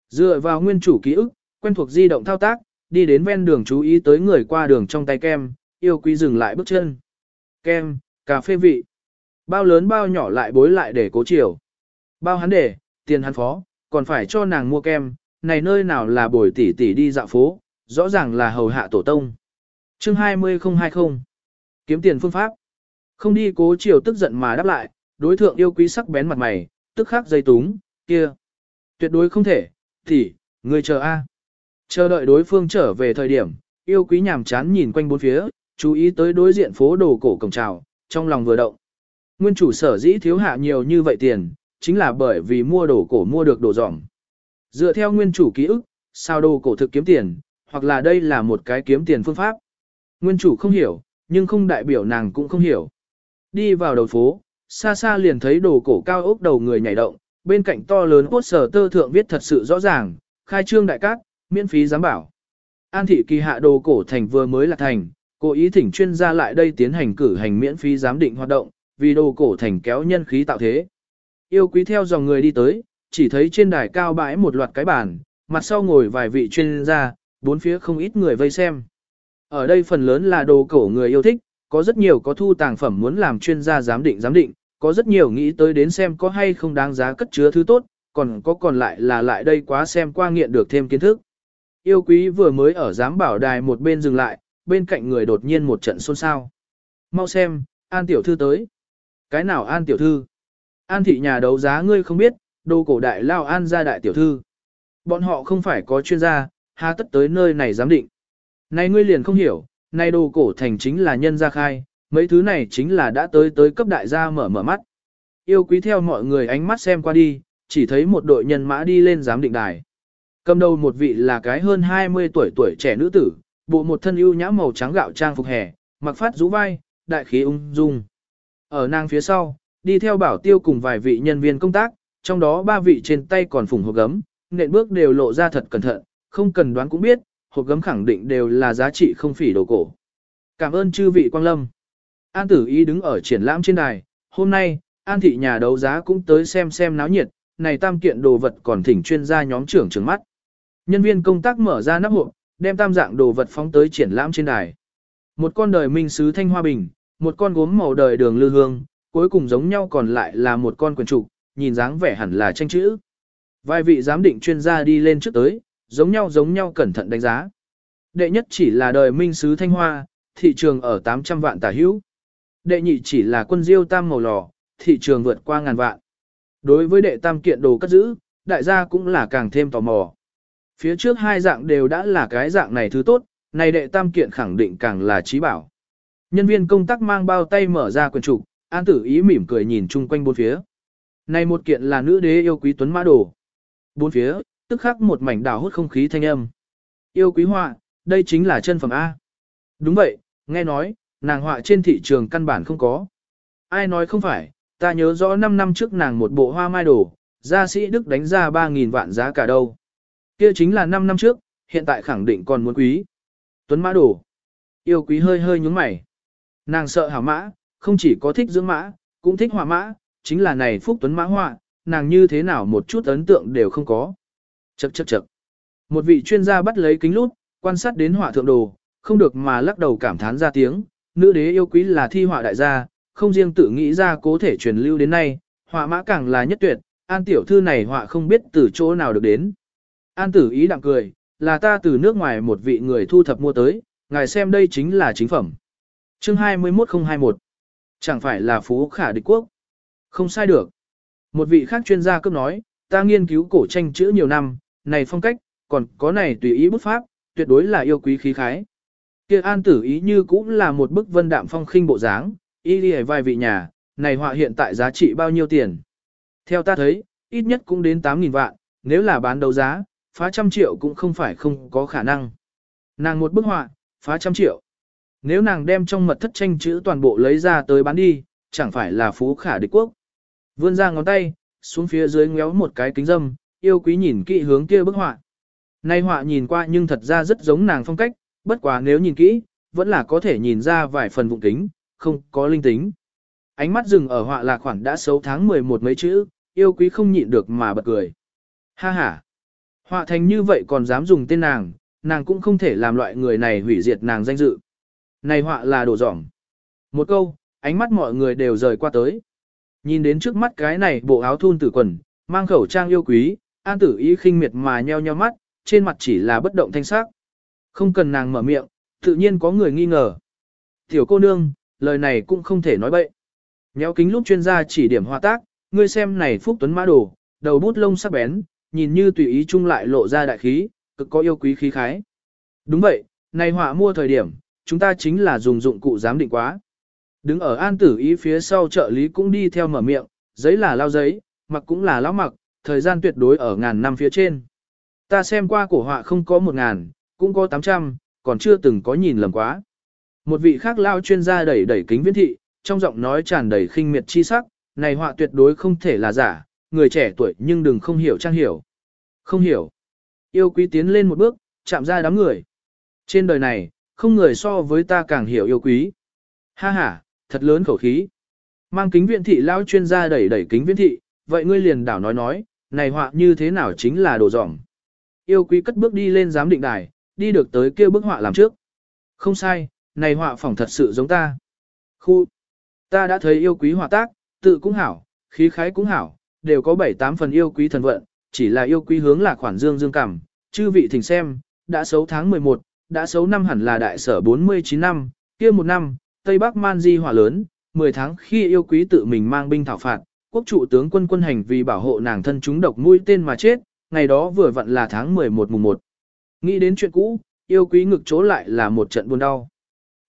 Speaker 1: Dựa vào nguyên chủ ký ức, quen thuộc di động thao tác, đi đến ven đường chú ý tới người qua đường trong tay kem, yêu quý dừng lại bước chân. Kem, cà phê vị. Bao lớn bao nhỏ lại bối lại để cố chiều. Bao hắn để, tiền hắn phó, còn phải cho nàng mua kem, này nơi nào là bồi tỷ tỷ đi dạo phố, rõ ràng là hầu hạ tổ tông. Chương 20020 Kiếm tiền phương pháp Không đi cố chiều tức giận mà đáp lại, đối thượng yêu quý sắc bén mặt mày, tức khắc dây túng, kia. Tuyệt đối không thể, tỷ người chờ a. À. Chờ đợi đối phương trở về thời điểm, yêu quý nhàm chán nhìn quanh bốn phía, chú ý tới đối diện phố đồ cổ cổng trào, trong lòng vừa động. Nguyên chủ sở dĩ thiếu hạ nhiều như vậy tiền, chính là bởi vì mua đồ cổ mua được đồ dỏng. Dựa theo nguyên chủ ký ức, sao đồ cổ thực kiếm tiền, hoặc là đây là một cái kiếm tiền phương pháp. Nguyên chủ không hiểu, nhưng không đại biểu nàng cũng không hiểu. Đi vào đầu phố, xa xa liền thấy đồ cổ cao ốc đầu người nhảy động, bên cạnh to lớn quốc sở tơ thượng viết thật sự rõ ràng, khai trương đại cát, miễn phí giám bảo. An thị kỳ hạ đồ cổ thành vừa mới là thành, Cố ý thỉnh chuyên gia lại đây tiến hành cử hành miễn phí giám định hoạt động, vì đồ cổ thành kéo nhân khí tạo thế. Yêu quý theo dòng người đi tới, chỉ thấy trên đài cao bãi một loạt cái bàn, mặt sau ngồi vài vị chuyên gia, bốn phía không ít người vây xem. Ở đây phần lớn là đồ cổ người yêu thích, có rất nhiều có thu tàng phẩm muốn làm chuyên gia giám định giám định, có rất nhiều nghĩ tới đến xem có hay không đáng giá cất chứa thứ tốt, còn có còn lại là lại đây quá xem qua nghiện được thêm kiến thức. Yêu quý vừa mới ở giám bảo đài một bên dừng lại, bên cạnh người đột nhiên một trận xôn xao. Mau xem, An tiểu thư tới. Cái nào An tiểu thư? An thị nhà đấu giá ngươi không biết, đồ cổ đại lao An gia đại tiểu thư. Bọn họ không phải có chuyên gia, há tất tới nơi này giám định. Này ngươi liền không hiểu, này đồ cổ thành chính là nhân gia khai, mấy thứ này chính là đã tới tới cấp đại gia mở mở mắt. Yêu quý theo mọi người ánh mắt xem qua đi, chỉ thấy một đội nhân mã đi lên giám định đài. Cầm đầu một vị là cái hơn 20 tuổi tuổi trẻ nữ tử, bộ một thân ưu nhã màu trắng gạo trang phục hè, mặc phát rũ vai, đại khí ung dung. Ở nàng phía sau, đi theo bảo tiêu cùng vài vị nhân viên công tác, trong đó ba vị trên tay còn phủng hộp gấm, nện bước đều lộ ra thật cẩn thận, không cần đoán cũng biết, hộp gấm khẳng định đều là giá trị không phỉ đồ cổ. Cảm ơn chư vị quang lâm. An tử ý đứng ở triển lãm trên đài, hôm nay, an thị nhà đấu giá cũng tới xem xem náo nhiệt, này tam kiện đồ vật còn thỉnh chuyên gia nhóm trưởng trừng mắt. Nhân viên công tác mở ra nắp hộp, đem tam dạng đồ vật phóng tới triển lãm trên đài. Một con đời minh sứ thanh hoa bình, một con gốm màu đời đường lư hương, cuối cùng giống nhau còn lại là một con quyền trục, nhìn dáng vẻ hẳn là tranh chữ. Vài vị giám định chuyên gia đi lên trước tới, giống nhau giống nhau cẩn thận đánh giá. Đệ nhất chỉ là đời minh sứ thanh hoa, thị trường ở 800 vạn tả hữu. Đệ nhị chỉ là quân diêu tam màu lò, thị trường vượt qua ngàn vạn. Đối với đệ tam kiện đồ cất giữ, đại gia cũng là càng thêm tò mò. Phía trước hai dạng đều đã là cái dạng này thứ tốt, này đệ tam kiện khẳng định càng là trí bảo. Nhân viên công tác mang bao tay mở ra quần trục, an tử ý mỉm cười nhìn chung quanh bốn phía. Này một kiện là nữ đế yêu quý tuấn mã đồ. Bốn phía, tức khắc một mảnh đảo hút không khí thanh âm. Yêu quý họa, đây chính là chân phẩm A. Đúng vậy, nghe nói, nàng họa trên thị trường căn bản không có. Ai nói không phải, ta nhớ rõ 5 năm trước nàng một bộ hoa mai đồ, gia sĩ Đức đánh ra 3.000 vạn giá cả đâu. Kia chính là 5 năm trước, hiện tại khẳng định còn muốn quý. Tuấn mã đồ. Yêu quý hơi hơi nhúng mày. Nàng sợ hảo mã, không chỉ có thích dưỡng mã, cũng thích họa mã, chính là này phúc tuấn mã họa, nàng như thế nào một chút ấn tượng đều không có. Chậc chậc chậc. Một vị chuyên gia bắt lấy kính lút, quan sát đến họa thượng đồ, không được mà lắc đầu cảm thán ra tiếng, nữ đế yêu quý là thi họa đại gia, không riêng tự nghĩ ra cố thể truyền lưu đến nay, họa mã càng là nhất tuyệt, an tiểu thư này họa không biết từ chỗ nào được đến. An tử ý đặng cười, là ta từ nước ngoài một vị người thu thập mua tới, ngài xem đây chính là chính phẩm. Chương 21021 Chẳng phải là phú khả địch quốc. Không sai được. Một vị khác chuyên gia cấp nói, ta nghiên cứu cổ tranh chữ nhiều năm, này phong cách, còn có này tùy ý bút pháp, tuyệt đối là yêu quý khí khái. Kia an tử ý như cũng là một bức vân đạm phong khinh bộ dáng, y đi vai vị nhà, này họa hiện tại giá trị bao nhiêu tiền. Theo ta thấy, ít nhất cũng đến 8.000 vạn, nếu là bán đấu giá, phá trăm triệu cũng không phải không có khả năng. Nàng một bức họa, phá trăm triệu. Nếu nàng đem trong mật thất tranh chữ toàn bộ lấy ra tới bán đi, chẳng phải là phú khả địch quốc. Vươn ra ngón tay, xuống phía dưới ngéo một cái kính dâm, yêu quý nhìn kỹ hướng kia bức họa. Nay họa nhìn qua nhưng thật ra rất giống nàng phong cách, bất quá nếu nhìn kỹ, vẫn là có thể nhìn ra vài phần vụng kính, không có linh tính. Ánh mắt dừng ở họa là khoảng đã xấu tháng 11 mấy chữ, yêu quý không nhịn được mà bật cười. Ha ha! Họa thành như vậy còn dám dùng tên nàng, nàng cũng không thể làm loại người này hủy diệt nàng danh dự. Này họa là đồ dỏng. Một câu, ánh mắt mọi người đều rời qua tới. Nhìn đến trước mắt cái này bộ áo thun tử quần, mang khẩu trang yêu quý, an tử ý khinh miệt mà nheo nheo mắt, trên mặt chỉ là bất động thanh sắc. Không cần nàng mở miệng, tự nhiên có người nghi ngờ. Tiểu cô nương, lời này cũng không thể nói bậy. Nhéo kính lúc chuyên gia chỉ điểm hòa tác, ngươi xem này phúc tuấn mã đồ, đầu bút lông sắc bén, nhìn như tùy ý chung lại lộ ra đại khí, cực có yêu quý khí khái. Đúng vậy, này họa mua thời điểm, chúng ta chính là dùng dụng cụ giám định quá. Đứng ở an tử ý phía sau trợ lý cũng đi theo mở miệng, giấy là lao giấy, mặc cũng là lao mặc, thời gian tuyệt đối ở ngàn năm phía trên. Ta xem qua cổ họa không có một ngàn, cũng có tám trăm, còn chưa từng có nhìn lầm quá. Một vị khác lao chuyên gia đẩy đẩy kính viễn thị, trong giọng nói tràn đầy khinh miệt chi sắc, này họa tuyệt đối không thể là giả, người trẻ tuổi nhưng đừng không hiểu trang hiểu. Không hiểu. Yêu quý tiến lên một bước, chạm ra đám người. Trên đời này, không người so với ta càng hiểu yêu quý. Ha ha, thật lớn khẩu khí. Mang kính viện thị lao chuyên gia đẩy đẩy kính viện thị, vậy ngươi liền đảo nói nói, này họa như thế nào chính là đồ dỏng. Yêu quý cất bước đi lên giám định đài, đi được tới kia bức họa làm trước. Không sai, này họa phỏng thật sự giống ta. Khu, ta đã thấy yêu quý họa tác, tự cũng hảo, khí khái cũng hảo, đều có 7-8 phần yêu quý thần vận, chỉ là yêu quý hướng là khoản dương dương cảm, chư vị thỉnh xem, đã xấu tháng 11, đã xấu năm hẳn là đại sở 49 năm, kia một năm, Tây Bắc Man Di hỏa lớn, 10 tháng khi yêu quý tự mình mang binh thảo phạt, quốc trụ tướng quân quân hành vì bảo hộ nàng thân chúng độc mũi tên mà chết, ngày đó vừa vặn là tháng 11 mùng 1. Nghĩ đến chuyện cũ, yêu quý ngực chỗ lại là một trận buồn đau.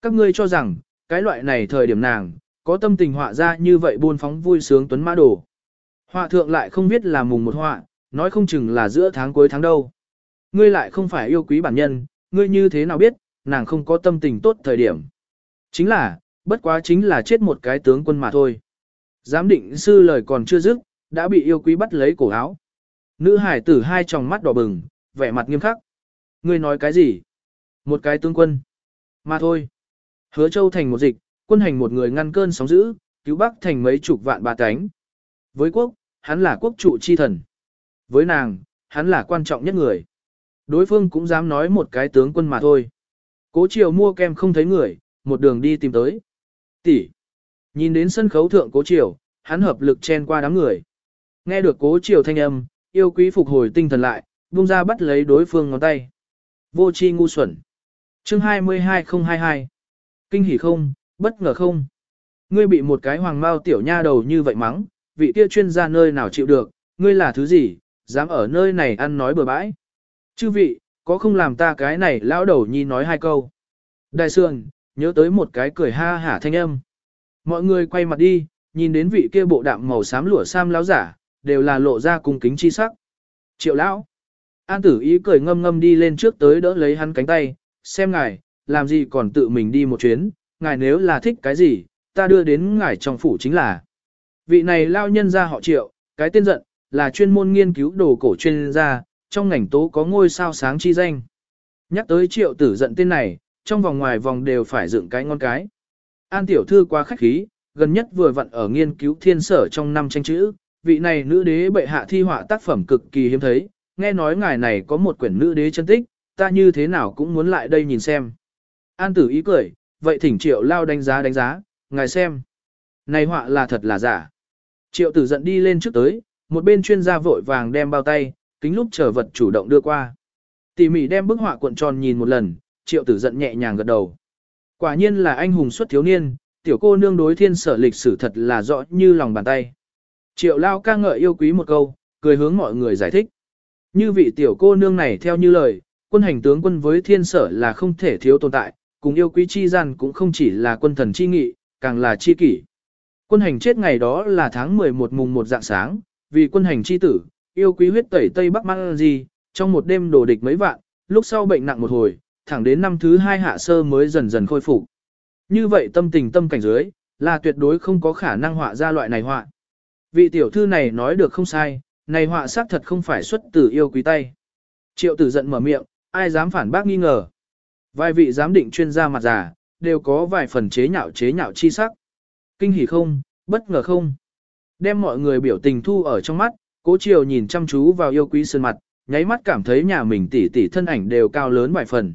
Speaker 1: Các ngươi cho rằng, cái loại này thời điểm nàng, có tâm tình họa ra như vậy buôn phóng vui sướng tuấn mã đồ. Họa thượng lại không biết là mùng một họa, nói không chừng là giữa tháng cuối tháng đâu. Ngươi lại không phải yêu quý bản nhân, ngươi như thế nào biết, nàng không có tâm tình tốt thời điểm. Chính là, bất quá chính là chết một cái tướng quân mà thôi. Giám định sư lời còn chưa dứt, đã bị yêu quý bắt lấy cổ áo. Nữ hải tử hai tròng mắt đỏ bừng, vẻ mặt nghiêm khắc. Ngươi nói cái gì? Một cái tướng quân. Mà thôi. Hứa châu thành một dịch, quân hành một người ngăn cơn sóng dữ, cứu bắc thành mấy chục vạn bà cánh. Với quốc, hắn là quốc trụ chi thần. Với nàng, hắn là quan trọng nhất người. Đối phương cũng dám nói một cái tướng quân mà thôi. Cố triều mua kem không thấy người, một đường đi tìm tới. Tỷ. Nhìn đến sân khấu thượng cố triều, hắn hợp lực chen qua đám người. Nghe được cố triều thanh âm, yêu quý phục hồi tinh thần lại, buông ra bắt lấy đối phương ngón tay. Vô chi ngu xuẩn. Chương 22022. Kinh hỉ không, bất ngờ không. Ngươi bị một cái hoàng mao tiểu nha đầu như vậy mắng, vị kia chuyên gia nơi nào chịu được, ngươi là thứ gì, dám ở nơi này ăn nói bừa bãi. Chư vị, có không làm ta cái này lão đầu nhi nói hai câu. Đại sườn, nhớ tới một cái cười ha hả thanh âm. Mọi người quay mặt đi, nhìn đến vị kia bộ đạm màu xám lụa sam lão giả, đều là lộ ra cung kính chi sắc. Triệu lão, An tử ý cười ngâm ngâm đi lên trước tới đỡ lấy hắn cánh tay, xem ngài, làm gì còn tự mình đi một chuyến, ngài nếu là thích cái gì, ta đưa đến ngài trong phủ chính là. Vị này lao nhân ra họ triệu, cái tên giận, là chuyên môn nghiên cứu đồ cổ chuyên gia, trong ngành tố có ngôi sao sáng chi danh. Nhắc tới triệu tử giận tên này, trong vòng ngoài vòng đều phải dựng cái ngon cái. An tiểu thư qua khách khí, gần nhất vừa vặn ở nghiên cứu thiên sở trong năm tranh chữ, vị này nữ đế bệ hạ thi họa tác phẩm cực kỳ hiếm thấy, nghe nói ngài này có một quyển nữ đế chân tích, ta như thế nào cũng muốn lại đây nhìn xem. An tử ý cười, vậy thỉnh triệu lao đánh giá đánh giá, ngài xem. Này họa là thật là giả. Triệu tử giận đi lên trước tới, một bên chuyên gia vội vàng đem bao tay, kính lúc chờ vật chủ động đưa qua. Tỉ mỉ đem bức họa cuộn tròn nhìn một lần, triệu tử giận nhẹ nhàng gật đầu. Quả nhiên là anh hùng xuất thiếu niên, tiểu cô nương đối thiên sở lịch sử thật là rõ như lòng bàn tay. Triệu lao ca ngợi yêu quý một câu, cười hướng mọi người giải thích. Như vị tiểu cô nương này theo như lời, quân hành tướng quân với thiên sở là không thể thiếu tồn tại, cùng yêu quý chi gian cũng không chỉ là quân thần chi nghị, càng là chi kỷ. Quân hành chết ngày đó là tháng 11 mùng 1 dạng sáng, vì quân hành chi tử, yêu quý huyết tẩy Tây Bắc Mang gì, trong một đêm đổ địch mấy vạn, lúc sau bệnh nặng một hồi, thẳng đến năm thứ hai hạ sơ mới dần dần khôi phục. Như vậy tâm tình tâm cảnh dưới, là tuyệt đối không có khả năng họa ra loại này họa. Vị tiểu thư này nói được không sai, này họa xác thật không phải xuất từ yêu quý tay. Triệu tử giận mở miệng, ai dám phản bác nghi ngờ. Vài vị giám định chuyên gia mặt giả, đều có vài phần chế nhạo chế nhạo chi sắc. Kinh hỉ không, bất ngờ không. Đem mọi người biểu tình thu ở trong mắt, cố Triều nhìn chăm chú vào yêu quý sơn mặt, nháy mắt cảm thấy nhà mình tỷ tỷ thân ảnh đều cao lớn vài phần.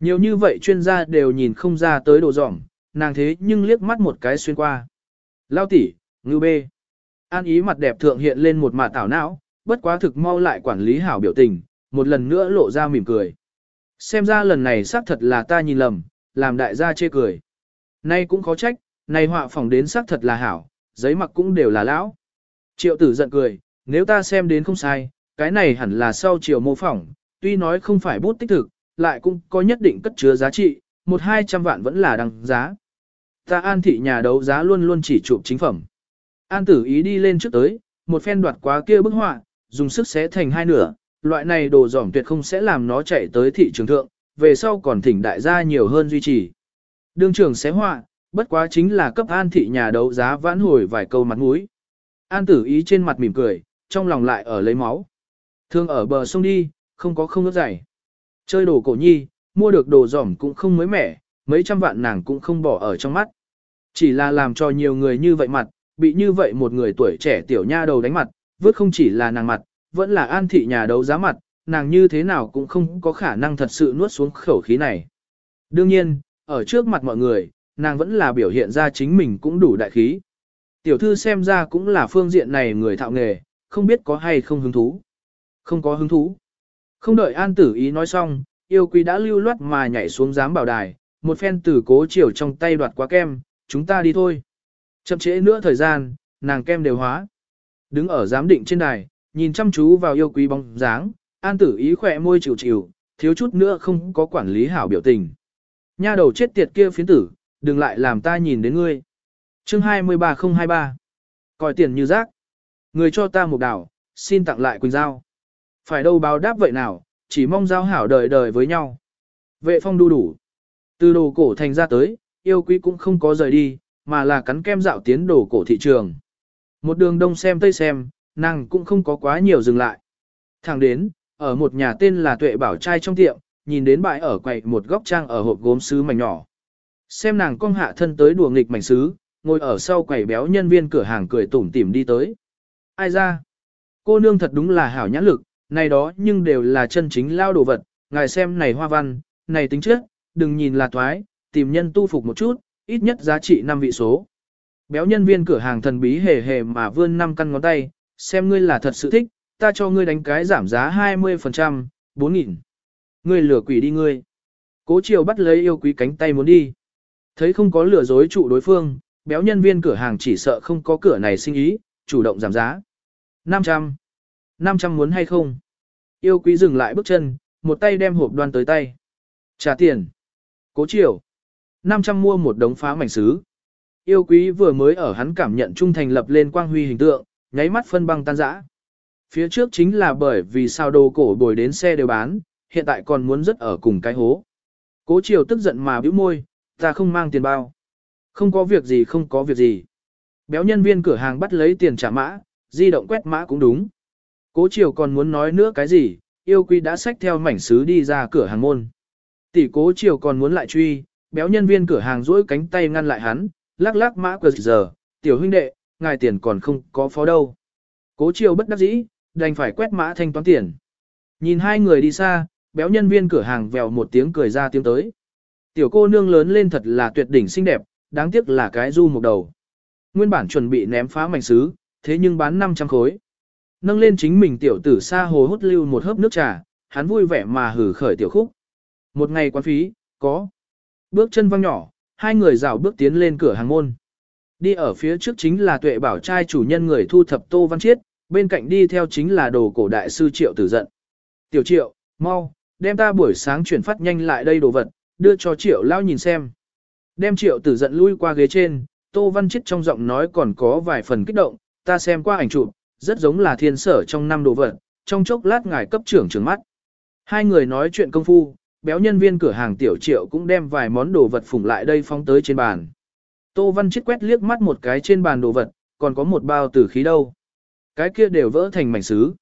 Speaker 1: Nhiều như vậy chuyên gia đều nhìn không ra tới độ dỏng, nàng thế nhưng liếc mắt một cái xuyên qua. Lao tỷ, ngư bê. An ý mặt đẹp thượng hiện lên một mạ tảo não, bất quá thực mau lại quản lý hảo biểu tình, một lần nữa lộ ra mỉm cười. Xem ra lần này xác thật là ta nhìn lầm, làm đại gia chê cười. Nay cũng khó trách, nay họa phỏng đến xác thật là hảo, giấy mặc cũng đều là lão. Triệu tử giận cười, nếu ta xem đến không sai, cái này hẳn là sau chiều mô phỏng, tuy nói không phải bút tích thực, lại cũng có nhất định cất chứa giá trị, một hai trăm vạn vẫn là đăng giá. Ta an thị nhà đấu giá luôn luôn chỉ chụp chính phẩm. An tử ý đi lên trước tới, một phen đoạt quá kia bức họa, dùng sức xé thành hai nửa, loại này đồ dỏm tuyệt không sẽ làm nó chạy tới thị trường thượng, về sau còn thỉnh đại gia nhiều hơn duy trì. Đương trưởng xé họa, bất quá chính là cấp an thị nhà đấu giá vãn hồi vài câu mặt mũi. An tử ý trên mặt mỉm cười, trong lòng lại ở lấy máu. Thương ở bờ sông đi, không có không nước dày. Chơi đồ cổ nhi, mua được đồ giỏm cũng không mới mẻ, mấy trăm vạn nàng cũng không bỏ ở trong mắt. Chỉ là làm cho nhiều người như vậy mặt, bị như vậy một người tuổi trẻ tiểu nha đầu đánh mặt, vứt không chỉ là nàng mặt, vẫn là an thị nhà đấu giá mặt, nàng như thế nào cũng không có khả năng thật sự nuốt xuống khẩu khí này. Đương nhiên, ở trước mặt mọi người, nàng vẫn là biểu hiện ra chính mình cũng đủ đại khí. Tiểu thư xem ra cũng là phương diện này người thạo nghề, không biết có hay không hứng thú. Không có hứng thú. Không đợi an tử ý nói xong, yêu quý đã lưu loát mà nhảy xuống giám bảo đài, một phen tử cố chiều trong tay đoạt quá kem, chúng ta đi thôi. Chậm trễ nữa thời gian, nàng kem đều hóa. Đứng ở giám định trên đài, nhìn chăm chú vào yêu quý bóng dáng, an tử ý khỏe môi chịu chịu, thiếu chút nữa không có quản lý hảo biểu tình. Nha đầu chết tiệt kia phiến tử, đừng lại làm ta nhìn đến ngươi. Chương 23023 Còi tiền như rác. Người cho ta một đảo, xin tặng lại Quỳnh Giao. Phải đâu báo đáp vậy nào, chỉ mong giao hảo đời đời với nhau. Vệ phong đu đủ. Từ đồ cổ thành ra tới, yêu quý cũng không có rời đi, mà là cắn kem dạo tiến đồ cổ thị trường. Một đường đông xem tây xem, nàng cũng không có quá nhiều dừng lại. Thẳng đến, ở một nhà tên là Tuệ Bảo Trai trong tiệm, nhìn đến bãi ở quầy một góc trang ở hộp gốm sứ mảnh nhỏ. Xem nàng cong hạ thân tới đùa nghịch mảnh sứ, ngồi ở sau quầy béo nhân viên cửa hàng cười tủm tỉm đi tới. Ai ra? Cô nương thật đúng là hảo nhãn lực, này đó nhưng đều là chân chính lao đồ vật, ngài xem này hoa văn, này tính chất, đừng nhìn là thoái, tìm nhân tu phục một chút, ít nhất giá trị 5 vị số. Béo nhân viên cửa hàng thần bí hề hề mà vươn 5 căn ngón tay, xem ngươi là thật sự thích, ta cho ngươi đánh cái giảm giá 20%, 4.000. Ngươi lừa quỷ đi ngươi. Cố chiều bắt lấy yêu quý cánh tay muốn đi. Thấy không có lừa dối trụ đối phương, béo nhân viên cửa hàng chỉ sợ không có cửa này sinh ý, chủ động giảm giá. 500. 500 muốn hay không? Yêu quý dừng lại bước chân, một tay đem hộp đoan tới tay. Trả tiền. Cố chiều. 500 mua một đống phá mảnh sứ. Yêu quý vừa mới ở hắn cảm nhận trung thành lập lên quang huy hình tượng, nháy mắt phân băng tan rã. Phía trước chính là bởi vì sao đồ cổ bồi đến xe đều bán, hiện tại còn muốn rất ở cùng cái hố. Cố chiều tức giận mà bĩu môi, ta không mang tiền bao. Không có việc gì không có việc gì. Béo nhân viên cửa hàng bắt lấy tiền trả mã, di động quét mã cũng đúng. Cố chiều còn muốn nói nữa cái gì, yêu quý đã xách theo mảnh sứ đi ra cửa hàng môn. Tỷ cố chiều còn muốn lại truy, béo nhân viên cửa hàng duỗi cánh tay ngăn lại hắn, lắc lắc mã cờ giờ, tiểu huynh đệ, ngài tiền còn không có phó đâu. Cố chiều bất đắc dĩ, đành phải quét mã thanh toán tiền. Nhìn hai người đi xa, béo nhân viên cửa hàng vèo một tiếng cười ra tiếng tới. Tiểu cô nương lớn lên thật là tuyệt đỉnh xinh đẹp, đáng tiếc là cái du một đầu. Nguyên bản chuẩn bị ném phá mảnh sứ, thế nhưng bán 500 khối. Nâng lên chính mình tiểu tử xa hồ hút lưu một hớp nước trà, hắn vui vẻ mà hử khởi tiểu khúc. Một ngày quán phí, có. Bước chân văng nhỏ, hai người rào bước tiến lên cửa hàng môn. Đi ở phía trước chính là tuệ bảo trai chủ nhân người thu thập Tô Văn Chiết, bên cạnh đi theo chính là đồ cổ đại sư Triệu Tử Giận. Tiểu Triệu, mau, đem ta buổi sáng chuyển phát nhanh lại đây đồ vật, đưa cho Triệu Lao nhìn xem. Đem Triệu Tử Giận lui qua ghế trên, Tô Văn Chiết trong giọng nói còn có vài phần kích động, ta xem qua ảnh chụp, rất giống là thiên sở trong năm đồ vật, trong chốc lát ngài cấp trưởng trưởng mắt. Hai người nói chuyện công phu, béo nhân viên cửa hàng tiểu triệu cũng đem vài món đồ vật phủng lại đây phóng tới trên bàn. Tô Văn chết quét liếc mắt một cái trên bàn đồ vật, còn có một bao tử khí đâu. Cái kia đều vỡ thành mảnh sứ.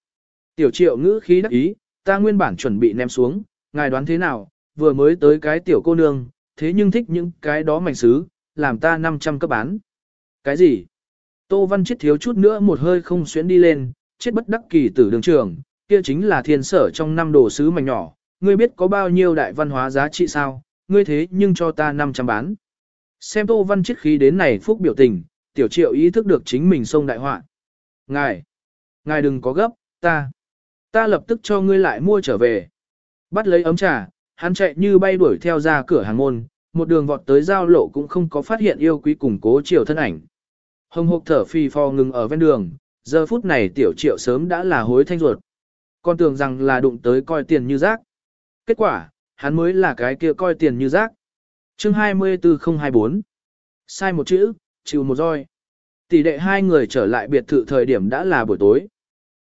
Speaker 1: Tiểu triệu ngữ khí đắc ý, ta nguyên bản chuẩn bị ném xuống, ngài đoán thế nào, vừa mới tới cái tiểu cô nương, thế nhưng thích những cái đó mảnh sứ, làm ta 500 cấp bán. Cái gì? Tô Văn chết thiếu chút nữa một hơi không xuyến đi lên, chết bất đắc kỳ tử đường trường, kia chính là thiên sở trong năm đồ sứ mảnh nhỏ, ngươi biết có bao nhiêu đại văn hóa giá trị sao, ngươi thế nhưng cho ta 500 bán. Xem Tô Văn chiết khí đến này phúc biểu tình, tiểu triệu ý thức được chính mình sông đại họa. Ngài, ngài đừng có gấp, ta, ta lập tức cho ngươi lại mua trở về. Bắt lấy ấm trà, hắn chạy như bay đuổi theo ra cửa hàng môn, một đường vọt tới giao lộ cũng không có phát hiện yêu quý cùng cố triệu thân ảnh. Hồng hộc thở phì phò ngừng ở ven đường, giờ phút này tiểu triệu sớm đã là hối thanh ruột. Con tưởng rằng là đụng tới coi tiền như rác. Kết quả, hắn mới là cái kia coi tiền như rác. Chương 24024 Sai một chữ, chịu một roi. Tỷ đệ hai người trở lại biệt thự thời điểm đã là buổi tối.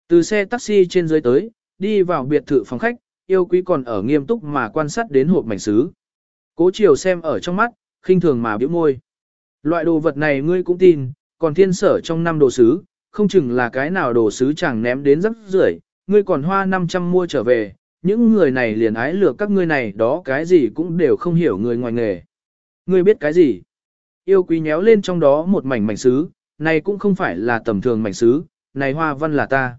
Speaker 1: Từ xe taxi trên dưới tới, đi vào biệt thự phòng khách, yêu quý còn ở nghiêm túc mà quan sát đến hộp mảnh sứ. Cố chiều xem ở trong mắt, khinh thường mà biểu môi. Loại đồ vật này ngươi cũng tin, còn thiên sở trong năm đồ sứ, không chừng là cái nào đồ sứ chẳng ném đến rất rưởi, ngươi còn hoa 500 mua trở về, những người này liền ái lừa các ngươi này đó cái gì cũng đều không hiểu người ngoài nghề. Ngươi biết cái gì? Yêu quý nhéo lên trong đó một mảnh mảnh sứ, này cũng không phải là tầm thường mảnh sứ, này hoa văn là ta.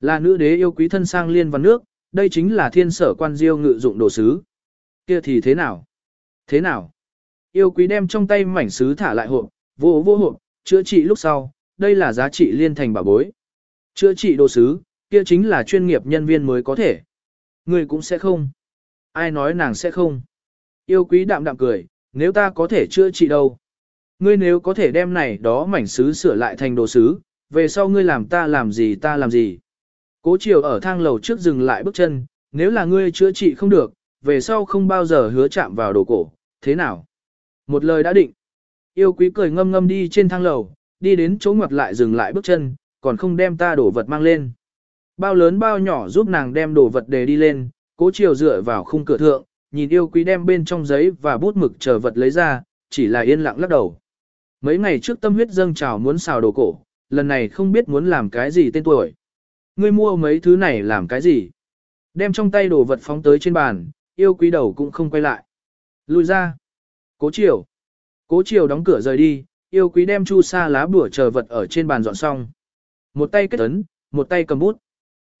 Speaker 1: Là nữ đế yêu quý thân sang liên văn nước, đây chính là thiên sở quan diêu ngự dụng đồ sứ. Kia thì thế nào? Thế nào? Yêu quý đem trong tay mảnh sứ thả lại hộp, vô vô hộp, chữa trị lúc sau, đây là giá trị liên thành bảo bối. Chữa trị đồ sứ, kia chính là chuyên nghiệp nhân viên mới có thể. Người cũng sẽ không. Ai nói nàng sẽ không. Yêu quý đạm đạm cười, nếu ta có thể chữa trị đâu. Ngươi nếu có thể đem này đó mảnh sứ sửa lại thành đồ sứ, về sau ngươi làm ta làm gì ta làm gì. Cố chiều ở thang lầu trước dừng lại bước chân, nếu là ngươi chữa trị không được, về sau không bao giờ hứa chạm vào đồ cổ, thế nào? Một lời đã định. Yêu quý cười ngâm ngâm đi trên thang lầu, đi đến chỗ ngoặt lại dừng lại bước chân, còn không đem ta đổ vật mang lên. Bao lớn bao nhỏ giúp nàng đem đồ vật để đi lên, cố chiều dựa vào khung cửa thượng, nhìn yêu quý đem bên trong giấy và bút mực chờ vật lấy ra, chỉ là yên lặng lắc đầu. Mấy ngày trước tâm huyết dâng trào muốn xào đồ cổ, lần này không biết muốn làm cái gì tên tuổi. Ngươi mua mấy thứ này làm cái gì? Đem trong tay đồ vật phóng tới trên bàn, yêu quý đầu cũng không quay lại. Lùi ra. Cố chiều. Cố chiều đóng cửa rời đi, yêu quý đem chu sa lá bùa chờ vật ở trên bàn dọn xong. Một tay kết ấn, một tay cầm bút.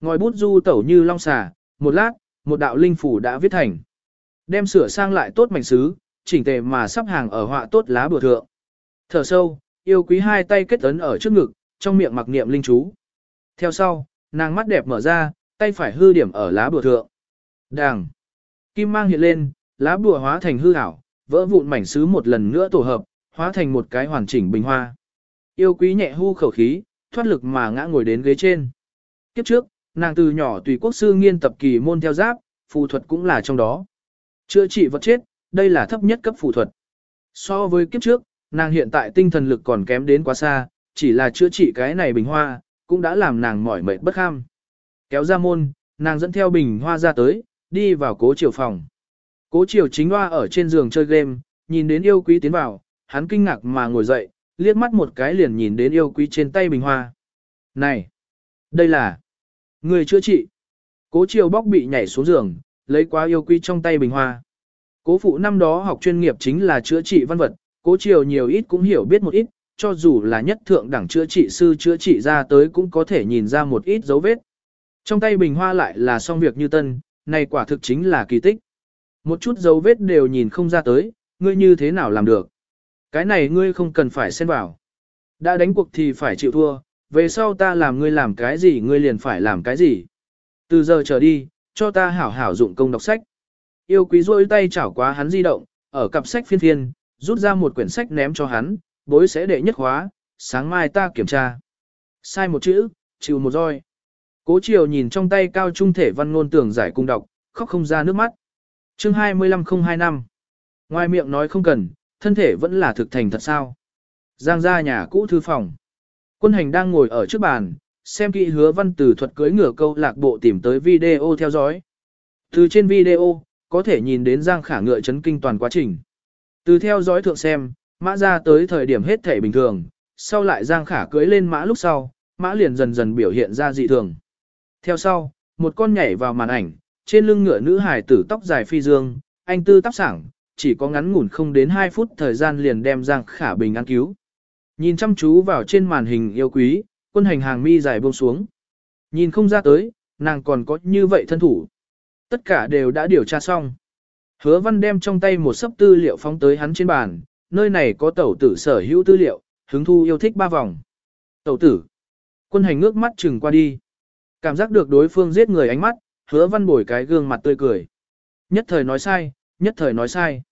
Speaker 1: Ngòi bút du tẩu như long xà, một lát, một đạo linh phủ đã viết thành. Đem sửa sang lại tốt mảnh sứ, chỉnh tề mà sắp hàng ở họa tốt lá bùa thượng. Thở sâu, yêu quý hai tay kết ấn ở trước ngực, trong miệng mặc niệm linh chú. Theo sau, nàng mắt đẹp mở ra, tay phải hư điểm ở lá bùa thượng. Đàng. Kim mang hiện lên, lá bùa hóa thành hư ảo, vỡ vụn mảnh sứ một lần nữa tổ hợp, hóa thành một cái hoàn chỉnh bình hoa. Yêu quý nhẹ hu khẩu khí, thoát lực mà ngã ngồi đến ghế trên. Kiếp trước, nàng từ nhỏ tùy quốc sư nghiên tập kỳ môn theo giáp, phù thuật cũng là trong đó. Chữa trị vật chết, đây là thấp nhất cấp phù thuật. So với kiếp trước, nàng hiện tại tinh thần lực còn kém đến quá xa, chỉ là chữa trị cái này bình hoa, cũng đã làm nàng mỏi mệt bất kham. Kéo ra môn, nàng dẫn theo bình hoa ra tới, đi vào cố triều phòng. Cố chiều chính hoa ở trên giường chơi game, nhìn đến yêu quý tiến vào, hắn kinh ngạc mà ngồi dậy, liếc mắt một cái liền nhìn đến yêu quý trên tay bình hoa. Này! Đây là... Người chữa trị. Cố chiều bóc bị nhảy xuống giường, lấy quá yêu quý trong tay bình hoa. Cố phụ năm đó học chuyên nghiệp chính là chữa trị văn vật, cố chiều nhiều ít cũng hiểu biết một ít, cho dù là nhất thượng đẳng chữa trị sư chữa trị ra tới cũng có thể nhìn ra một ít dấu vết. Trong tay bình hoa lại là xong việc như tân, này quả thực chính là kỳ tích. Một chút dấu vết đều nhìn không ra tới, ngươi như thế nào làm được. Cái này ngươi không cần phải xen vào. Đã đánh cuộc thì phải chịu thua, về sau ta làm ngươi làm cái gì ngươi liền phải làm cái gì. Từ giờ trở đi, cho ta hảo hảo dụng công đọc sách. Yêu quý rôi tay chảo quá hắn di động, ở cặp sách phiên phiên, rút ra một quyển sách ném cho hắn, bối sẽ đệ nhất khóa, sáng mai ta kiểm tra. Sai một chữ, chịu một roi. Cố chiều nhìn trong tay cao trung thể văn ngôn tưởng giải cung đọc, khóc không ra nước mắt chương 25025 Ngoài miệng nói không cần, thân thể vẫn là thực thành thật sao. Giang ra nhà cũ thư phòng. Quân hành đang ngồi ở trước bàn, xem kỹ hứa văn từ thuật cưới ngửa câu lạc bộ tìm tới video theo dõi. Từ trên video, có thể nhìn đến Giang khả ngựa chấn kinh toàn quá trình. Từ theo dõi thượng xem, mã ra tới thời điểm hết thể bình thường, sau lại Giang khả cưới lên mã lúc sau, mã liền dần dần biểu hiện ra dị thường. Theo sau, một con nhảy vào màn ảnh, trên lưng ngựa nữ hài tử tóc dài phi dương, anh tư tóc sảng, chỉ có ngắn ngủn không đến 2 phút thời gian liền đem Giang Khả Bình an cứu. Nhìn chăm chú vào trên màn hình yêu quý, quân hành hàng mi dài buông xuống. Nhìn không ra tới, nàng còn có như vậy thân thủ. Tất cả đều đã điều tra xong. Hứa văn đem trong tay một sấp tư liệu phóng tới hắn trên bàn, nơi này có tẩu tử sở hữu tư liệu, hứng thu yêu thích ba vòng. Tẩu tử. Quân hành ngước mắt chừng qua đi. Cảm giác được đối phương giết người ánh mắt, hứa văn bồi cái gương mặt tươi cười. Nhất thời nói sai, nhất thời nói sai.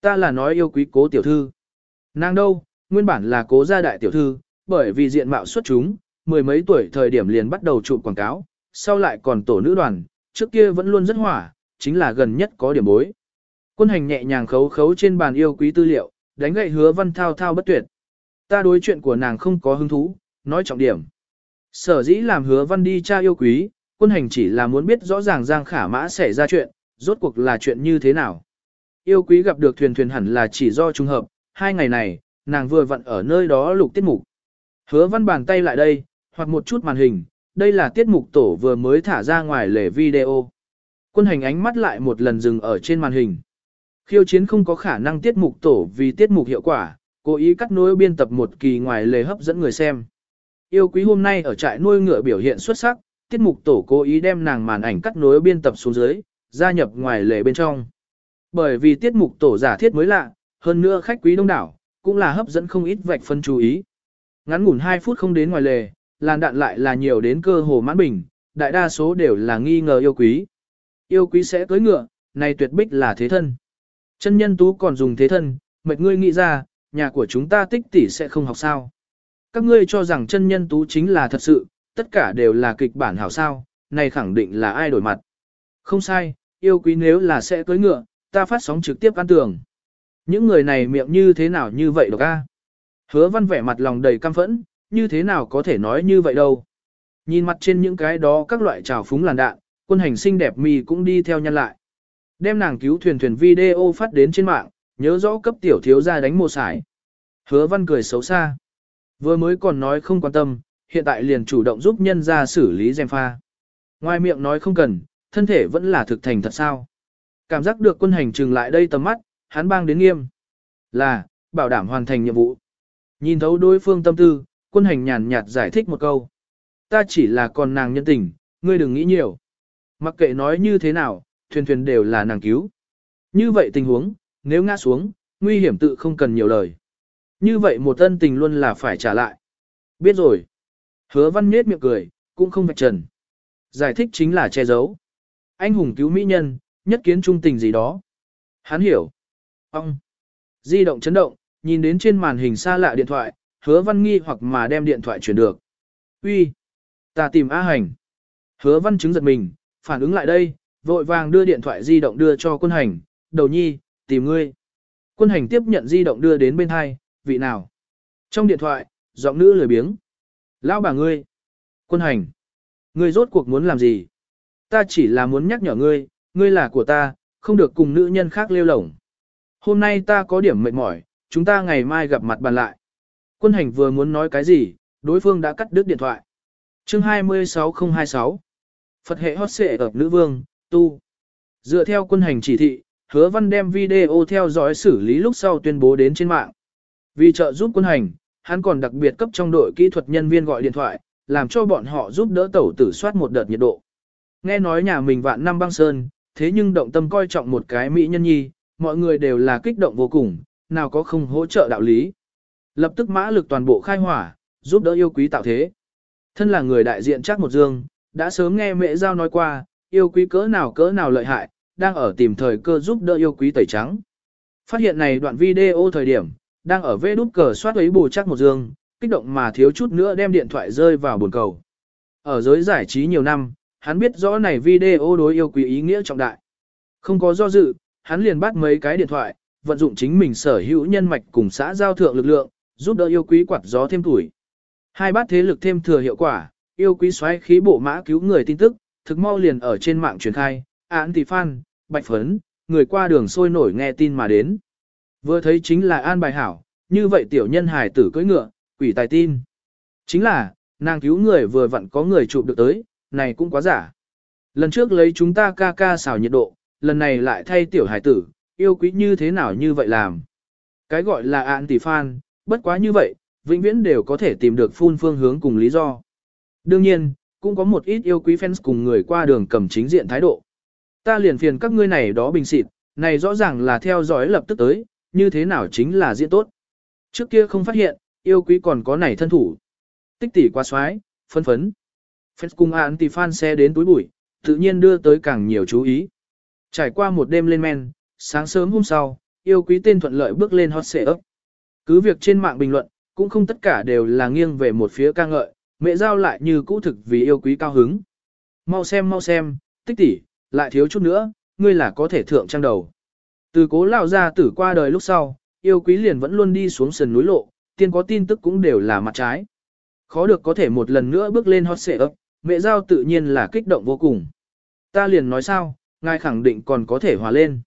Speaker 1: Ta là nói yêu quý cố tiểu thư. Nàng đâu, nguyên bản là cố gia đại tiểu thư, bởi vì diện mạo xuất chúng, mười mấy tuổi thời điểm liền bắt đầu chụp quảng cáo, sau lại còn tổ nữ đoàn, trước kia vẫn luôn rất hỏa, chính là gần nhất có điểm bối. Quân hành nhẹ nhàng khấu khấu trên bàn yêu quý tư liệu, đánh gậy hứa văn thao thao bất tuyệt. Ta đối chuyện của nàng không có hứng thú, nói trọng điểm. Sở dĩ làm hứa văn đi tra yêu quý, quân hành chỉ là muốn biết rõ ràng Giang Khả Mã xảy ra chuyện, rốt cuộc là chuyện như thế nào. Yêu quý gặp được thuyền thuyền hẳn là chỉ do trùng hợp, hai ngày này, nàng vừa vặn ở nơi đó lục tiết mục. Hứa văn bàn tay lại đây, hoặc một chút màn hình, đây là tiết mục tổ vừa mới thả ra ngoài lề video. Quân hành ánh mắt lại một lần dừng ở trên màn hình. Khiêu chiến không có khả năng tiết mục tổ vì tiết mục hiệu quả, cố ý cắt nối biên tập một kỳ ngoài lề hấp dẫn người xem. Yêu quý hôm nay ở trại nuôi ngựa biểu hiện xuất sắc, tiết mục tổ cố ý đem nàng màn ảnh cắt nối biên tập xuống dưới, gia nhập ngoài lề bên trong. Bởi vì tiết mục tổ giả thiết mới lạ, hơn nữa khách quý đông đảo, cũng là hấp dẫn không ít vạch phân chú ý. Ngắn ngủn 2 phút không đến ngoài lề, làn đạn lại là nhiều đến cơ hồ mãn bình, đại đa số đều là nghi ngờ yêu quý. Yêu quý sẽ cưới ngựa, này tuyệt bích là thế thân. Chân nhân tú còn dùng thế thân, mệt ngươi nghĩ ra, nhà của chúng ta tích tỷ sẽ không học sao. Các ngươi cho rằng chân nhân tú chính là thật sự, tất cả đều là kịch bản hảo sao, này khẳng định là ai đổi mặt. Không sai, yêu quý nếu là sẽ cưới ngựa, ta phát sóng trực tiếp ăn tường. Những người này miệng như thế nào như vậy độc a? Hứa văn vẻ mặt lòng đầy căm phẫn, như thế nào có thể nói như vậy đâu. Nhìn mặt trên những cái đó các loại trào phúng làn đạn, quân hành xinh đẹp mì cũng đi theo nhân lại. Đem nàng cứu thuyền thuyền video phát đến trên mạng, nhớ rõ cấp tiểu thiếu ra đánh mồ sải. Hứa văn cười xấu xa. Vừa mới còn nói không quan tâm, hiện tại liền chủ động giúp nhân ra xử lý dèm pha. Ngoài miệng nói không cần, thân thể vẫn là thực thành thật sao. Cảm giác được quân hành trừng lại đây tầm mắt, hắn bang đến nghiêm. Là, bảo đảm hoàn thành nhiệm vụ. Nhìn thấu đối phương tâm tư, quân hành nhàn nhạt giải thích một câu. Ta chỉ là còn nàng nhân tình, ngươi đừng nghĩ nhiều. Mặc kệ nói như thế nào, thuyền thuyền đều là nàng cứu. Như vậy tình huống, nếu ngã xuống, nguy hiểm tự không cần nhiều lời. Như vậy một ân tình luôn là phải trả lại. Biết rồi. Hứa văn nết miệng cười, cũng không vạch trần. Giải thích chính là che giấu. Anh hùng cứu mỹ nhân, nhất kiến trung tình gì đó. Hắn hiểu. Ông. Di động chấn động, nhìn đến trên màn hình xa lạ điện thoại, hứa văn nghi hoặc mà đem điện thoại chuyển được. Uy, Ta tìm A hành. Hứa văn chứng giật mình, phản ứng lại đây, vội vàng đưa điện thoại di động đưa cho quân hành, đầu nhi, tìm ngươi. Quân hành tiếp nhận di động đưa đến bên hai, vị nào? Trong điện thoại, giọng nữ lười biếng. Lão bà ngươi. Quân hành. Ngươi rốt cuộc muốn làm gì? Ta chỉ là muốn nhắc nhở ngươi, ngươi là của ta, không được cùng nữ nhân khác lêu lổng. Hôm nay ta có điểm mệt mỏi, chúng ta ngày mai gặp mặt bàn lại. Quân hành vừa muốn nói cái gì, đối phương đã cắt đứt điện thoại. Chương 26026 Phật hệ hot xệ ở nữ vương, tu. Dựa theo quân hành chỉ thị, hứa văn đem video theo dõi xử lý lúc sau tuyên bố đến trên mạng. Vì trợ giúp quân hành, hắn còn đặc biệt cấp trong đội kỹ thuật nhân viên gọi điện thoại, làm cho bọn họ giúp đỡ tẩu tử soát một đợt nhiệt độ. Nghe nói nhà mình vạn năm băng sơn, thế nhưng động tâm coi trọng một cái mỹ nhân nhi, mọi người đều là kích động vô cùng, nào có không hỗ trợ đạo lý. Lập tức mã lực toàn bộ khai hỏa, giúp đỡ yêu quý tạo thế. Thân là người đại diện chắc một dương, đã sớm nghe mẹ giao nói qua, yêu quý cỡ nào cỡ nào lợi hại, đang ở tìm thời cơ giúp đỡ yêu quý tẩy trắng. Phát hiện này đoạn video thời điểm, đang ở vê đút cờ soát ấy bù chắc một dương, kích động mà thiếu chút nữa đem điện thoại rơi vào buồn cầu. Ở giới giải trí nhiều năm, hắn biết rõ này video đối yêu quý ý nghĩa trọng đại. Không có do dự, hắn liền bắt mấy cái điện thoại, vận dụng chính mình sở hữu nhân mạch cùng xã giao thượng lực lượng, giúp đỡ yêu quý quạt gió thêm tuổi. Hai bát thế lực thêm thừa hiệu quả, yêu quý xoáy khí bộ mã cứu người tin tức, thực mau liền ở trên mạng truyền khai, án tỷ phan, bạch phấn, người qua đường sôi nổi nghe tin mà đến. Vừa thấy chính là an bài hảo, như vậy tiểu nhân hài tử cưỡi ngựa, quỷ tài tin. Chính là, nàng cứu người vừa vặn có người chụp được tới, này cũng quá giả. Lần trước lấy chúng ta ca ca xào nhiệt độ, lần này lại thay tiểu hải tử, yêu quý như thế nào như vậy làm. Cái gọi là ạn tỷ phan, bất quá như vậy, vĩnh viễn đều có thể tìm được phun phương hướng cùng lý do. Đương nhiên, cũng có một ít yêu quý fans cùng người qua đường cầm chính diện thái độ. Ta liền phiền các ngươi này đó bình xịt, này rõ ràng là theo dõi lập tức tới, như thế nào chính là diễn tốt. Trước kia không phát hiện, yêu quý còn có này thân thủ. Tích tỷ quá xoái, phân phấn. phép cùng án tỷ fan xe đến túi bụi, tự nhiên đưa tới càng nhiều chú ý. Trải qua một đêm lên men, sáng sớm hôm sau, yêu quý tên thuận lợi bước lên hot xệ ấp. Cứ việc trên mạng bình luận, cũng không tất cả đều là nghiêng về một phía ca ngợi, mẹ giao lại như cũ thực vì yêu quý cao hứng. Mau xem mau xem, tích tỷ, lại thiếu chút nữa, ngươi là có thể thượng trang đầu. Từ cố lão gia tử qua đời lúc sau, yêu quý liền vẫn luôn đi xuống sườn núi lộ, tiên có tin tức cũng đều là mặt trái. Khó được có thể một lần nữa bước lên hot xệ ấp, mẹ giao tự nhiên là kích động vô cùng. Ta liền nói sao, ngài khẳng định còn có thể hòa lên.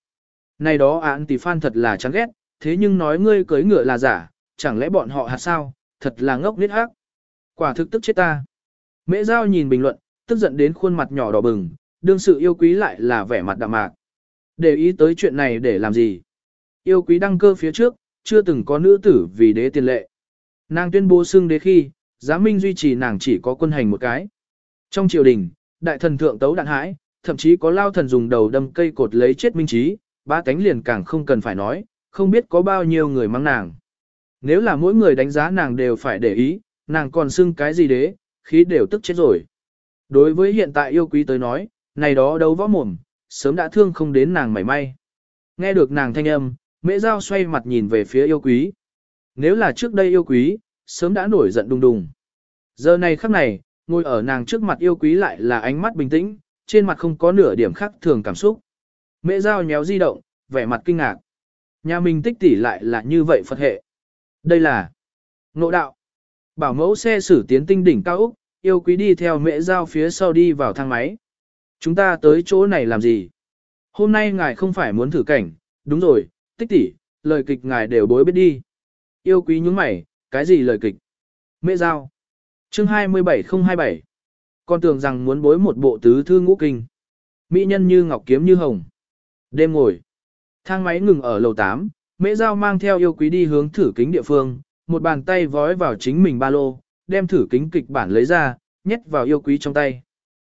Speaker 1: Này đó án tỷ phan thật là chán ghét, thế nhưng nói ngươi cưới ngựa là giả, chẳng lẽ bọn họ hạt sao, thật là ngốc nít ác. Quả thực tức chết ta. mẹ giao nhìn bình luận, tức giận đến khuôn mặt nhỏ đỏ bừng, đương sự yêu quý lại là vẻ mặt đạm mạc. Để ý tới chuyện này để làm gì? Yêu quý đăng cơ phía trước, chưa từng có nữ tử vì đế tiền lệ. Nàng tuyên bố xưng đế khi, giá minh duy trì nàng chỉ có quân hành một cái. Trong triều đình, đại thần thượng tấu đạn hãi, thậm chí có lao thần dùng đầu đâm cây cột lấy chết minh trí, ba cánh liền càng không cần phải nói, không biết có bao nhiêu người mang nàng. Nếu là mỗi người đánh giá nàng đều phải để ý, nàng còn xưng cái gì đế, khí đều tức chết rồi. Đối với hiện tại yêu quý tới nói, này đó đấu võ mồm, sớm đã thương không đến nàng mảy may. Nghe được nàng thanh âm, mễ giao xoay mặt nhìn về phía yêu quý. Nếu là trước đây yêu quý, sớm đã nổi giận đùng đùng. Giờ này khắc này, ngồi ở nàng trước mặt yêu quý lại là ánh mắt bình tĩnh, trên mặt không có nửa điểm khác thường cảm xúc. Mễ giao nhéo di động, vẻ mặt kinh ngạc. Nhà mình tích tỷ lại là như vậy Phật hệ. Đây là ngộ đạo. Bảo mẫu xe xử tiến tinh đỉnh cao Úc, yêu quý đi theo mễ giao phía sau đi vào thang máy. Chúng ta tới chỗ này làm gì? Hôm nay ngài không phải muốn thử cảnh, đúng rồi, tích tỷ, lời kịch ngài đều bối biết đi. Yêu quý nhúng mày, cái gì lời kịch? Mễ giao. Chương 27027. Con tưởng rằng muốn bối một bộ tứ thư ngũ kinh. Mỹ nhân như ngọc kiếm như hồng. Đêm ngồi. Thang máy ngừng ở lầu 8, mễ giao mang theo yêu quý đi hướng thử kính địa phương, một bàn tay vói vào chính mình ba lô, đem thử kính kịch bản lấy ra, nhét vào yêu quý trong tay.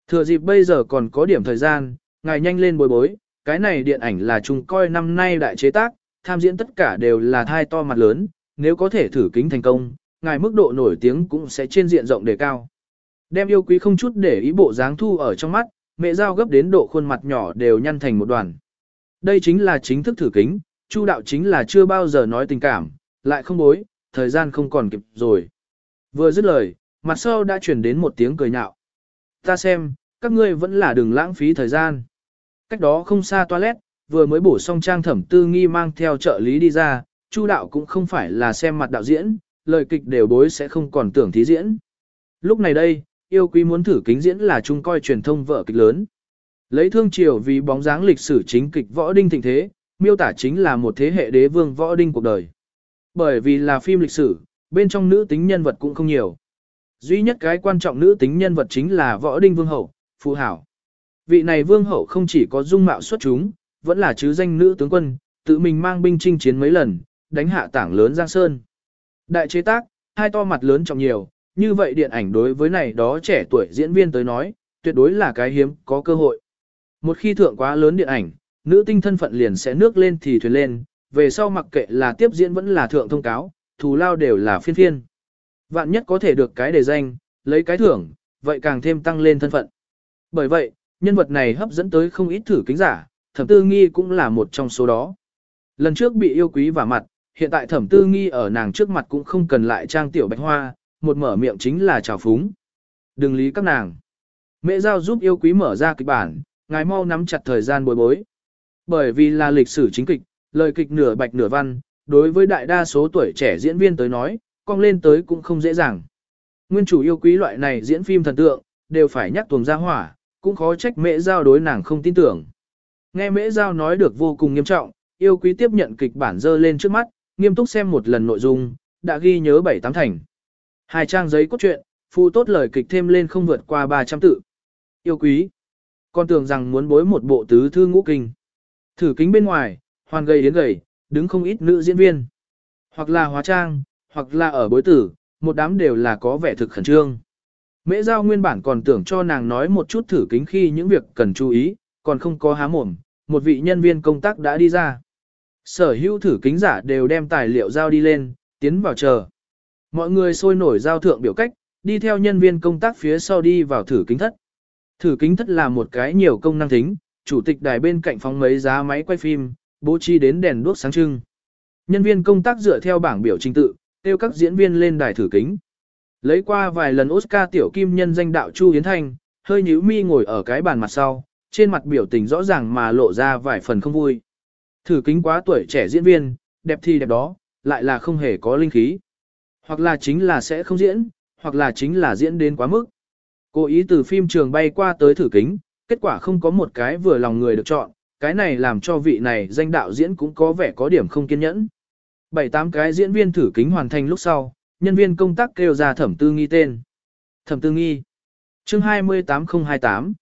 Speaker 1: Thừa dịp bây giờ còn có điểm thời gian, ngài nhanh lên bồi bối, cái này điện ảnh là chúng coi năm nay đại chế tác, tham diễn tất cả đều là thai to mặt lớn, nếu có thể thử kính thành công, ngài mức độ nổi tiếng cũng sẽ trên diện rộng đề cao. Đem yêu quý không chút để ý bộ dáng thu ở trong mắt, mẹ giao gấp đến độ khuôn mặt nhỏ đều nhăn thành một đoàn. Đây chính là chính thức thử kính, Chu đạo chính là chưa bao giờ nói tình cảm, lại không bối, thời gian không còn kịp rồi. Vừa dứt lời, mặt sau đã chuyển đến một tiếng cười nhạo. Ta xem, các ngươi vẫn là đừng lãng phí thời gian. Cách đó không xa toilet, vừa mới bổ xong trang thẩm tư nghi mang theo trợ lý đi ra, Chu đạo cũng không phải là xem mặt đạo diễn, lời kịch đều bối sẽ không còn tưởng thí diễn. Lúc này đây, yêu quý muốn thử kính diễn là chung coi truyền thông vợ kịch lớn. Lấy thương triều vì bóng dáng lịch sử chính kịch võ đinh thịnh thế, miêu tả chính là một thế hệ đế vương võ đinh cuộc đời. Bởi vì là phim lịch sử, bên trong nữ tính nhân vật cũng không nhiều. Duy nhất cái quan trọng nữ tính nhân vật chính là võ đinh vương hậu, phù hảo. Vị này vương hậu không chỉ có dung mạo xuất chúng, vẫn là chứ danh nữ tướng quân, tự mình mang binh chinh chiến mấy lần, đánh hạ tảng lớn Giang Sơn. Đại chế tác, hai to mặt lớn trọng nhiều, như vậy điện ảnh đối với này đó trẻ tuổi diễn viên tới nói, tuyệt đối là cái hiếm, có cơ hội. Một khi thượng quá lớn điện ảnh, nữ tinh thân phận liền sẽ nước lên thì thuyền lên, về sau mặc kệ là tiếp diễn vẫn là thượng thông cáo, thù lao đều là phiên phiên. Vạn nhất có thể được cái đề danh, lấy cái thưởng, vậy càng thêm tăng lên thân phận. Bởi vậy, nhân vật này hấp dẫn tới không ít thử kính giả, thẩm tư nghi cũng là một trong số đó. Lần trước bị yêu quý và mặt, hiện tại thẩm tư nghi ở nàng trước mặt cũng không cần lại trang tiểu bạch hoa, một mở miệng chính là trào phúng. Đừng lý các nàng. Mẹ giao giúp yêu quý mở ra kịch bản, ngài mau nắm chặt thời gian bồi bối. Bởi vì là lịch sử chính kịch, lời kịch nửa bạch nửa văn, đối với đại đa số tuổi trẻ diễn viên tới nói, cong lên tới cũng không dễ dàng. Nguyên chủ yêu quý loại này diễn phim thần tượng, đều phải nhắc tuồng ra hỏa, cũng khó trách mễ giao đối nàng không tin tưởng. Nghe mễ giao nói được vô cùng nghiêm trọng, yêu quý tiếp nhận kịch bản dơ lên trước mắt, nghiêm túc xem một lần nội dung, đã ghi nhớ bảy tám thành. Hai trang giấy cốt truyện, phụ tốt lời kịch thêm lên không vượt qua 300 tự. Yêu quý. Con tưởng rằng muốn bối một bộ tứ thư ngũ kinh. Thử kính bên ngoài, hoàn gầy đến gầy, đứng không ít nữ diễn viên. Hoặc là hóa trang, hoặc là ở bối tử, một đám đều là có vẻ thực khẩn trương. Mễ giao nguyên bản còn tưởng cho nàng nói một chút thử kính khi những việc cần chú ý, còn không có há mồm, một vị nhân viên công tác đã đi ra. Sở hữu thử kính giả đều đem tài liệu giao đi lên, tiến vào chờ. Mọi người sôi nổi giao thượng biểu cách, đi theo nhân viên công tác phía sau đi vào thử kính thất. Thử kính thất là một cái nhiều công năng tính. chủ tịch đài bên cạnh phóng mấy giá máy quay phim, bố trí đến đèn đuốc sáng trưng. Nhân viên công tác dựa theo bảng biểu trình tự, kêu các diễn viên lên đài thử kính. Lấy qua vài lần Oscar tiểu kim nhân danh đạo Chu Hiến Thanh, hơi nhíu mi ngồi ở cái bàn mặt sau, trên mặt biểu tình rõ ràng mà lộ ra vài phần không vui. Thử kính quá tuổi trẻ diễn viên, đẹp thì đẹp đó, lại là không hề có linh khí. Hoặc là chính là sẽ không diễn, hoặc là chính là diễn đến quá mức. Cố ý từ phim trường bay qua tới thử kính, kết quả không có một cái vừa lòng người được chọn, cái này làm cho vị này danh đạo diễn cũng có vẻ có điểm không kiên nhẫn. Bảy tám cái diễn viên thử kính hoàn thành lúc sau, nhân viên công tác kêu ra thẩm tư nghi tên. Thẩm tư nghi. Chương 28028.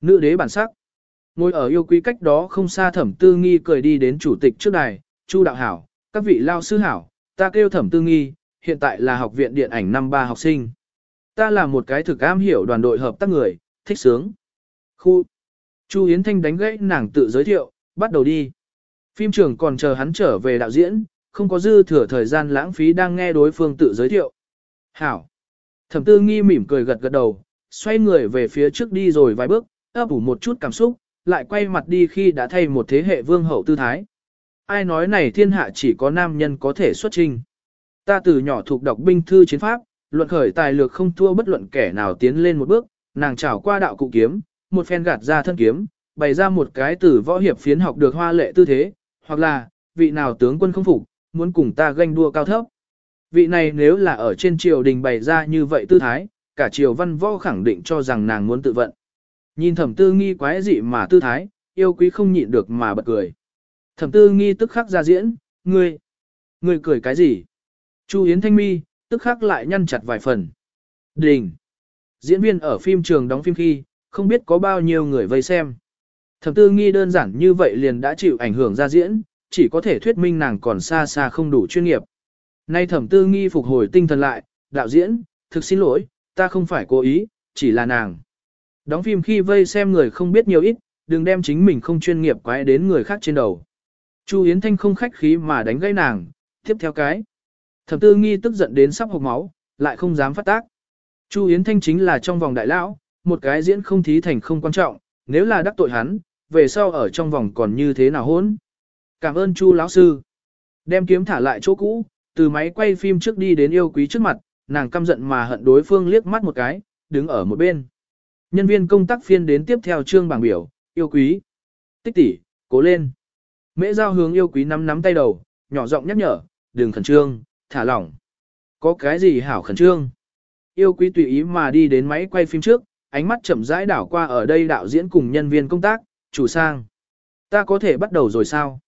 Speaker 1: Nữ đế bản sắc. Ngồi ở yêu quý cách đó không xa thẩm tư nghi cười đi đến chủ tịch trước đài, Chu đạo hảo, các vị lao sư hảo, ta kêu thẩm tư nghi, hiện tại là học viện điện ảnh năm ba học sinh. Ta là một cái thực am hiểu đoàn đội hợp tác người, thích sướng. Khu. Chu Yến Thanh đánh gãy nàng tự giới thiệu, bắt đầu đi. Phim trường còn chờ hắn trở về đạo diễn, không có dư thừa thời gian lãng phí đang nghe đối phương tự giới thiệu. Hảo. Thẩm tư nghi mỉm cười gật gật đầu, xoay người về phía trước đi rồi vài bước, ấp ủ một chút cảm xúc, lại quay mặt đi khi đã thay một thế hệ vương hậu tư thái. Ai nói này thiên hạ chỉ có nam nhân có thể xuất trình. Ta từ nhỏ thuộc đọc binh thư chiến pháp, luận khởi tài lược không thua bất luận kẻ nào tiến lên một bước, nàng trảo qua đạo cụ kiếm, một phen gạt ra thân kiếm, bày ra một cái từ võ hiệp phiến học được hoa lệ tư thế, hoặc là, vị nào tướng quân không phục, muốn cùng ta ganh đua cao thấp. Vị này nếu là ở trên triều đình bày ra như vậy tư thái, cả triều văn võ khẳng định cho rằng nàng muốn tự vận. Nhìn thẩm tư nghi quái dị mà tư thái, yêu quý không nhịn được mà bật cười. Thẩm tư nghi tức khắc ra diễn, ngươi, ngươi cười cái gì? Chu Yến Thanh Mi, tức khắc lại nhăn chặt vài phần. Đình. Diễn viên ở phim trường đóng phim khi, không biết có bao nhiêu người vây xem. Thẩm tư nghi đơn giản như vậy liền đã chịu ảnh hưởng ra diễn, chỉ có thể thuyết minh nàng còn xa xa không đủ chuyên nghiệp. Nay thẩm tư nghi phục hồi tinh thần lại, đạo diễn, thực xin lỗi, ta không phải cố ý, chỉ là nàng. Đóng phim khi vây xem người không biết nhiều ít, đừng đem chính mình không chuyên nghiệp quái đến người khác trên đầu. Chu Yến Thanh không khách khí mà đánh gãy nàng, tiếp theo cái. Thẩm tư nghi tức giận đến sắp hộc máu, lại không dám phát tác. Chu Yến Thanh chính là trong vòng đại lão, một cái diễn không thí thành không quan trọng, nếu là đắc tội hắn, về sau ở trong vòng còn như thế nào hỗn. Cảm ơn Chu lão sư. Đem kiếm thả lại chỗ cũ, từ máy quay phim trước đi đến yêu quý trước mặt, nàng căm giận mà hận đối phương liếc mắt một cái, đứng ở một bên. Nhân viên công tác phiên đến tiếp theo chương bảng biểu, yêu quý. Tích tỷ, cố lên. Mễ giao hướng yêu quý nắm nắm tay đầu, nhỏ giọng nhắc nhở, đừng khẩn trương, thả lỏng. Có cái gì hảo khẩn trương? Yêu quý tùy ý mà đi đến máy quay phim trước, ánh mắt chậm rãi đảo qua ở đây đạo diễn cùng nhân viên công tác, chủ sang. Ta có thể bắt đầu rồi sao?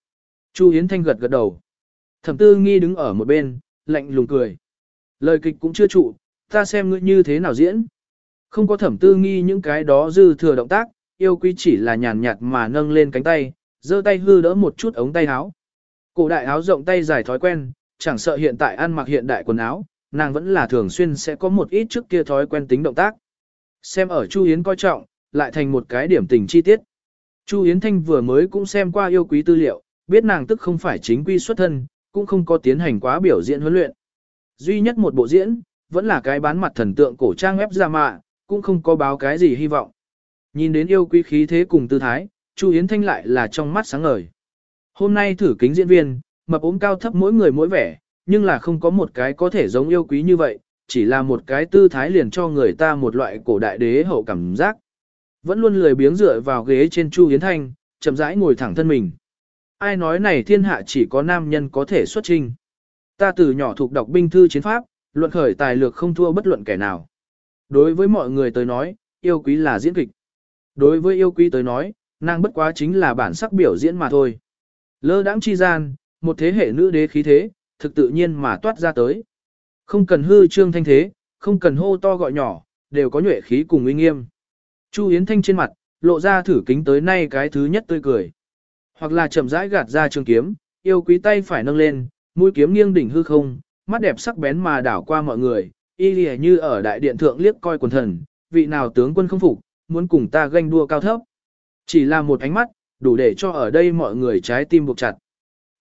Speaker 1: Chu Hiến Thanh gật gật đầu. Thẩm tư nghi đứng ở một bên, lạnh lùng cười. Lời kịch cũng chưa trụ, ta xem ngươi như thế nào diễn. Không có thẩm tư nghi những cái đó dư thừa động tác, yêu quý chỉ là nhàn nhạt mà nâng lên cánh tay, giơ tay hư đỡ một chút ống tay áo. Cổ đại áo rộng tay dài thói quen, chẳng sợ hiện tại ăn mặc hiện đại quần áo, nàng vẫn là thường xuyên sẽ có một ít trước kia thói quen tính động tác. Xem ở Chu Yến coi trọng, lại thành một cái điểm tình chi tiết. Chu Yến Thanh vừa mới cũng xem qua yêu quý tư liệu, biết nàng tức không phải chính quy xuất thân, cũng không có tiến hành quá biểu diễn huấn luyện. Duy nhất một bộ diễn, vẫn là cái bán mặt thần tượng cổ trang ép ra mạ, cũng không có báo cái gì hy vọng. Nhìn đến yêu quý khí thế cùng tư thái, Chu Yến Thanh lại là trong mắt sáng ngời. Hôm nay thử kính diễn viên, mập ốm cao thấp mỗi người mỗi vẻ, nhưng là không có một cái có thể giống yêu quý như vậy, chỉ là một cái tư thái liền cho người ta một loại cổ đại đế hậu cảm giác. Vẫn luôn lười biếng dựa vào ghế trên Chu Yến Thanh, chậm rãi ngồi thẳng thân mình. Ai nói này thiên hạ chỉ có nam nhân có thể xuất trình. Ta từ nhỏ thuộc đọc binh thư chiến pháp, luận khởi tài lược không thua bất luận kẻ nào. Đối với mọi người tới nói, yêu quý là diễn kịch. Đối với yêu quý tới nói, nàng bất quá chính là bản sắc biểu diễn mà thôi. Lơ đãng chi gian, một thế hệ nữ đế khí thế, thực tự nhiên mà toát ra tới. Không cần hư trương thanh thế, không cần hô to gọi nhỏ, đều có nhuệ khí cùng uy nghiêm. Chu Yến Thanh trên mặt, lộ ra thử kính tới nay cái thứ nhất tươi cười. Hoặc là chậm rãi gạt ra trường kiếm, yêu quý tay phải nâng lên, mũi kiếm nghiêng đỉnh hư không, mắt đẹp sắc bén mà đảo qua mọi người, y lìa như ở đại điện thượng liếc coi quần thần, vị nào tướng quân không phục, muốn cùng ta ganh đua cao thấp. Chỉ là một ánh mắt, đủ để cho ở đây mọi người trái tim buộc chặt.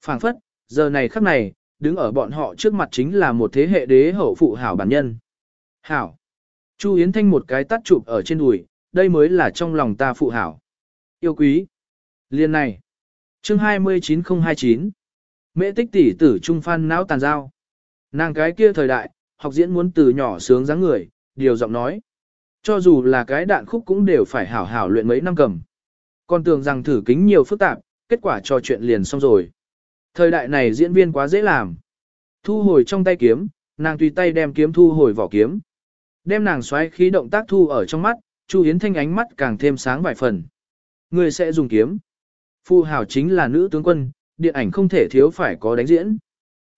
Speaker 1: phảng phất, giờ này khắc này, đứng ở bọn họ trước mặt chính là một thế hệ đế hậu phụ hảo bản nhân. Hảo. Chu Yến Thanh một cái tắt chụp ở trên đùi, đây mới là trong lòng ta phụ hảo. Yêu quý. Liên này chương 29029. Mễ tích tỷ tử trung phan não tàn giao. Nàng cái kia thời đại, học diễn muốn từ nhỏ sướng dáng người, điều giọng nói. Cho dù là cái đạn khúc cũng đều phải hảo hảo luyện mấy năm cầm. Còn tưởng rằng thử kính nhiều phức tạp, kết quả trò chuyện liền xong rồi. Thời đại này diễn viên quá dễ làm. Thu hồi trong tay kiếm, nàng tùy tay đem kiếm thu hồi vỏ kiếm. Đem nàng xoáy khí động tác thu ở trong mắt, Chu Yến Thanh ánh mắt càng thêm sáng vài phần. Người sẽ dùng kiếm. Phu Hào chính là nữ tướng quân, điện ảnh không thể thiếu phải có đánh diễn.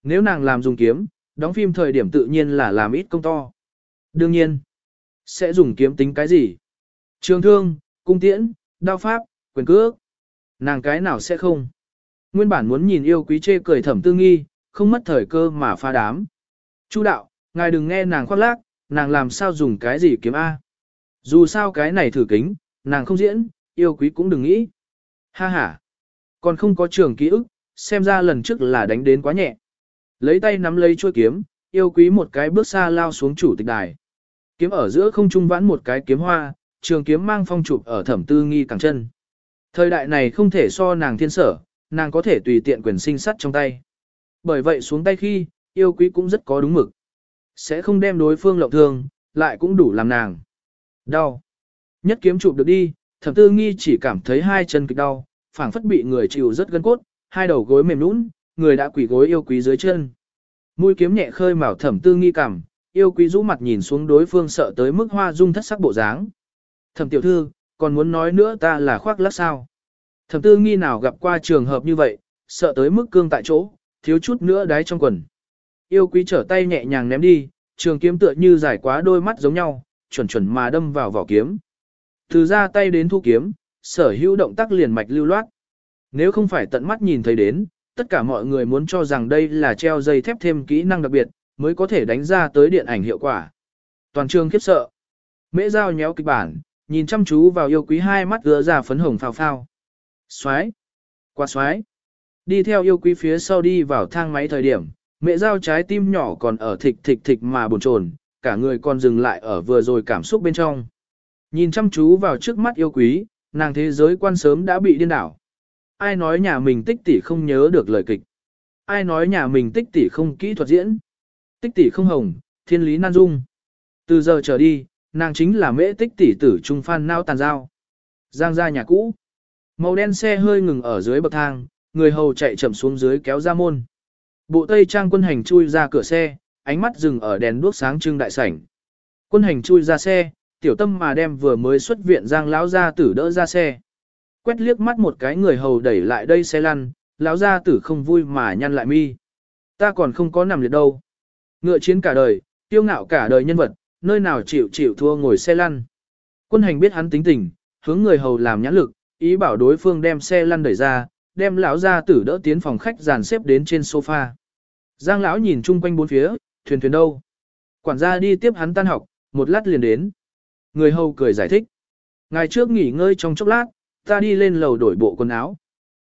Speaker 1: Nếu nàng làm dùng kiếm, đóng phim thời điểm tự nhiên là làm ít công to. Đương nhiên, sẽ dùng kiếm tính cái gì? Trường thương, cung tiễn, đao pháp, quyền cước. Nàng cái nào sẽ không? Nguyên bản muốn nhìn yêu quý chê cười thẩm tư nghi, không mất thời cơ mà pha đám. Chu đạo, ngài đừng nghe nàng khoác lác, nàng làm sao dùng cái gì kiếm A. Dù sao cái này thử kính, nàng không diễn, yêu quý cũng đừng nghĩ. Ha ha. Còn không có trường ký ức, xem ra lần trước là đánh đến quá nhẹ. Lấy tay nắm lấy chuôi kiếm, yêu quý một cái bước xa lao xuống chủ tịch đài. Kiếm ở giữa không trung vãn một cái kiếm hoa, trường kiếm mang phong chụp ở thẩm tư nghi cẳng chân. Thời đại này không thể so nàng thiên sở, nàng có thể tùy tiện quyền sinh sắt trong tay. Bởi vậy xuống tay khi, yêu quý cũng rất có đúng mực. Sẽ không đem đối phương lộng thương, lại cũng đủ làm nàng. Đau. Nhất kiếm chụp được đi, thẩm tư nghi chỉ cảm thấy hai chân kịch đau, phảng phất bị người chịu rất gân cốt, hai đầu gối mềm nũng, người đã quỳ gối yêu quý dưới chân. Mũi kiếm nhẹ khơi mào thẩm tư nghi cảm, yêu quý rũ mặt nhìn xuống đối phương sợ tới mức hoa dung thất sắc bộ dáng. Thẩm tiểu thư, còn muốn nói nữa ta là khoác lác sao. Thẩm tư nghi nào gặp qua trường hợp như vậy, sợ tới mức cương tại chỗ, thiếu chút nữa đáy trong quần. Yêu quý trở tay nhẹ nhàng ném đi, trường kiếm tựa như giải quá đôi mắt giống nhau, chuẩn chuẩn mà đâm vào vỏ kiếm. Từ ra tay đến thu kiếm, sở hữu động tác liền mạch lưu loát. Nếu không phải tận mắt nhìn thấy đến, tất cả mọi người muốn cho rằng đây là treo dây thép thêm kỹ năng đặc biệt, mới có thể đánh ra tới điện ảnh hiệu quả. Toàn trường khiếp sợ. Mễ dao nhéo kịch bản, nhìn chăm chú vào yêu quý hai mắt gỡ ra phấn hồng phào phao. Xoái. Qua xoái. Đi theo yêu quý phía sau đi vào thang máy thời điểm, mẹ dao trái tim nhỏ còn ở thịch thịch thịch mà buồn chồn, cả người còn dừng lại ở vừa rồi cảm xúc bên trong. Nhìn chăm chú vào trước mắt yêu quý, nàng thế giới quan sớm đã bị điên đảo. Ai nói nhà mình tích tỷ không nhớ được lời kịch? Ai nói nhà mình tích tỷ không kỹ thuật diễn? Tích tỷ không hồng, thiên lý nan dung. Từ giờ trở đi, nàng chính là mễ tích tỷ tử trung phan nao tàn giao. Giang ra nhà cũ. Màu đen xe hơi ngừng ở dưới bậc thang, người hầu chạy chậm xuống dưới kéo ra môn. Bộ tây trang quân hành chui ra cửa xe, ánh mắt dừng ở đèn đuốc sáng trưng đại sảnh. Quân hành chui ra xe, tiểu tâm mà đem vừa mới xuất viện giang lão gia tử đỡ ra xe. Quét liếc mắt một cái người hầu đẩy lại đây xe lăn, lão gia tử không vui mà nhăn lại mi. Ta còn không có nằm liệt đâu. Ngựa chiến cả đời, tiêu ngạo cả đời nhân vật, nơi nào chịu chịu thua ngồi xe lăn. Quân hành biết hắn tính tình, hướng người hầu làm nhãn lực, ý bảo đối phương đem xe lăn đẩy ra, đem lão gia tử đỡ tiến phòng khách dàn xếp đến trên sofa. Giang lão nhìn chung quanh bốn phía, thuyền thuyền đâu? Quản gia đi tiếp hắn tan học, một lát liền đến. Người hầu cười giải thích. Ngày trước nghỉ ngơi trong chốc lát, ta đi lên lầu đổi bộ quần áo.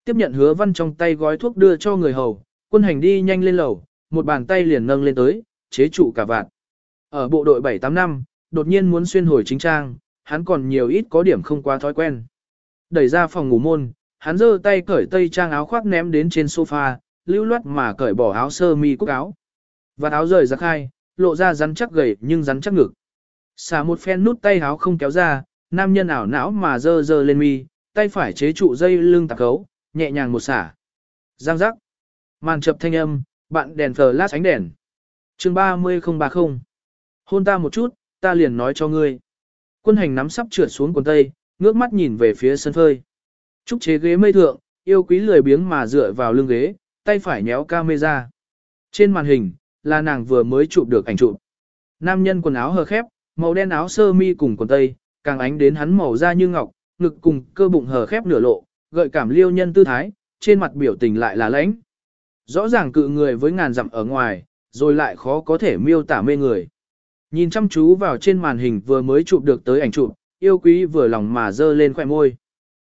Speaker 1: Tiếp nhận hứa văn trong tay gói thuốc đưa cho người hầu, quân hành đi nhanh lên lầu, một bàn tay liền nâng lên tới, chế trụ cả vạn. Ở bộ đội 7-8 năm, đột nhiên muốn xuyên hồi chính trang, hắn còn nhiều ít có điểm không quá thói quen. Đẩy ra phòng ngủ môn, hắn giơ tay cởi tây trang áo khoác ném đến trên sofa, lưu loát mà cởi bỏ áo sơ mi cúc áo. Và áo rời ra khai, lộ ra rắn chắc gầy nhưng rắn chắc ngực. Xả một phen nút tay áo không kéo ra, nam nhân ảo não mà dơ dơ lên mi, tay phải chế trụ dây lưng tạc cấu, nhẹ nhàng một xả. Giang giác. Màn chập thanh âm, bạn đèn flash ánh đèn. chương 30030. Hôn ta một chút, ta liền nói cho ngươi. Quân hành nắm sắp trượt xuống quần tây, ngước mắt nhìn về phía sân phơi. Trúc chế ghế mây thượng, yêu quý lười biếng mà dựa vào lưng ghế, tay phải nhéo camera. Trên màn hình, là nàng vừa mới chụp được ảnh chụp. Nam nhân quần áo hờ khép, màu đen áo sơ mi cùng quần tây, càng ánh đến hắn màu da như ngọc, ngực cùng cơ bụng hở khép nửa lộ, gợi cảm liêu nhân tư thái, trên mặt biểu tình lại là lãnh. Rõ ràng cự người với ngàn dặm ở ngoài, rồi lại khó có thể miêu tả mê người. Nhìn chăm chú vào trên màn hình vừa mới chụp được tới ảnh chụp, yêu quý vừa lòng mà dơ lên khỏe môi.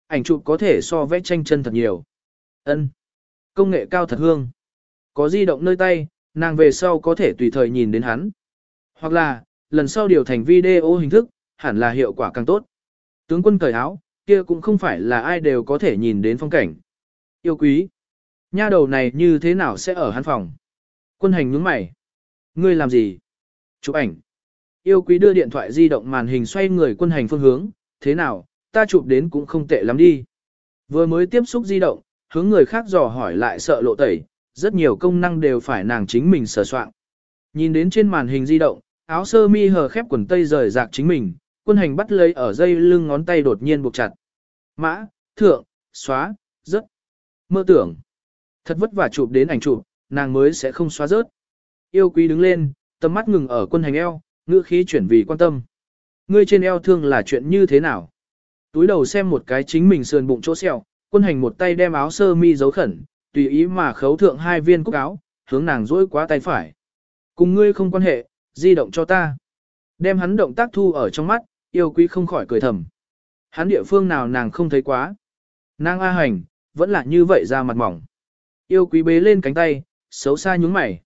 Speaker 1: Ảnh chụp có thể so vẽ tranh chân thật nhiều. ân Công nghệ cao thật hương. Có di động nơi tay, nàng về sau có thể tùy thời nhìn đến hắn. Hoặc là, lần sau điều thành video hình thức, hẳn là hiệu quả càng tốt. Tướng quân cởi áo, kia cũng không phải là ai đều có thể nhìn đến phong cảnh. Yêu quý. Nha đầu này như thế nào sẽ ở hắn phòng? Quân hành nhướng mày. Ngươi làm gì? Chụp ảnh. Yêu quý đưa điện thoại di động màn hình xoay người quân hành phương hướng. Thế nào, ta chụp đến cũng không tệ lắm đi. Vừa mới tiếp xúc di động, hướng người khác dò hỏi lại sợ lộ tẩy, rất nhiều công năng đều phải nàng chính mình sửa soạn. Nhìn đến trên màn hình di động, áo sơ mi hờ khép quần tây rời rạc chính mình, quân hành bắt lấy ở dây lưng ngón tay đột nhiên buộc chặt. Mã, thượng, xóa, rớt. Mơ tưởng. Thật vất vả chụp đến ảnh chụp, nàng mới sẽ không xóa rớt. Yêu quý đứng lên, tầm mắt ngừng ở quân hành eo, ngữ khí chuyển vì quan tâm. Ngươi trên eo thương là chuyện như thế nào? túi đầu xem một cái chính mình sườn bụng chỗ sẹo, quân hành một tay đem áo sơ mi giấu khẩn, tùy ý mà khấu thượng hai viên cúc áo, hướng nàng dỗi quá tay phải. Cùng ngươi không quan hệ, di động cho ta. Đem hắn động tác thu ở trong mắt, yêu quý không khỏi cười thầm. Hắn địa phương nào nàng không thấy quá. Nàng A hành, vẫn là như vậy ra mặt mỏng. Yêu quý bế lên cánh tay, xấu xa nhúng mày.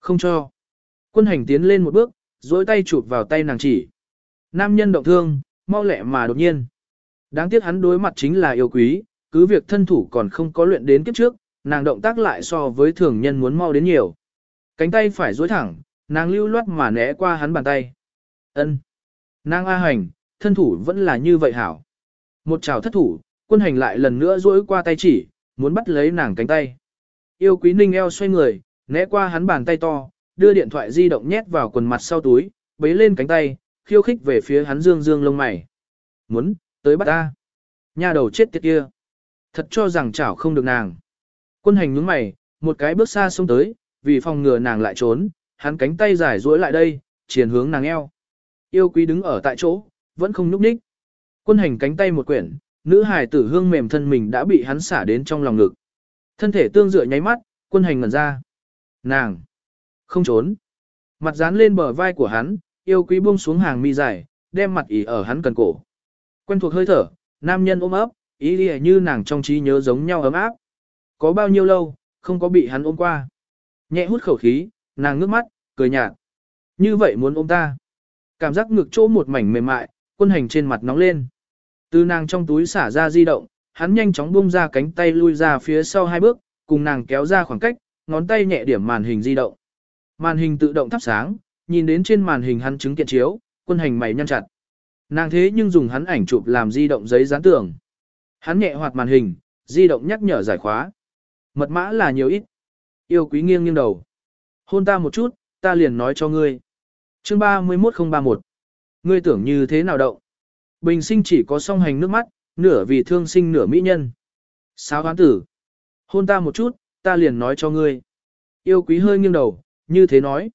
Speaker 1: Không cho. Quân hành tiến lên một bước, dối tay chụp vào tay nàng chỉ. Nam nhân động thương, mau lẹ mà đột nhiên. Đáng tiếc hắn đối mặt chính là yêu quý, cứ việc thân thủ còn không có luyện đến kiếp trước, nàng động tác lại so với thường nhân muốn mau đến nhiều. Cánh tay phải duỗi thẳng, nàng lưu loát mà né qua hắn bàn tay. Ân, Nàng A hành, thân thủ vẫn là như vậy hảo. Một chảo thất thủ, quân hành lại lần nữa duỗi qua tay chỉ, muốn bắt lấy nàng cánh tay. Yêu quý ninh eo xoay người, né qua hắn bàn tay to, đưa điện thoại di động nhét vào quần mặt sau túi, bế lên cánh tay, khiêu khích về phía hắn dương dương lông mày. Muốn, tới bắt ta. Nhà đầu chết tiệt kia. Thật cho rằng chảo không được nàng. Quân hành nhướng mày, một cái bước xa xông tới, vì phòng ngừa nàng lại trốn, hắn cánh tay dài duỗi lại đây, triển hướng nàng eo. Yêu quý đứng ở tại chỗ, vẫn không nhúc nhích. Quân hành cánh tay một quyển, nữ hài tử hương mềm thân mình đã bị hắn xả đến trong lòng ngực. Thân thể tương dựa nháy mắt, quân hành ngẩn ra. Nàng! Không trốn! Mặt dán lên bờ vai của hắn, yêu quý buông xuống hàng mi dài, đem mặt ỉ ở hắn cần cổ. Quen thuộc hơi thở, nam nhân ôm ấp, ý đi như nàng trong trí nhớ giống nhau ấm áp. Có bao nhiêu lâu, không có bị hắn ôm qua. Nhẹ hút khẩu khí, nàng ngước mắt, cười nhạt. Như vậy muốn ôm ta. Cảm giác ngực chỗ một mảnh mềm mại, quân hành trên mặt nóng lên. Từ nàng trong túi xả ra di động, hắn nhanh chóng buông ra cánh tay lui ra phía sau hai bước, cùng nàng kéo ra khoảng cách, ngón tay nhẹ điểm màn hình di động. Màn hình tự động thắp sáng, nhìn đến trên màn hình hắn chứng kiện chiếu, quân hành mày nhăn chặt. Nàng thế nhưng dùng hắn ảnh chụp làm di động giấy dán tường. Hắn nhẹ hoạt màn hình, di động nhắc nhở giải khóa. Mật mã là nhiều ít. Yêu quý nghiêng nghiêng đầu. Hôn ta một chút, ta liền nói cho ngươi. Chương 31031. Ngươi tưởng như thế nào động? Bình sinh chỉ có song hành nước mắt, nửa vì thương sinh nửa mỹ nhân. Sao hoán tử? Hôn ta một chút, ta liền nói cho ngươi. Yêu quý hơi nghiêng đầu, như thế nói.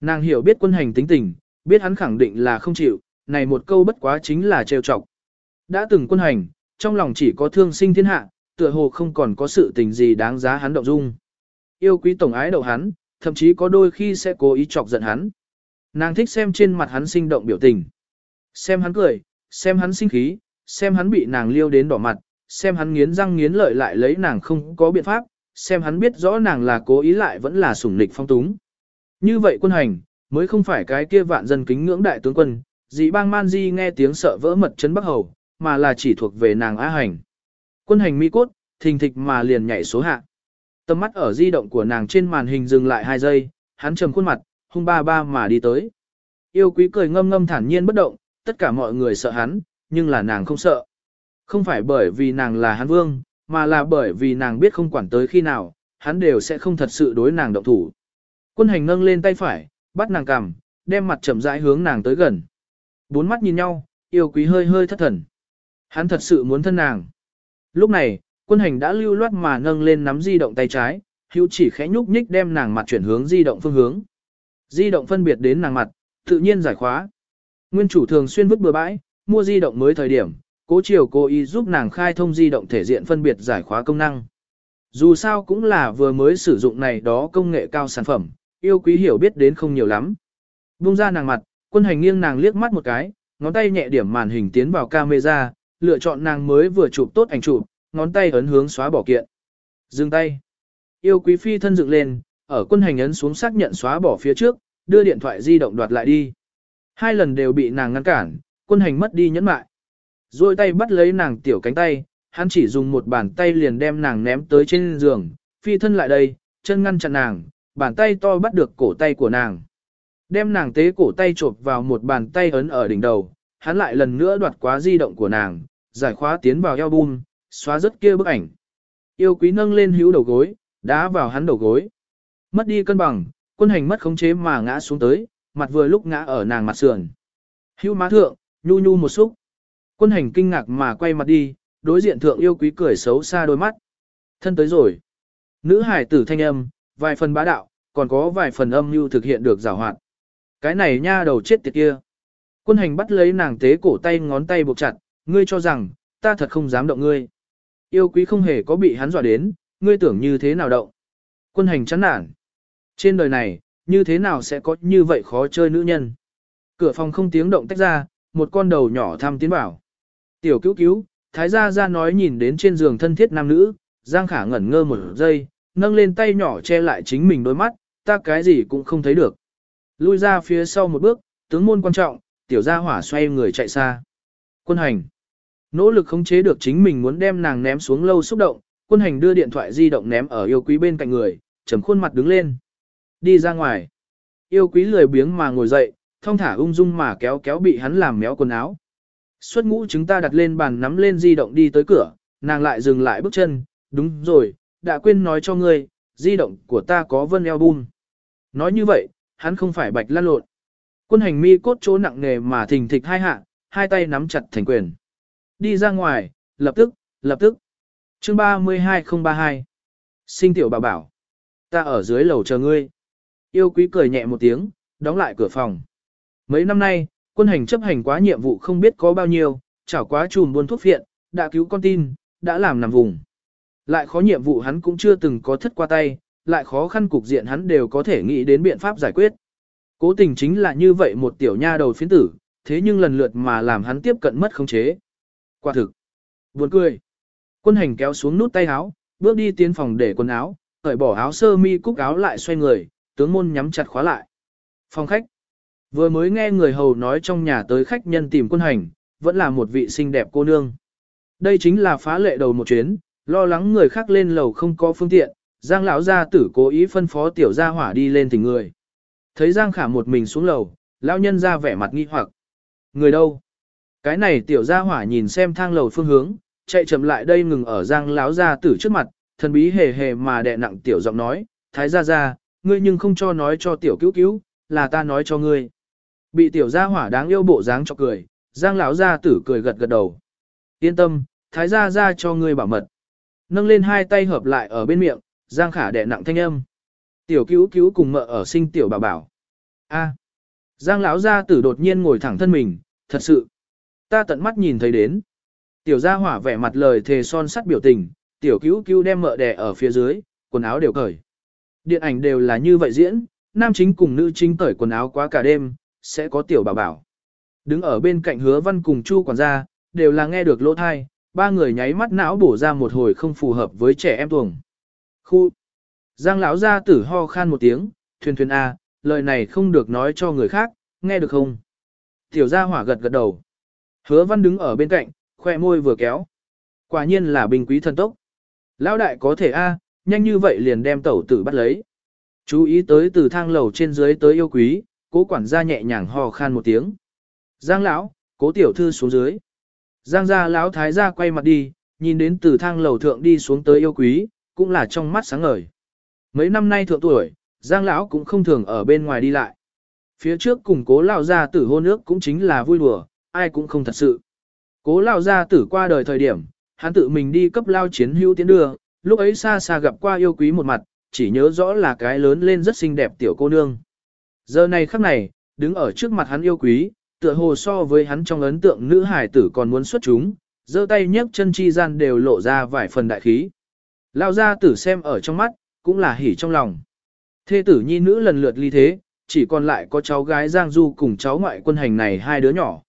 Speaker 1: Nàng hiểu biết quân hành tính tình, biết hắn khẳng định là không chịu, này một câu bất quá chính là trêu chọc. Đã từng quân hành, trong lòng chỉ có thương sinh thiên hạ, tựa hồ không còn có sự tình gì đáng giá hắn động dung. Yêu quý tổng ái đậu hắn, thậm chí có đôi khi sẽ cố ý chọc giận hắn. Nàng thích xem trên mặt hắn sinh động biểu tình. Xem hắn cười, xem hắn sinh khí, xem hắn bị nàng liêu đến đỏ mặt, xem hắn nghiến răng nghiến lợi lại lấy nàng không có biện pháp, xem hắn biết rõ nàng là cố ý lại vẫn là sủng nịch phong túng. Như vậy quân hành, mới không phải cái kia vạn dân kính ngưỡng đại tướng quân, dị bang man di nghe tiếng sợ vỡ mật chấn bắc hầu, mà là chỉ thuộc về nàng á hành. Quân hành mi cốt, thình thịch mà liền nhảy số hạ. Tầm mắt ở di động của nàng trên màn hình dừng lại 2 giây, hắn trầm khuôn mặt, hung ba ba mà đi tới. Yêu quý cười ngâm ngâm thản nhiên bất động, tất cả mọi người sợ hắn, nhưng là nàng không sợ. Không phải bởi vì nàng là hắn vương, mà là bởi vì nàng biết không quản tới khi nào, hắn đều sẽ không thật sự đối nàng động thủ. Quân hành nâng lên tay phải, bắt nàng cằm, đem mặt chậm rãi hướng nàng tới gần. Bốn mắt nhìn nhau, yêu quý hơi hơi thất thần. Hắn thật sự muốn thân nàng. Lúc này, quân hành đã lưu loát mà nâng lên nắm di động tay trái, hữu chỉ khẽ nhúc nhích đem nàng mặt chuyển hướng di động phương hướng. Di động phân biệt đến nàng mặt, tự nhiên giải khóa. Nguyên chủ thường xuyên vứt bừa bãi, mua di động mới thời điểm, cố chiều cố ý giúp nàng khai thông di động thể diện phân biệt giải khóa công năng. Dù sao cũng là vừa mới sử dụng này đó công nghệ cao sản phẩm, yêu quý hiểu biết đến không nhiều lắm. Bung ra nàng mặt, quân hành nghiêng nàng liếc mắt một cái, ngón tay nhẹ điểm màn hình tiến vào camera, lựa chọn nàng mới vừa chụp tốt ảnh chụp, ngón tay ấn hướng xóa bỏ kiện. Dừng tay. Yêu quý phi thân dựng lên, ở quân hành ấn xuống xác nhận xóa bỏ phía trước, đưa điện thoại di động đoạt lại đi. Hai lần đều bị nàng ngăn cản, quân hành mất đi nhẫn mại. Rồi tay bắt lấy nàng tiểu cánh tay, hắn chỉ dùng một bàn tay liền đem nàng ném tới trên giường, phi thân lại đây, chân ngăn chặn nàng, bàn tay to bắt được cổ tay của nàng. Đem nàng tế cổ tay chộp vào một bàn tay ấn ở đỉnh đầu, hắn lại lần nữa đoạt quá di động của nàng, giải khóa tiến vào album, xóa rất kia bức ảnh. Yêu quý nâng lên hữu đầu gối, đá vào hắn đầu gối. Mất đi cân bằng, quân hành mất khống chế mà ngã xuống tới, mặt vừa lúc ngã ở nàng mặt sườn. Hữu má thượng, nhu nhu một xúc. Quân hành kinh ngạc mà quay mặt đi, đối diện thượng yêu quý cười xấu xa đôi mắt. Thân tới rồi. Nữ hải tử thanh âm, vài phần bá đạo, còn có vài phần âm mưu thực hiện được giảo hoạt. Cái này nha đầu chết tiệt kia. Quân hành bắt lấy nàng tế cổ tay ngón tay buộc chặt, Ngươi cho rằng, ta thật không dám động ngươi. Yêu quý không hề có bị hắn dọa đến, ngươi tưởng như thế nào động. Quân hành chán nản. Trên đời này, như thế nào sẽ có như vậy khó chơi nữ nhân. Cửa phòng không tiếng động tách ra, một con đầu nhỏ thăm tiến bảo. Tiểu cứu cứu, thái gia ra nói nhìn đến trên giường thân thiết nam nữ, Giang Khả ngẩn ngơ một giây, nâng lên tay nhỏ che lại chính mình đôi mắt, ta cái gì cũng không thấy được. Lui ra phía sau một bước, tướng môn quan trọng, tiểu gia hỏa xoay người chạy xa. Quân hành. Nỗ lực khống chế được chính mình muốn đem nàng ném xuống lâu xúc động, quân hành đưa điện thoại di động ném ở yêu quý bên cạnh người, trầm khuôn mặt đứng lên. Đi ra ngoài. Yêu quý lười biếng mà ngồi dậy, thong thả ung dung mà kéo kéo bị hắn làm méo quần áo. Xuất ngũ chúng ta đặt lên bàn nắm lên di động đi tới cửa, nàng lại dừng lại bước chân, đúng rồi, đã quên nói cho ngươi, di động của ta có vân album. Nói như vậy, hắn không phải bạch lan lộn. Quân hành mi cốt chỗ nặng nề mà thình thịch hai hạ, hai tay nắm chặt thành quyền. Đi ra ngoài, lập tức, lập tức. Chương 32032. Sinh tiểu bảo bảo. Ta ở dưới lầu chờ ngươi. Yêu quý cười nhẹ một tiếng, đóng lại cửa phòng. Mấy năm nay, quân hành chấp hành quá nhiệm vụ không biết có bao nhiêu, chảo quá chùm buôn thuốc phiện, đã cứu con tin, đã làm nằm vùng. Lại khó nhiệm vụ hắn cũng chưa từng có thất qua tay, lại khó khăn cục diện hắn đều có thể nghĩ đến biện pháp giải quyết. Cố tình chính là như vậy một tiểu nha đầu phiến tử, thế nhưng lần lượt mà làm hắn tiếp cận mất khống chế. Quả thực. Buồn cười. Quân hành kéo xuống nút tay áo, bước đi tiến phòng để quần áo, cởi bỏ áo sơ mi cúc áo lại xoay người, tướng môn nhắm chặt khóa lại. Phòng khách. Vừa mới nghe người hầu nói trong nhà tới khách nhân tìm quân hành, vẫn là một vị xinh đẹp cô nương. Đây chính là phá lệ đầu một chuyến, lo lắng người khác lên lầu không có phương tiện, Giang lão gia tử cố ý phân phó tiểu gia hỏa đi lên tỉnh người. Thấy Giang Khả một mình xuống lầu, lão nhân ra vẻ mặt nghi hoặc. Người đâu? Cái này tiểu gia hỏa nhìn xem thang lầu phương hướng, chạy chậm lại đây ngừng ở Giang lão gia tử trước mặt, thần bí hề hề mà đè nặng tiểu giọng nói, "Thái gia gia, ngươi nhưng không cho nói cho tiểu cứu cứu, là ta nói cho ngươi." Bị tiểu gia hỏa đáng yêu bộ dáng cho cười, Giang lão gia tử cười gật gật đầu. "Yên tâm, thái gia gia cho ngươi bảo mật." Nâng lên hai tay hợp lại ở bên miệng, Giang Khả đè nặng thanh âm. Tiểu cứu cứu cùng mợ ở sinh tiểu bảo bảo. A. Giang lão gia tử đột nhiên ngồi thẳng thân mình, thật sự. Ta tận mắt nhìn thấy đến. Tiểu gia hỏa vẻ mặt lời thề son sắt biểu tình, tiểu cứu cứu đem mợ đẻ ở phía dưới, quần áo đều cởi. Điện ảnh đều là như vậy diễn, nam chính cùng nữ chính cởi quần áo quá cả đêm, sẽ có tiểu bảo bảo. Đứng ở bên cạnh hứa văn cùng chu quản gia, đều là nghe được lỗ thai, ba người nháy mắt não bổ ra một hồi không phù hợp với trẻ em tuồng. Khu. Giang lão gia tử ho khan một tiếng, thuyền thuyền A, lời này không được nói cho người khác, nghe được không? Tiểu gia hỏa gật gật đầu. Hứa văn đứng ở bên cạnh, khoe môi vừa kéo. Quả nhiên là bình quý thần tốc. Lão đại có thể A, nhanh như vậy liền đem tẩu tử bắt lấy. Chú ý tới từ thang lầu trên dưới tới yêu quý, cố quản gia nhẹ nhàng hò khan một tiếng. Giang lão, cố tiểu thư xuống dưới. Giang gia lão thái gia quay mặt đi, nhìn đến từ thang lầu thượng đi xuống tới yêu quý, cũng là trong mắt sáng ngời. Mấy năm nay thượng tuổi, Giang lão cũng không thường ở bên ngoài đi lại. Phía trước cùng cố lão gia tử hôn ước cũng chính là vui đùa, ai cũng không thật sự. Cố lão gia tử qua đời thời điểm, hắn tự mình đi cấp lao chiến hữu tiến đưa, lúc ấy xa xa gặp qua yêu quý một mặt, chỉ nhớ rõ là cái lớn lên rất xinh đẹp tiểu cô nương. Giờ này khắc này, đứng ở trước mặt hắn yêu quý, tựa hồ so với hắn trong ấn tượng nữ hải tử còn muốn xuất chúng, giơ tay nhấc chân chi gian đều lộ ra vài phần đại khí. Lao gia tử xem ở trong mắt, cũng là hỉ trong lòng. Thê tử nhi nữ lần lượt ly thế, chỉ còn lại có cháu gái Giang Du cùng cháu ngoại quân hành này hai đứa nhỏ.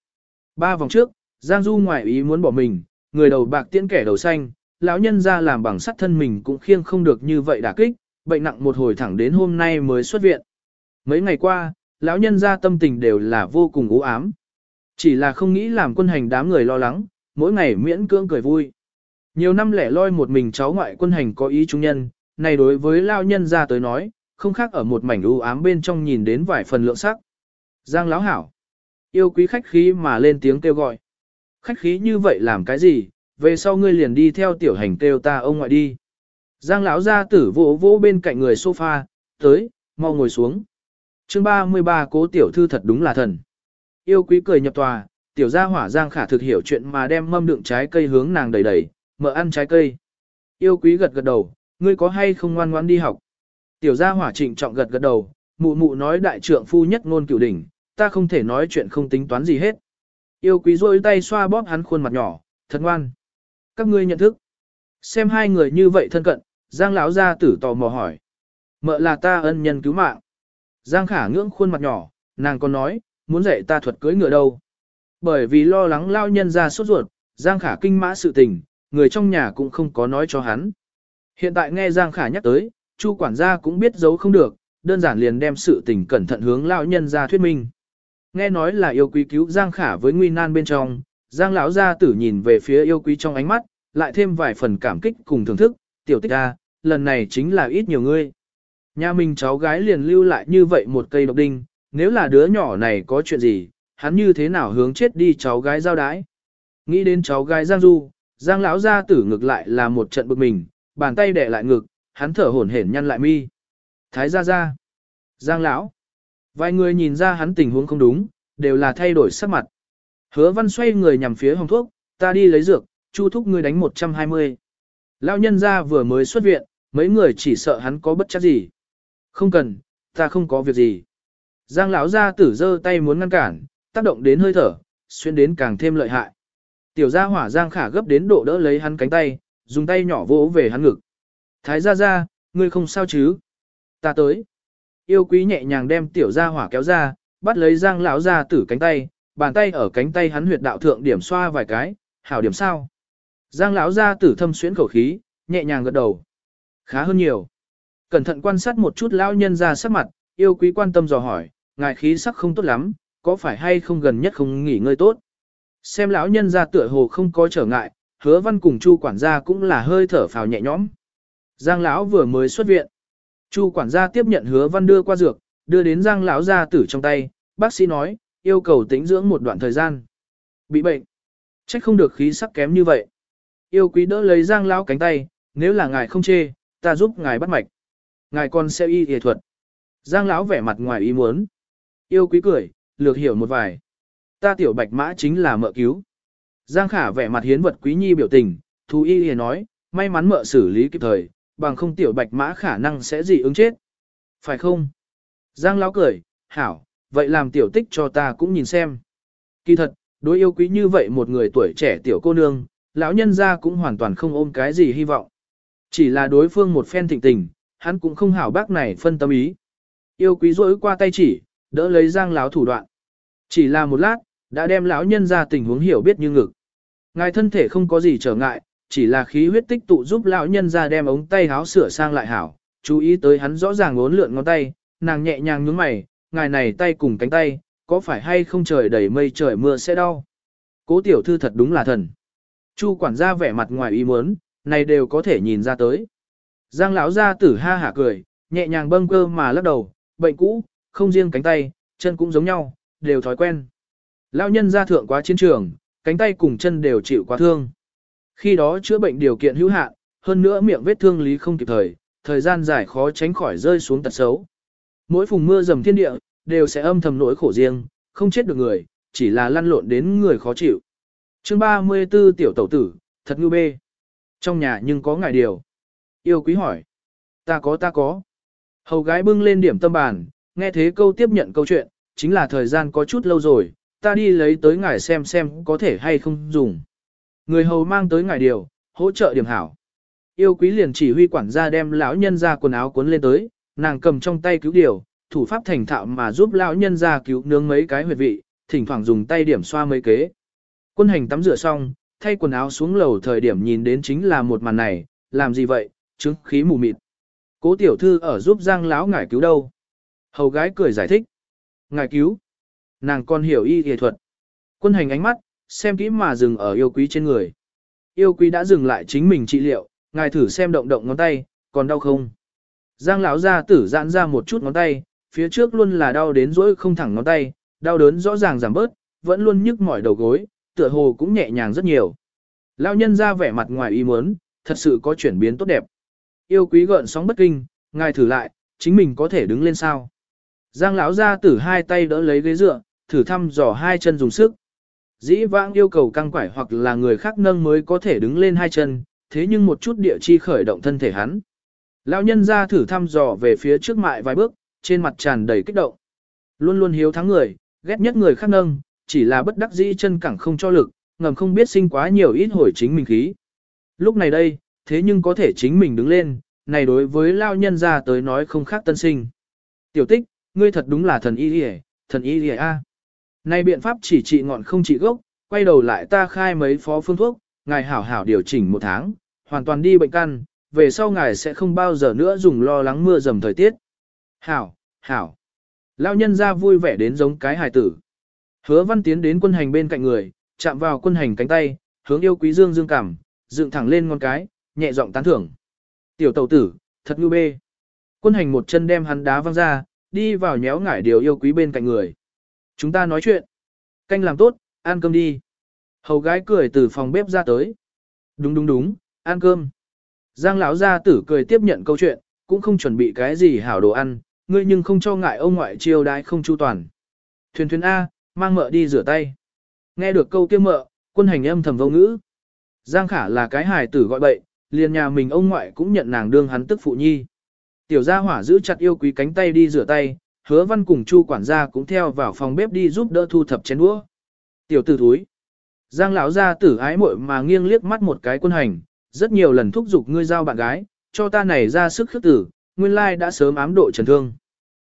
Speaker 1: Ba vòng trước, Giang Du ngoại ý muốn bỏ mình, người đầu bạc tiễn kẻ đầu xanh, lão nhân ra làm bằng sắt thân mình cũng khiêng không được như vậy đả kích, bệnh nặng một hồi thẳng đến hôm nay mới xuất viện. Mấy ngày qua, lão nhân ra tâm tình đều là vô cùng u ám. Chỉ là không nghĩ làm quân hành đám người lo lắng, mỗi ngày miễn cưỡng cười vui. Nhiều năm lẻ loi một mình cháu ngoại quân hành có ý trung nhân, này đối với lão nhân ra tới nói, không khác ở một mảnh u ám bên trong nhìn đến vài phần lượng sắc. Giang lão hảo, yêu quý khách khí mà lên tiếng kêu gọi. Khách khí như vậy làm cái gì, về sau ngươi liền đi theo tiểu hành kêu ta ông ngoại đi. Giang lão gia tử vỗ vỗ bên cạnh người sofa, tới, mau ngồi xuống. chương 33 cố tiểu thư thật đúng là thần. Yêu quý cười nhập tòa, tiểu gia hỏa Giang khả thực hiểu chuyện mà đem mâm đựng trái cây hướng nàng đầy đầy, mở ăn trái cây. Yêu quý gật gật đầu, ngươi có hay không ngoan ngoãn đi học. Tiểu gia hỏa trịnh trọng gật gật đầu, mụ mụ nói đại trượng phu nhất ngôn cửu đỉnh, ta không thể nói chuyện không tính toán gì hết. Yêu quý rôi tay xoa bóp hắn khuôn mặt nhỏ, thật ngoan. Các ngươi nhận thức. Xem hai người như vậy thân cận, Giang lão gia tử tò mò hỏi. Mợ là ta ân nhân cứu mạng. Giang khả ngưỡng khuôn mặt nhỏ, nàng còn nói, muốn dạy ta thuật cưới ngựa đâu. Bởi vì lo lắng lao nhân ra sốt ruột, Giang khả kinh mã sự tình, người trong nhà cũng không có nói cho hắn. Hiện tại nghe Giang khả nhắc tới, Chu quản gia cũng biết giấu không được, đơn giản liền đem sự tình cẩn thận hướng lão nhân ra thuyết minh. Nghe nói là yêu quý cứu Giang khả với nguy nan bên trong, Giang lão gia tử nhìn về phía yêu quý trong ánh mắt, lại thêm vài phần cảm kích cùng thưởng thức, tiểu tích a, lần này chính là ít nhiều ngươi. Nhà mình cháu gái liền lưu lại như vậy một cây độc đinh, nếu là đứa nhỏ này có chuyện gì, hắn như thế nào hướng chết đi cháu gái giao đái. Nghĩ đến cháu gái Giang Du, Giang lão gia tử ngược lại là một trận bực mình, bàn tay đè lại ngực, hắn thở hổn hển nhăn lại mi. Thái gia gia. Giang lão. Vài người nhìn ra hắn tình huống không đúng, đều là thay đổi sắc mặt. Hứa văn xoay người nhằm phía hồng thuốc, ta đi lấy dược, chu thúc ngươi đánh 120. Lão nhân gia vừa mới xuất viện, mấy người chỉ sợ hắn có bất chắc gì. Không cần, ta không có việc gì. Giang lão gia tử giơ tay muốn ngăn cản, tác động đến hơi thở, xuyên đến càng thêm lợi hại. Tiểu gia hỏa Giang khả gấp đến độ đỡ lấy hắn cánh tay, dùng tay nhỏ vỗ về hắn ngực. Thái gia gia, ngươi không sao chứ? Ta tới. Yêu quý nhẹ nhàng đem tiểu gia hỏa kéo ra, bắt lấy Giang lão gia tử cánh tay, bàn tay ở cánh tay hắn huyệt đạo thượng điểm xoa vài cái, hảo điểm sao? Giang lão gia tử thâm xuyến khẩu khí, nhẹ nhàng gật đầu. Khá hơn nhiều. Cẩn thận quan sát một chút lão nhân ra sắc mặt, yêu quý quan tâm dò hỏi, ngài khí sắc không tốt lắm, có phải hay không gần nhất không nghỉ ngơi tốt? Xem lão nhân ra tựa hồ không có trở ngại, hứa văn cùng chu quản gia cũng là hơi thở phào nhẹ nhõm. Giang lão vừa mới xuất viện. Chu quản gia tiếp nhận hứa văn đưa qua dược, đưa đến giang lão gia tử trong tay, bác sĩ nói, yêu cầu tĩnh dưỡng một đoạn thời gian. Bị bệnh. Trách không được khí sắc kém như vậy. Yêu quý đỡ lấy giang lão cánh tay, nếu là ngài không chê, ta giúp ngài bắt mạch. Ngài còn sẽ y y thuật. Giang lão vẻ mặt ngoài ý muốn. Yêu quý cười, lược hiểu một vài. Ta tiểu bạch mã chính là mợ cứu. Giang khả vẻ mặt hiến vật quý nhi biểu tình, thú y y nói, may mắn mợ xử lý kịp thời, bằng không tiểu bạch mã khả năng sẽ dị ứng chết. Phải không? Giang lão cười, hảo, vậy làm tiểu tích cho ta cũng nhìn xem. Kỳ thật, đối yêu quý như vậy một người tuổi trẻ tiểu cô nương, lão nhân ra cũng hoàn toàn không ôm cái gì hy vọng. Chỉ là đối phương một phen thịnh tình, hắn cũng không hảo bác này phân tâm ý. Yêu quý rỗi qua tay chỉ, đỡ lấy giang lão thủ đoạn. Chỉ là một lát, đã đem lão nhân ra tình huống hiểu biết như ngực. Ngài thân thể không có gì trở ngại, chỉ là khí huyết tích tụ giúp lão nhân ra đem ống tay háo sửa sang lại hảo. Chú ý tới hắn rõ ràng uốn lượn ngón tay, nàng nhẹ nhàng nhướng mày, ngài này tay cùng cánh tay, có phải hay không trời đầy mây trời mưa sẽ đau. Cố tiểu thư thật đúng là thần. Chu quản gia vẻ mặt ngoài ý muốn, này đều có thể nhìn ra tới. Giang lão gia tử ha hả cười, nhẹ nhàng bâng cơ mà lắc đầu, bệnh cũ, không riêng cánh tay, chân cũng giống nhau, đều thói quen. Lão nhân gia thượng quá chiến trường, cánh tay cùng chân đều chịu quá thương. Khi đó chữa bệnh điều kiện hữu hạn, hơn nữa miệng vết thương lý không kịp thời, thời gian dài khó tránh khỏi rơi xuống tật xấu. Mỗi phùng mưa dầm thiên địa, đều sẽ âm thầm nỗi khổ riêng, không chết được người, chỉ là lăn lộn đến người khó chịu. Chương 34 tiểu tẩu tử, thật ngư bê. Trong nhà nhưng có ngài điều. Yêu quý hỏi. Ta có ta có. Hầu gái bưng lên điểm tâm bàn, nghe thế câu tiếp nhận câu chuyện, chính là thời gian có chút lâu rồi, ta đi lấy tới ngài xem xem có thể hay không dùng. Người hầu mang tới ngài điều, hỗ trợ điểm hảo. Yêu quý liền chỉ huy quản gia đem lão nhân ra quần áo cuốn lên tới, nàng cầm trong tay cứu điều, thủ pháp thành thạo mà giúp lão nhân ra cứu nướng mấy cái huyệt vị, thỉnh thoảng dùng tay điểm xoa mấy kế. Quân hành tắm rửa xong, thay quần áo xuống lầu thời điểm nhìn đến chính là một màn này, làm gì vậy, chứng khí mù mịt. Cố tiểu thư ở giúp giang lão ngải cứu đâu. Hầu gái cười giải thích. Ngài cứu. Nàng còn hiểu y y thuật. Quân hành ánh mắt, xem kỹ mà dừng ở yêu quý trên người. Yêu quý đã dừng lại chính mình trị liệu, ngài thử xem động động ngón tay, còn đau không? Giang lão gia tử giãn ra một chút ngón tay, phía trước luôn là đau đến rỗi không thẳng ngón tay, đau đớn rõ ràng giảm bớt, vẫn luôn nhức mỏi đầu gối, tựa hồ cũng nhẹ nhàng rất nhiều. Lão nhân ra vẻ mặt ngoài ý muốn, thật sự có chuyển biến tốt đẹp. Yêu quý gợn sóng bất kinh, ngài thử lại, chính mình có thể đứng lên sao. Giang lão gia tử hai tay đỡ lấy ghế dựa, thử thăm dò hai chân dùng sức. Dĩ vãng yêu cầu căng quải hoặc là người khác nâng mới có thể đứng lên hai chân, thế nhưng một chút địa chi khởi động thân thể hắn. Lão nhân ra thử thăm dò về phía trước mại vài bước, trên mặt tràn đầy kích động. Luôn luôn hiếu thắng người, ghét nhất người khác nâng, chỉ là bất đắc dĩ chân cẳng không cho lực, ngầm không biết sinh quá nhiều ít hồi chính mình khí. Lúc này đây, thế nhưng có thể chính mình đứng lên, này đối với lao nhân ra tới nói không khác tân sinh. Tiểu tích, ngươi thật đúng là thần y hề, thần y hề a nay biện pháp chỉ trị ngọn không trị gốc, quay đầu lại ta khai mấy phó phương thuốc, ngài hảo hảo điều chỉnh một tháng, hoàn toàn đi bệnh căn, về sau ngài sẽ không bao giờ nữa dùng lo lắng mưa dầm thời tiết. Hảo, hảo. Lao nhân ra vui vẻ đến giống cái hài tử. Hứa văn tiến đến quân hành bên cạnh người, chạm vào quân hành cánh tay, hướng yêu quý dương dương cảm, dựng thẳng lên ngón cái, nhẹ giọng tán thưởng. Tiểu tẩu tử, thật nhu bê. Quân hành một chân đem hắn đá văng ra, đi vào nhéo ngải điều yêu quý bên cạnh người. Chúng ta nói chuyện. Canh làm tốt, ăn cơm đi. Hầu gái cười từ phòng bếp ra tới. Đúng đúng đúng, ăn cơm. Giang lão gia tử cười tiếp nhận câu chuyện, cũng không chuẩn bị cái gì hảo đồ ăn, ngươi nhưng không cho ngại ông ngoại chiêu đãi không chu toàn. Thuyền thuyền A, mang mợ đi rửa tay. Nghe được câu kia mợ, quân hành âm thầm vô ngữ. Giang khả là cái hài tử gọi bậy, liền nhà mình ông ngoại cũng nhận nàng đương hắn tức phụ nhi. Tiểu gia hỏa giữ chặt yêu quý cánh tay đi rửa tay, hứa văn cùng chu quản gia cũng theo vào phòng bếp đi giúp đỡ thu thập chén đũa. Tiểu tử thúi. Giang lão gia tử ái muội mà nghiêng liếc mắt một cái quân hành, rất nhiều lần thúc giục ngươi giao bạn gái, cho ta này ra sức khước tử, nguyên lai đã sớm ám độ trần thương.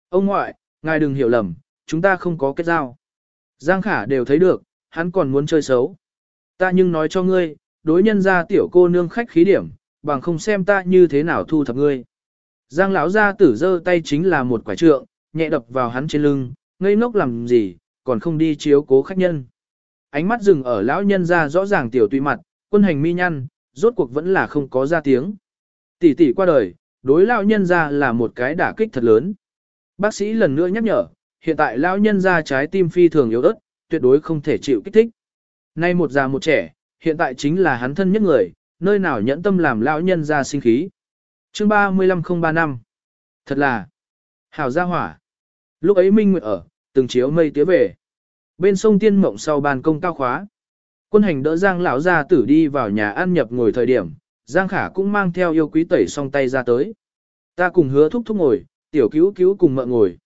Speaker 1: Ông ngoại, ngài đừng hiểu lầm, chúng ta không có kết giao. Giang khả đều thấy được, hắn còn muốn chơi xấu. Ta nhưng nói cho ngươi, đối nhân ra tiểu cô nương khách khí điểm, bằng không xem ta như thế nào thu thập ngươi. Giang lão gia tử giơ tay chính là một quả trượng, nhẹ đập vào hắn trên lưng, ngây ngốc làm gì, còn không đi chiếu cố khách nhân. Ánh mắt dừng ở lão nhân ra rõ ràng tiểu tùy mặt, quân hành mi nhăn, rốt cuộc vẫn là không có ra tiếng. Tỷ tỷ qua đời, đối lão nhân ra là một cái đả kích thật lớn. Bác sĩ lần nữa nhắc nhở, hiện tại lão nhân ra trái tim phi thường yếu ớt, tuyệt đối không thể chịu kích thích. Nay một già một trẻ, hiện tại chính là hắn thân nhất người, nơi nào nhẫn tâm làm lão nhân ra sinh khí. Chương 35035 Thật là hảo gia hỏa. Lúc ấy Minh Nguyệt ở, từng chiếu mây tía về. Bên sông Tiên Mộng sau ban công cao khóa. Quân hành đỡ Giang lão gia tử đi vào nhà ăn nhập ngồi thời điểm, Giang Khả cũng mang theo yêu quý tẩy song tay ra tới. Ta cùng hứa thúc thúc ngồi, tiểu cứu cứu cùng mợ ngồi.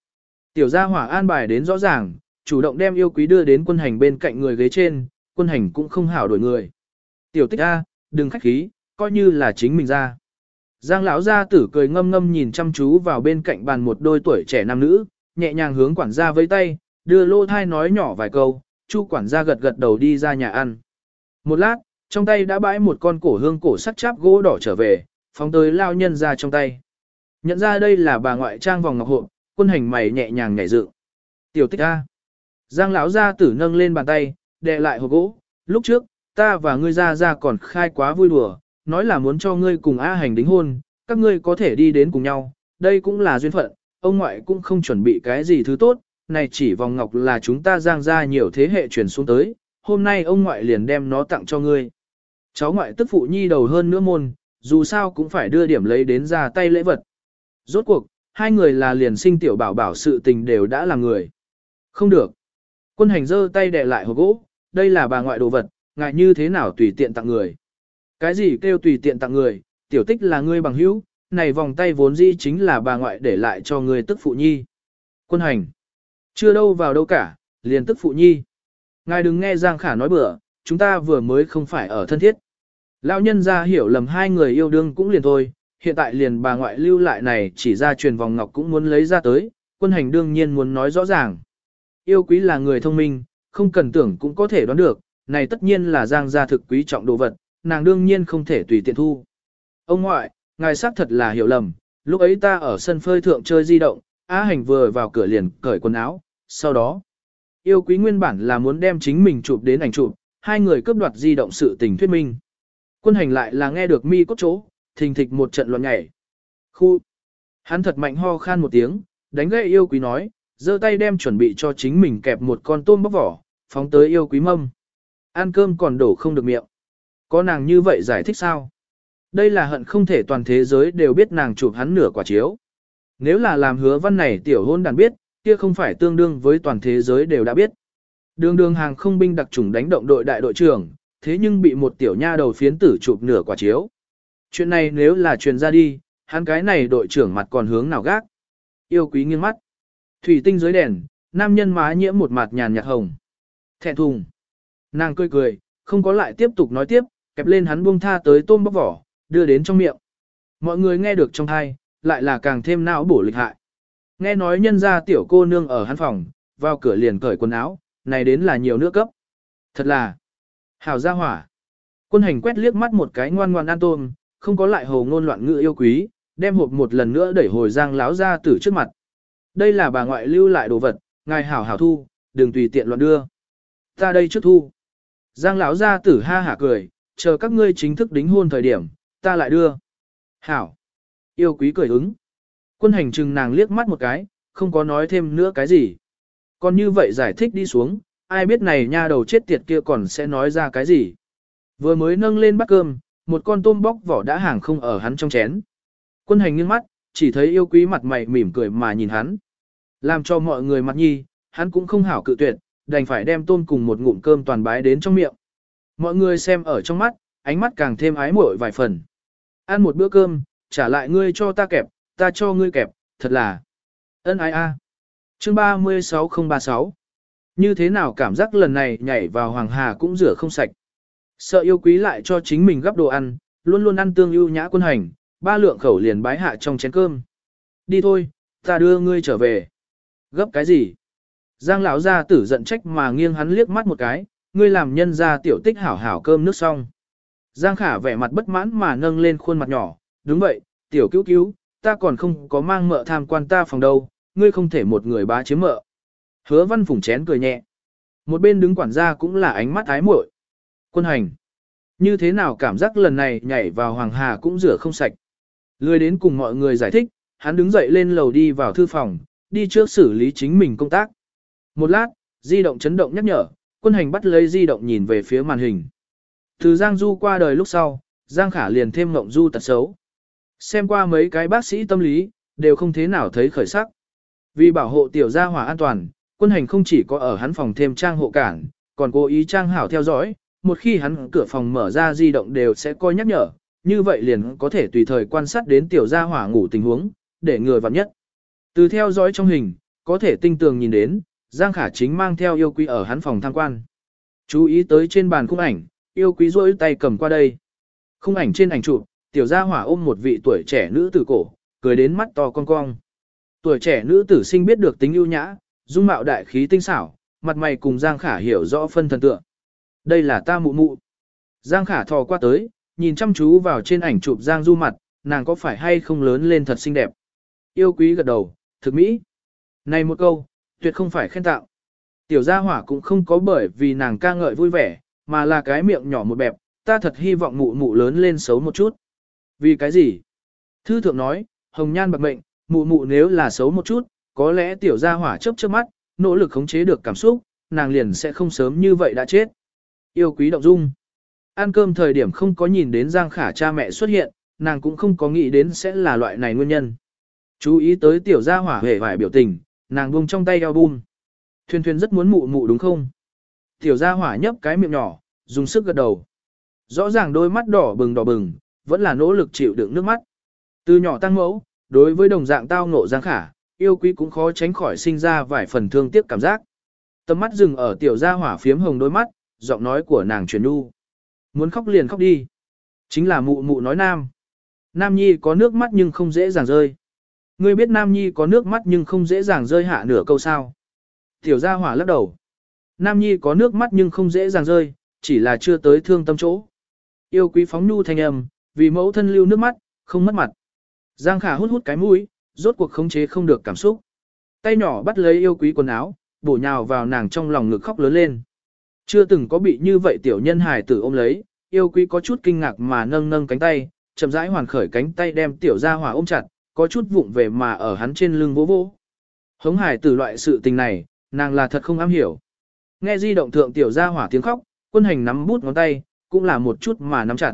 Speaker 1: Tiểu gia hỏa an bài đến rõ ràng, chủ động đem yêu quý đưa đến quân hành bên cạnh người ghế trên, quân hành cũng không hảo đổi người. Tiểu tích A, đừng khách khí, coi như là chính mình ra. Giang lão gia tử cười ngâm ngâm nhìn chăm chú vào bên cạnh bàn một đôi tuổi trẻ nam nữ, nhẹ nhàng hướng quản gia với tay, đưa lô thai nói nhỏ vài câu, chu quản gia gật gật đầu đi ra nhà ăn. Một lát, trong tay đã bãi một con cổ hương cổ sắt cháp gỗ đỏ trở về, phóng tới lao nhân ra trong tay. Nhận ra đây là bà ngoại trang vòng ngọc hộ, quân hành mày nhẹ nhàng nhảy dựng. Tiểu tích A. Giang lão gia tử nâng lên bàn tay, đè lại hộp gỗ, lúc trước, ta và ngươi ra ra còn khai quá vui đùa, nói là muốn cho ngươi cùng A hành đính hôn, các ngươi có thể đi đến cùng nhau, đây cũng là duyên phận, ông ngoại cũng không chuẩn bị cái gì thứ tốt, này chỉ vòng ngọc là chúng ta giang ra nhiều thế hệ truyền xuống tới, hôm nay ông ngoại liền đem nó tặng cho ngươi. Cháu ngoại tức phụ nhi đầu hơn nữa môn, dù sao cũng phải đưa điểm lấy đến ra tay lễ vật. Rốt cuộc, hai người là liền sinh tiểu bảo bảo sự tình đều đã là người. Không được. Quân hành giơ tay đè lại hộp gỗ, đây là bà ngoại đồ vật, ngại như thế nào tùy tiện tặng người. Cái gì kêu tùy tiện tặng người, tiểu tích là ngươi bằng hữu, này vòng tay vốn dĩ chính là bà ngoại để lại cho người tức phụ nhi. Quân hành. Chưa đâu vào đâu cả, liền tức phụ nhi. Ngài đừng nghe Giang Khả nói bừa, chúng ta vừa mới không phải ở thân thiết. Lão nhân ra hiểu lầm hai người yêu đương cũng liền thôi, hiện tại liền bà ngoại lưu lại này chỉ ra truyền vòng ngọc cũng muốn lấy ra tới, quân hành đương nhiên muốn nói rõ ràng. Yêu quý là người thông minh, không cần tưởng cũng có thể đoán được, này tất nhiên là Giang gia thực quý trọng đồ vật, nàng đương nhiên không thể tùy tiện thu. Ông ngoại, ngài xác thật là hiểu lầm, lúc ấy ta ở sân phơi thượng chơi di động, Á hành vừa vào cửa liền cởi quần áo, sau đó, yêu quý nguyên bản là muốn đem chính mình chụp đến ảnh chụp, hai người cướp đoạt di động sự tình thuyết minh. Quân hành lại là nghe được mi cốt chỗ, thình thịch một trận loạn nhảy. Khu! Hắn thật mạnh ho khan một tiếng, đánh gậy yêu quý nói, giơ tay đem chuẩn bị cho chính mình kẹp một con tôm bóc vỏ, phóng tới yêu quý mâm. Ăn cơm còn đổ không được miệng. Có nàng như vậy giải thích sao? Đây là hận không thể toàn thế giới đều biết nàng chụp hắn nửa quả chiếu. Nếu là làm hứa văn này tiểu hôn đàn biết, kia không phải tương đương với toàn thế giới đều đã biết. Đường đường hàng không binh đặc trùng đánh động đội đại đội trưởng, thế nhưng bị một tiểu nha đầu phiến tử chụp nửa quả chiếu. Chuyện này nếu là truyền ra đi, hắn cái này đội trưởng mặt còn hướng nào gác. Yêu quý nghiêng mắt. Thủy tinh dưới đèn, nam nhân má nhiễm một mặt nhàn nhạt hồng. Thẹn thùng. Nàng cười cười, không có lại tiếp tục nói tiếp, kẹp lên hắn buông tha tới tôm bóc vỏ, đưa đến trong miệng. Mọi người nghe được trong thai, lại là càng thêm não bổ lịch hại. Nghe nói nhân ra tiểu cô nương ở hắn phòng, vào cửa liền cởi quần áo, này đến là nhiều nước cấp. Thật là, hảo gia hỏa. Quân hành quét liếc mắt một cái ngoan ngoan an tôm, không có lại hồ ngôn loạn ngữ yêu quý, đem hộp một lần nữa đẩy hồi giang láo ra tử trước mặt. Đây là bà ngoại lưu lại đồ vật, ngài hảo hảo thu, đừng tùy tiện loạn đưa. Ta đây trước thu. Giang lão ra tử ha hả cười, chờ các ngươi chính thức đính hôn thời điểm, ta lại đưa. Hảo. Yêu quý cười ứng. Quân hành trừng nàng liếc mắt một cái, không có nói thêm nữa cái gì. Còn như vậy giải thích đi xuống, ai biết này nha đầu chết tiệt kia còn sẽ nói ra cái gì. Vừa mới nâng lên bát cơm, một con tôm bóc vỏ đã hàng không ở hắn trong chén. Quân hành nghiêng mắt, chỉ thấy yêu quý mặt mày mỉm cười mà nhìn hắn. Làm cho mọi người mặt nhi, hắn cũng không hảo cự tuyệt, đành phải đem tôm cùng một ngụm cơm toàn bái đến trong miệng. Mọi người xem ở trong mắt, ánh mắt càng thêm ái muội vài phần. Ăn một bữa cơm, trả lại ngươi cho ta kẹp, ta cho ngươi kẹp, thật là ân ai a. À. Chương 36036 Như thế nào cảm giác lần này nhảy vào hoàng hà cũng rửa không sạch. Sợ yêu quý lại cho chính mình gấp đồ ăn, luôn luôn ăn tương ưu nhã quân hành, ba lượng khẩu liền bái hạ trong chén cơm. Đi thôi, ta đưa ngươi trở về. Gấp cái gì? Giang lão gia tử giận trách mà nghiêng hắn liếc mắt một cái, ngươi làm nhân gia tiểu tích hảo hảo cơm nước xong. Giang khả vẻ mặt bất mãn mà nâng lên khuôn mặt nhỏ, đúng vậy, tiểu cứu cứu, ta còn không có mang mợ tham quan ta phòng đâu, ngươi không thể một người bá chiếm mợ. Hứa văn phủng chén cười nhẹ. Một bên đứng quản gia cũng là ánh mắt ái muội. Quân hành. Như thế nào cảm giác lần này nhảy vào hoàng hà cũng rửa không sạch. Lười đến cùng mọi người giải thích, hắn đứng dậy lên lầu đi vào thư phòng, đi trước xử lý chính mình công tác. Một lát, di động chấn động nhắc nhở, quân hành bắt lấy di động nhìn về phía màn hình. Từ Giang Du qua đời lúc sau, Giang Khả liền thêm ngộng Du tật xấu. Xem qua mấy cái bác sĩ tâm lý, đều không thế nào thấy khởi sắc. Vì bảo hộ tiểu gia hỏa an toàn, quân hành không chỉ có ở hắn phòng thêm trang hộ cản, còn cố ý trang hảo theo dõi, một khi hắn cửa phòng mở ra di động đều sẽ coi nhắc nhở, như vậy liền có thể tùy thời quan sát đến tiểu gia hỏa ngủ tình huống, để người vặn nhất. Từ theo dõi trong hình, có thể tinh tường nhìn đến, Giang Khả chính mang theo yêu quý ở hắn phòng tham quan. Chú ý tới trên bàn khung ảnh, yêu quý rỗi tay cầm qua đây. không ảnh trên ảnh chụp, tiểu gia hỏa ôm một vị tuổi trẻ nữ tử cổ, cười đến mắt to cong cong. Tuổi trẻ nữ tử sinh biết được tính ưu nhã, dung mạo đại khí tinh xảo, mặt mày cùng Giang Khả hiểu rõ phân thần tượng. Đây là ta mụ mụ. Giang Khả thò qua tới, nhìn chăm chú vào trên ảnh chụp Giang Du mặt, nàng có phải hay không lớn lên thật xinh đẹp. Yêu quý gật đầu, thực mỹ. Này một câu, tuyệt không phải khen tạo. Tiểu gia hỏa cũng không có bởi vì nàng ca ngợi vui vẻ, mà là cái miệng nhỏ một bẹp, ta thật hy vọng mụ mụ lớn lên xấu một chút. Vì cái gì? Thư thượng nói, hồng nhan bạc mệnh, mụ mụ nếu là xấu một chút, có lẽ tiểu gia hỏa chớp chớp mắt, nỗ lực khống chế được cảm xúc, nàng liền sẽ không sớm như vậy đã chết. Yêu quý động dung. Ăn cơm thời điểm không có nhìn đến Giang Khả cha mẹ xuất hiện, nàng cũng không có nghĩ đến sẽ là loại này nguyên nhân. Chú ý tới tiểu gia hỏa hề vải biểu tình, nàng buông trong tay album. Thuyền thuyền rất muốn mụ mụ đúng không? Tiểu gia hỏa nhấp cái miệng nhỏ, dùng sức gật đầu. Rõ ràng đôi mắt đỏ bừng đỏ bừng, vẫn là nỗ lực chịu đựng nước mắt. Từ nhỏ tăng mẫu, đối với đồng dạng tao ngộ Giang Khả, yêu quý cũng khó tránh khỏi sinh ra vài phần thương tiếc cảm giác. Tầm mắt dừng ở tiểu gia hỏa phiếm hồng đôi mắt, giọng nói của nàng truyền nu. Muốn khóc liền khóc đi. Chính là mụ mụ nói nam. Nam nhi có nước mắt nhưng không dễ dàng rơi. Ngươi biết Nam Nhi có nước mắt nhưng không dễ dàng rơi hạ nửa câu sao. Tiểu gia hỏa lắc đầu. Nam Nhi có nước mắt nhưng không dễ dàng rơi, chỉ là chưa tới thương tâm chỗ. Yêu quý phóng nhu thanh âm, vì mẫu thân lưu nước mắt, không mất mặt. Giang khả hút hút cái mũi, rốt cuộc khống chế không được cảm xúc. Tay nhỏ bắt lấy yêu quý quần áo, bổ nhào vào nàng trong lòng ngực khóc lớn lên. Chưa từng có bị như vậy tiểu nhân hài tử ôm lấy, yêu quý có chút kinh ngạc mà nâng nâng cánh tay, chậm rãi hoàn khởi cánh tay đem tiểu gia hỏa ôm chặt, có chút vụng về mà ở hắn trên lưng vỗ vỗ. Hống hải Tử loại sự tình này, nàng là thật không am hiểu. Nghe di động thượng tiểu gia hỏa tiếng khóc, quân hành nắm bút ngón tay, cũng là một chút mà nắm chặt.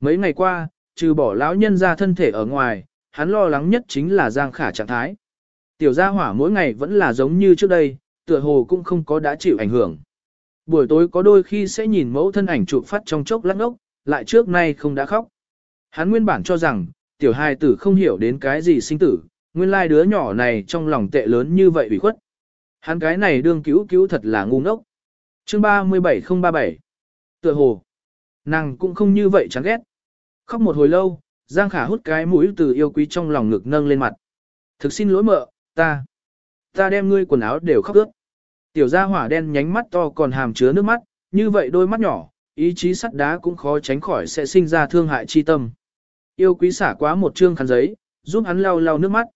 Speaker 1: Mấy ngày qua, trừ bỏ lão nhân ra thân thể ở ngoài, hắn lo lắng nhất chính là Giang Khả trạng thái. Tiểu gia hỏa mỗi ngày vẫn là giống như trước đây, tựa hồ cũng không có đã chịu ảnh hưởng. Buổi tối có đôi khi sẽ nhìn mẫu thân ảnh chụp phát trong chốc lắc ốc, lại trước nay không đã khóc. Hắn nguyên bản cho rằng, tiểu hài tử không hiểu đến cái gì sinh tử, nguyên lai đứa nhỏ này trong lòng tệ lớn như vậy ủy khuất. Hắn cái này đương cứu cứu thật là ngu ngốc. Chương 37037 Tựa hồ, nàng cũng không như vậy chán ghét. Khóc một hồi lâu, Giang Khả hút cái mũi từ yêu quý trong lòng ngực nâng lên mặt. Thực xin lỗi mợ, ta, ta đem ngươi quần áo đều khóc ướt. Tiểu gia hỏa đen nhánh mắt to còn hàm chứa nước mắt, như vậy đôi mắt nhỏ, ý chí sắt đá cũng khó tránh khỏi sẽ sinh ra thương hại chi tâm. Yêu quý xả quá một trương khăn giấy, giúp hắn lau lau nước mắt.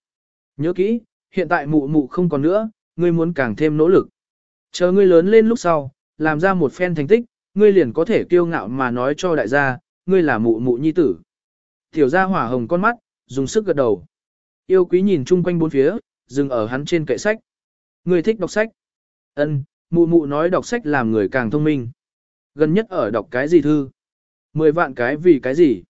Speaker 1: Nhớ kỹ, hiện tại mụ mụ không còn nữa, ngươi muốn càng thêm nỗ lực. Chờ ngươi lớn lên lúc sau, làm ra một phen thành tích, ngươi liền có thể kiêu ngạo mà nói cho đại gia, ngươi là mụ mụ nhi tử. Tiểu gia hỏa hồng con mắt, dùng sức gật đầu. Yêu quý nhìn chung quanh bốn phía, dừng ở hắn trên kệ sách. Ngươi thích đọc sách. Ân, mụ mụ nói đọc sách làm người càng thông minh. Gần nhất ở đọc cái gì thư? Mười vạn cái vì cái gì?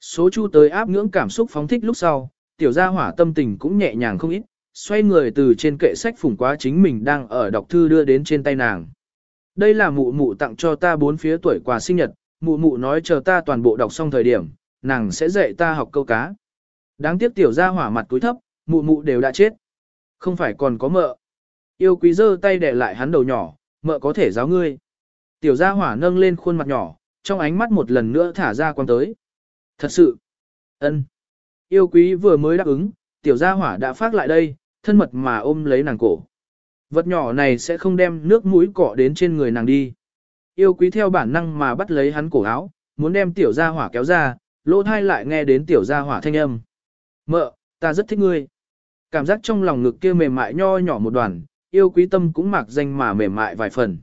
Speaker 1: Số chu tới áp ngưỡng cảm xúc phóng thích lúc sau, tiểu gia hỏa tâm tình cũng nhẹ nhàng không ít, xoay người từ trên kệ sách phủng quá chính mình đang ở đọc thư đưa đến trên tay nàng. Đây là mụ mụ tặng cho ta bốn phía tuổi quà sinh nhật, mụ mụ nói chờ ta toàn bộ đọc xong thời điểm, nàng sẽ dạy ta học câu cá. Đáng tiếc tiểu gia hỏa mặt cúi thấp, mụ mụ đều đã chết. Không phải còn có mợ. Yêu quý giơ tay để lại hắn đầu nhỏ, mợ có thể giáo ngươi. Tiểu gia hỏa nâng lên khuôn mặt nhỏ, trong ánh mắt một lần nữa thả ra quan tới. Thật sự. ân. Yêu quý vừa mới đáp ứng, tiểu gia hỏa đã phát lại đây, thân mật mà ôm lấy nàng cổ. Vật nhỏ này sẽ không đem nước mũi cọ đến trên người nàng đi. Yêu quý theo bản năng mà bắt lấy hắn cổ áo, muốn đem tiểu gia hỏa kéo ra, lỗ thai lại nghe đến tiểu gia hỏa thanh âm. Mợ, ta rất thích ngươi. Cảm giác trong lòng ngực kia mềm mại nho nhỏ một đoàn, yêu quý tâm cũng mặc danh mà mềm mại vài phần.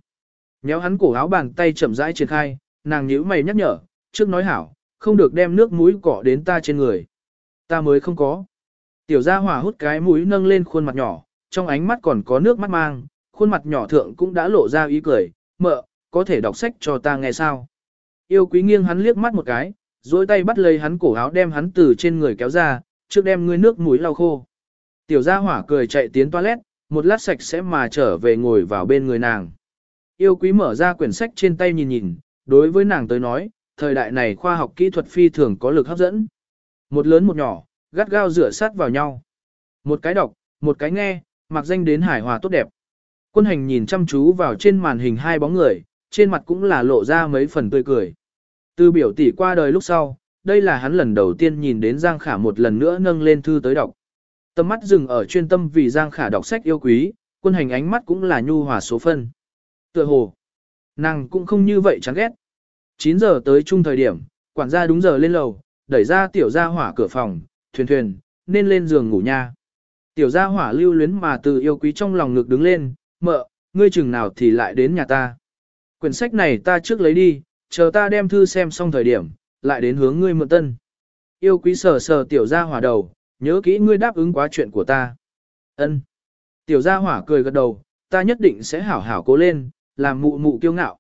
Speaker 1: Nhéo hắn cổ áo bàn tay chậm rãi triển khai, nàng nhíu mày nhắc nhở, trước nói hảo, không được đem nước mũi cọ đến ta trên người. Ta mới không có. Tiểu gia hỏa hút cái mũi nâng lên khuôn mặt nhỏ, trong ánh mắt còn có nước mắt mang, khuôn mặt nhỏ thượng cũng đã lộ ra ý cười, mợ, có thể đọc sách cho ta nghe sao. Yêu quý nghiêng hắn liếc mắt một cái, dối tay bắt lấy hắn cổ áo đem hắn từ trên người kéo ra, trước đem ngươi nước mũi lau khô. Tiểu gia hỏa cười chạy tiến toilet, một lát sạch sẽ mà trở về ngồi vào bên người nàng. Yêu quý mở ra quyển sách trên tay nhìn nhìn, đối với nàng tới nói, thời đại này khoa học kỹ thuật phi thường có lực hấp dẫn. Một lớn một nhỏ, gắt gao rửa sát vào nhau. Một cái đọc, một cái nghe, mặc danh đến hải hòa tốt đẹp. Quân hành nhìn chăm chú vào trên màn hình hai bóng người, trên mặt cũng là lộ ra mấy phần tươi cười. Từ biểu tỷ qua đời lúc sau, đây là hắn lần đầu tiên nhìn đến Giang Khả một lần nữa nâng lên thư tới đọc. Tầm mắt dừng ở chuyên tâm vì Giang Khả đọc sách yêu quý, quân hành ánh mắt cũng là nhu hòa số phân. Tựa hồ, nàng cũng không như vậy chán ghét. 9 giờ tới chung thời điểm, quản gia đúng giờ lên lầu, đẩy ra tiểu gia hỏa cửa phòng, thuyền thuyền, nên lên giường ngủ nha. Tiểu gia hỏa lưu luyến mà từ yêu quý trong lòng ngực đứng lên, mợ, ngươi chừng nào thì lại đến nhà ta. Quyển sách này ta trước lấy đi, chờ ta đem thư xem xong thời điểm, lại đến hướng ngươi mượn tân. Yêu quý sờ sờ tiểu gia hỏa đầu, nhớ kỹ ngươi đáp ứng quá chuyện của ta. Ân. Tiểu gia hỏa cười gật đầu, ta nhất định sẽ hảo hảo cố lên, làm mụ mụ kiêu ngạo.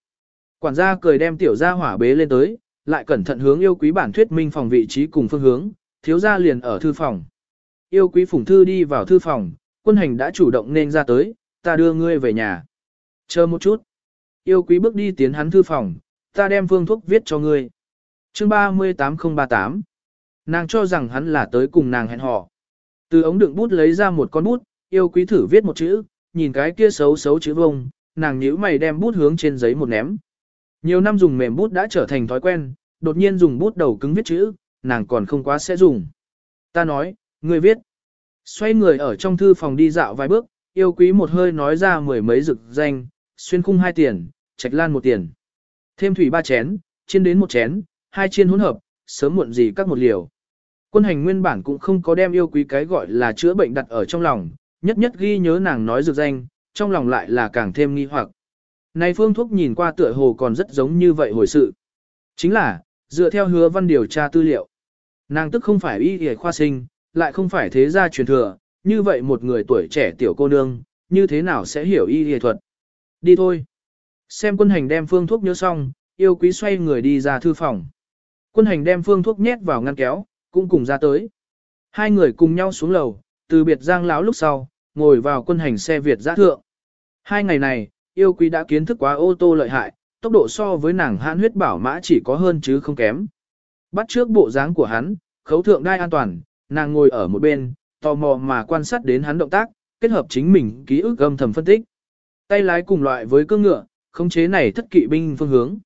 Speaker 1: Quản gia cười đem tiểu gia hỏa bế lên tới, lại cẩn thận hướng yêu quý bản thuyết minh phòng vị trí cùng phương hướng, thiếu gia liền ở thư phòng. Yêu quý phủng thư đi vào thư phòng, quân hành đã chủ động nên ra tới, ta đưa ngươi về nhà. Chờ một chút. Yêu quý bước đi tiến hắn thư phòng, ta đem phương thuốc viết cho ngươi. Chương 38038 Nàng cho rằng hắn là tới cùng nàng hẹn hò. Từ ống đựng bút lấy ra một con bút, yêu quý thử viết một chữ, nhìn cái kia xấu xấu chữ vông, nàng nhíu mày đem bút hướng trên giấy một ném. Nhiều năm dùng mềm bút đã trở thành thói quen, đột nhiên dùng bút đầu cứng viết chữ, nàng còn không quá sẽ dùng. Ta nói, ngươi viết. Xoay người ở trong thư phòng đi dạo vài bước, yêu quý một hơi nói ra mười mấy rực danh, xuyên khung hai tiền, trạch lan một tiền. Thêm thủy ba chén, chiên đến một chén, hai chiên hỗn hợp, sớm muộn gì các một liều. Quân hành nguyên bản cũng không có đem yêu quý cái gọi là chữa bệnh đặt ở trong lòng, nhất nhất ghi nhớ nàng nói dược danh, trong lòng lại là càng thêm nghi hoặc. Này phương thuốc nhìn qua tựa hồ còn rất giống như vậy hồi sự. Chính là, dựa theo hứa văn điều tra tư liệu. Nàng tức không phải y y khoa sinh, lại không phải thế gia truyền thừa, như vậy một người tuổi trẻ tiểu cô nương, như thế nào sẽ hiểu y y thuật. Đi thôi. Xem quân hành đem phương thuốc nhớ xong, yêu quý xoay người đi ra thư phòng. Quân hành đem phương thuốc nhét vào ngăn kéo, cũng cùng ra tới. Hai người cùng nhau xuống lầu, từ biệt giang láo lúc sau, ngồi vào quân hành xe Việt giã thượng. Hai ngày này, yêu quý đã kiến thức quá ô tô lợi hại, tốc độ so với nàng hãn huyết bảo mã chỉ có hơn chứ không kém. Bắt trước bộ dáng của hắn, khấu thượng đai an toàn, nàng ngồi ở một bên, tò mò mà quan sát đến hắn động tác, kết hợp chính mình ký ức âm thầm phân tích. Tay lái cùng loại với cương ngựa, khống chế này thất kỵ binh phương hướng.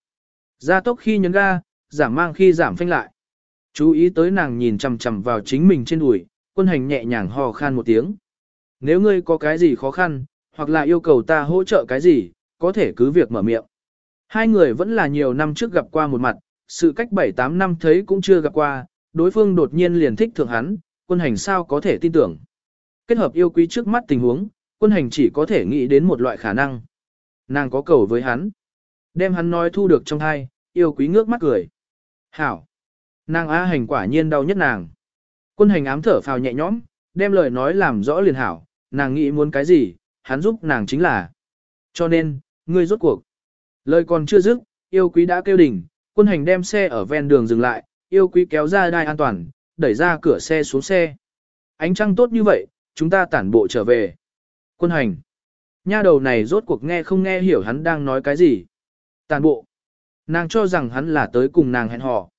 Speaker 1: Gia tốc khi nhấn ga, giảm mang khi giảm phanh lại. Chú ý tới nàng nhìn chằm chằm vào chính mình trên đùi, quân hành nhẹ nhàng hò khan một tiếng. Nếu ngươi có cái gì khó khăn, hoặc là yêu cầu ta hỗ trợ cái gì, có thể cứ việc mở miệng. Hai người vẫn là nhiều năm trước gặp qua một mặt, sự cách 7-8 năm thấy cũng chưa gặp qua, đối phương đột nhiên liền thích thượng hắn, quân hành sao có thể tin tưởng. Kết hợp yêu quý trước mắt tình huống, quân hành chỉ có thể nghĩ đến một loại khả năng. Nàng có cầu với hắn. Đem hắn nói thu được trong hai, yêu quý ngước mắt cười. Hảo. Nàng a hành quả nhiên đau nhất nàng. Quân hành ám thở phào nhẹ nhõm, đem lời nói làm rõ liền hảo, nàng nghĩ muốn cái gì, hắn giúp nàng chính là. Cho nên, ngươi rốt cuộc. Lời còn chưa dứt, yêu quý đã kêu đỉnh, quân hành đem xe ở ven đường dừng lại, yêu quý kéo ra đai an toàn, đẩy ra cửa xe xuống xe. Ánh trăng tốt như vậy, chúng ta tản bộ trở về. Quân hành. Nha đầu này rốt cuộc nghe không nghe hiểu hắn đang nói cái gì. Tản bộ. Nàng cho rằng hắn là tới cùng nàng hẹn hò.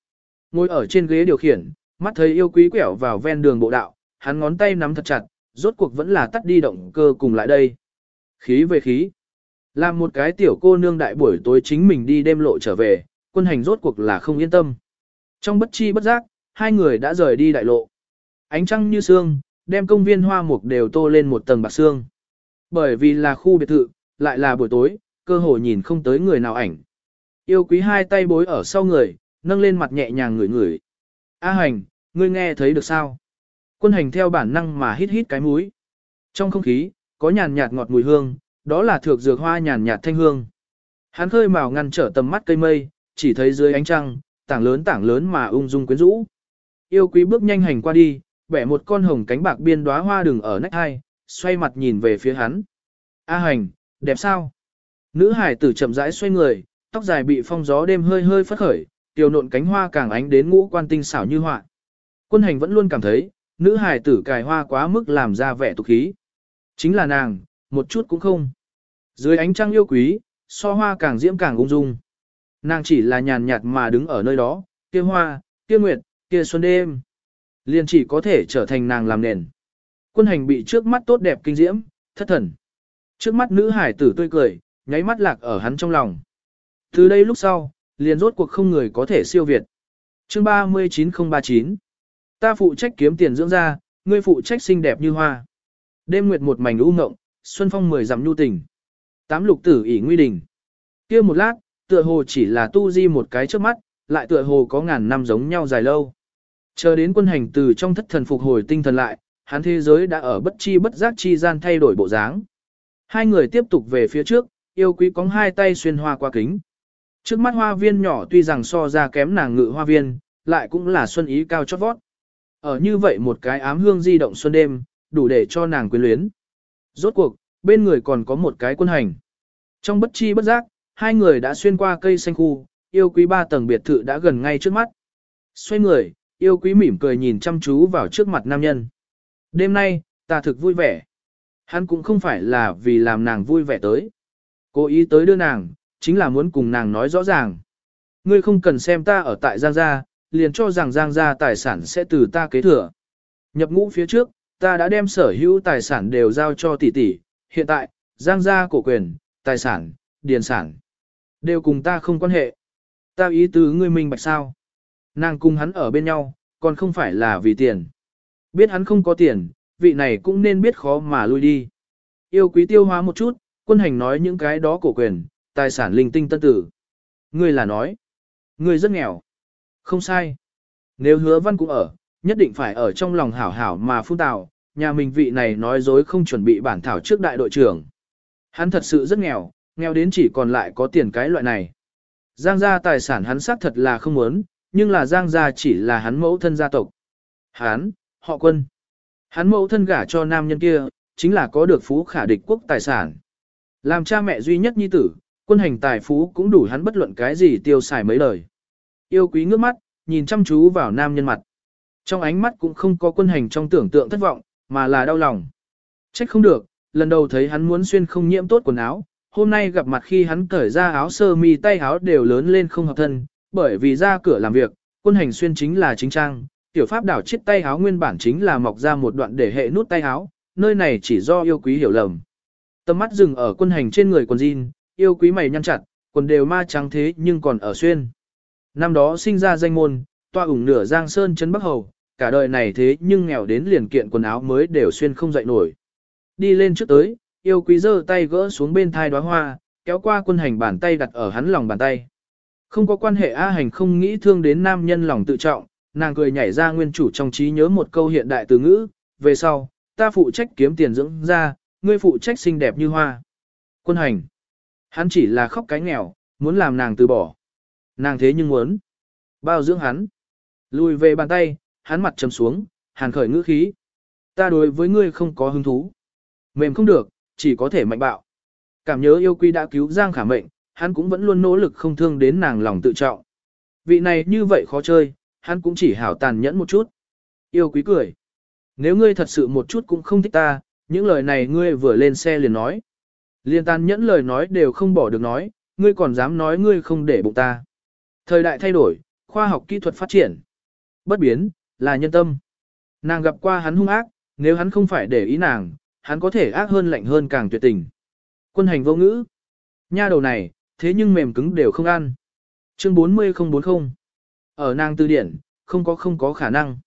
Speaker 1: Ngồi ở trên ghế điều khiển, mắt thấy yêu quý quẹo vào ven đường bộ đạo, hắn ngón tay nắm thật chặt, rốt cuộc vẫn là tắt đi động cơ cùng lại đây. Khí về khí. Làm một cái tiểu cô nương đại buổi tối chính mình đi đêm lộ trở về, quân hành rốt cuộc là không yên tâm. Trong bất chi bất giác, hai người đã rời đi đại lộ. Ánh trăng như sương, đem công viên hoa mục đều tô lên một tầng bạc sương. Bởi vì là khu biệt thự, lại là buổi tối, cơ hội nhìn không tới người nào ảnh. Yêu quý hai tay bối ở sau người, nâng lên mặt nhẹ nhàng ngửi ngửi. A hành, ngươi nghe thấy được sao? Quân hành theo bản năng mà hít hít cái mũi. Trong không khí, có nhàn nhạt ngọt mùi hương, đó là thược dược hoa nhàn nhạt thanh hương. Hắn khơi mào ngăn trở tầm mắt cây mây, chỉ thấy dưới ánh trăng, tảng lớn tảng lớn mà ung dung quyến rũ. Yêu quý bước nhanh hành qua đi, bẻ một con hồng cánh bạc biên đóa hoa đừng ở nách hai, xoay mặt nhìn về phía hắn. A hành, đẹp sao? Nữ hải tử chậm rãi xoay người, tóc dài bị phong gió đêm hơi hơi phất khởi, tiểu nộn cánh hoa càng ánh đến ngũ quan tinh xảo như họa. Quân hành vẫn luôn cảm thấy, nữ hải tử cài hoa quá mức làm ra vẻ tục khí. Chính là nàng, một chút cũng không. Dưới ánh trăng yêu quý, so hoa càng diễm càng ung dung. Nàng chỉ là nhàn nhạt mà đứng ở nơi đó, kia hoa, kia nguyệt, kia xuân đêm. Liền chỉ có thể trở thành nàng làm nền. Quân hành bị trước mắt tốt đẹp kinh diễm, thất thần. Trước mắt nữ hải tử tươi cười, nháy mắt lạc ở hắn trong lòng. Từ đây lúc sau, liền rốt cuộc không người có thể siêu việt. Chương 39039 Ta phụ trách kiếm tiền dưỡng ra, ngươi phụ trách xinh đẹp như hoa. Đêm nguyệt một mảnh u ngộng, xuân phong mười dặm nhu tình. Tám lục tử ỷ nguy đình. kia một lát, tựa hồ chỉ là tu di một cái trước mắt, lại tựa hồ có ngàn năm giống nhau dài lâu. Chờ đến quân hành từ trong thất thần phục hồi tinh thần lại, hắn thế giới đã ở bất chi bất giác chi gian thay đổi bộ dáng. Hai người tiếp tục về phía trước, yêu quý cóng hai tay xuyên hoa qua kính. Trước mắt hoa viên nhỏ tuy rằng so ra kém nàng ngự hoa viên, lại cũng là xuân ý cao chót vót. Ở như vậy một cái ám hương di động xuân đêm, đủ để cho nàng quyến luyến. Rốt cuộc, bên người còn có một cái quân hành. Trong bất chi bất giác, hai người đã xuyên qua cây xanh khu, yêu quý ba tầng biệt thự đã gần ngay trước mắt. Xoay người, yêu quý mỉm cười nhìn chăm chú vào trước mặt nam nhân. Đêm nay, ta thực vui vẻ. Hắn cũng không phải là vì làm nàng vui vẻ tới. Cố ý tới đưa nàng, chính là muốn cùng nàng nói rõ ràng. Ngươi không cần xem ta ở tại Giang Gia, liền cho rằng Giang Gia tài sản sẽ từ ta kế thừa. Nhập ngũ phía trước, ta đã đem sở hữu tài sản đều giao cho tỷ tỷ, hiện tại, Giang Gia cổ quyền, tài sản, điền sản, đều cùng ta không quan hệ. Ta ý tứ ngươi minh bạch sao. Nàng cùng hắn ở bên nhau, còn không phải là vì tiền. Biết hắn không có tiền, vị này cũng nên biết khó mà lui đi. Yêu quý tiêu hóa một chút, quân hành nói những cái đó cổ quyền, tài sản linh tinh tân tử. Ngươi là nói, ngươi rất nghèo. Không sai. Nếu hứa văn cũng ở, nhất định phải ở trong lòng hảo hảo mà phun tạo, nhà mình vị này nói dối không chuẩn bị bản thảo trước đại đội trưởng. Hắn thật sự rất nghèo, nghèo đến chỉ còn lại có tiền cái loại này. Giang gia tài sản hắn xác thật là không muốn, nhưng là Giang gia chỉ là hắn mẫu thân gia tộc. Hắn, họ quân. Hắn mẫu thân gả cho nam nhân kia, chính là có được phú khả địch quốc tài sản. Làm cha mẹ duy nhất nhi tử, quân hành tài phú cũng đủ hắn bất luận cái gì tiêu xài mấy lời. Yêu quý ngước mắt, nhìn chăm chú vào nam nhân mặt. Trong ánh mắt cũng không có quân hành trong tưởng tượng thất vọng, mà là đau lòng. Trách không được, lần đầu thấy hắn muốn xuyên không nhiễm tốt quần áo, hôm nay gặp mặt khi hắn cởi ra áo sơ mi tay áo đều lớn lên không hợp thân, bởi vì ra cửa làm việc, quân hành xuyên chính là chính trang, tiểu pháp đảo chiếc tay áo nguyên bản chính là mọc ra một đoạn để hệ nút tay áo, nơi này chỉ do yêu quý hiểu lầm. Tầm mắt dừng ở quân hành trên người quần jean, yêu quý mày nhăn chặt, quần đều ma trắng thế nhưng còn ở xuyên. Năm đó sinh ra danh môn, toa ủng nửa giang sơn chân bắc hầu, cả đời này thế nhưng nghèo đến liền kiện quần áo mới đều xuyên không dậy nổi. Đi lên trước tới, yêu quý giơ tay gỡ xuống bên thai đóa hoa, kéo qua quân hành bàn tay đặt ở hắn lòng bàn tay. Không có quan hệ A hành không nghĩ thương đến nam nhân lòng tự trọng, nàng cười nhảy ra nguyên chủ trong trí nhớ một câu hiện đại từ ngữ, về sau, ta phụ trách kiếm tiền dưỡng ra, ngươi phụ trách xinh đẹp như hoa. Quân hành, hắn chỉ là khóc cái nghèo, muốn làm nàng từ bỏ. Nàng thế nhưng muốn bao dưỡng hắn. Lùi về bàn tay, hắn mặt trầm xuống, hàn khởi ngữ khí. Ta đối với ngươi không có hứng thú. Mềm không được, chỉ có thể mạnh bạo. Cảm nhớ yêu quy đã cứu Giang Khả mệnh, hắn cũng vẫn luôn nỗ lực không thương đến nàng lòng tự trọng. Vị này như vậy khó chơi, hắn cũng chỉ hảo tàn nhẫn một chút. Yêu quý cười. Nếu ngươi thật sự một chút cũng không thích ta, những lời này ngươi vừa lên xe liền nói. Liên tàn nhẫn lời nói đều không bỏ được nói, ngươi còn dám nói ngươi không để bụng ta. Thời đại thay đổi, khoa học kỹ thuật phát triển. Bất biến, là nhân tâm. Nàng gặp qua hắn hung ác, nếu hắn không phải để ý nàng, hắn có thể ác hơn lạnh hơn càng tuyệt tình. Quân hành vô ngữ. Nha đầu này, thế nhưng mềm cứng đều không ăn. Chương 40040. Ở nàng tư điển, không có không có khả năng.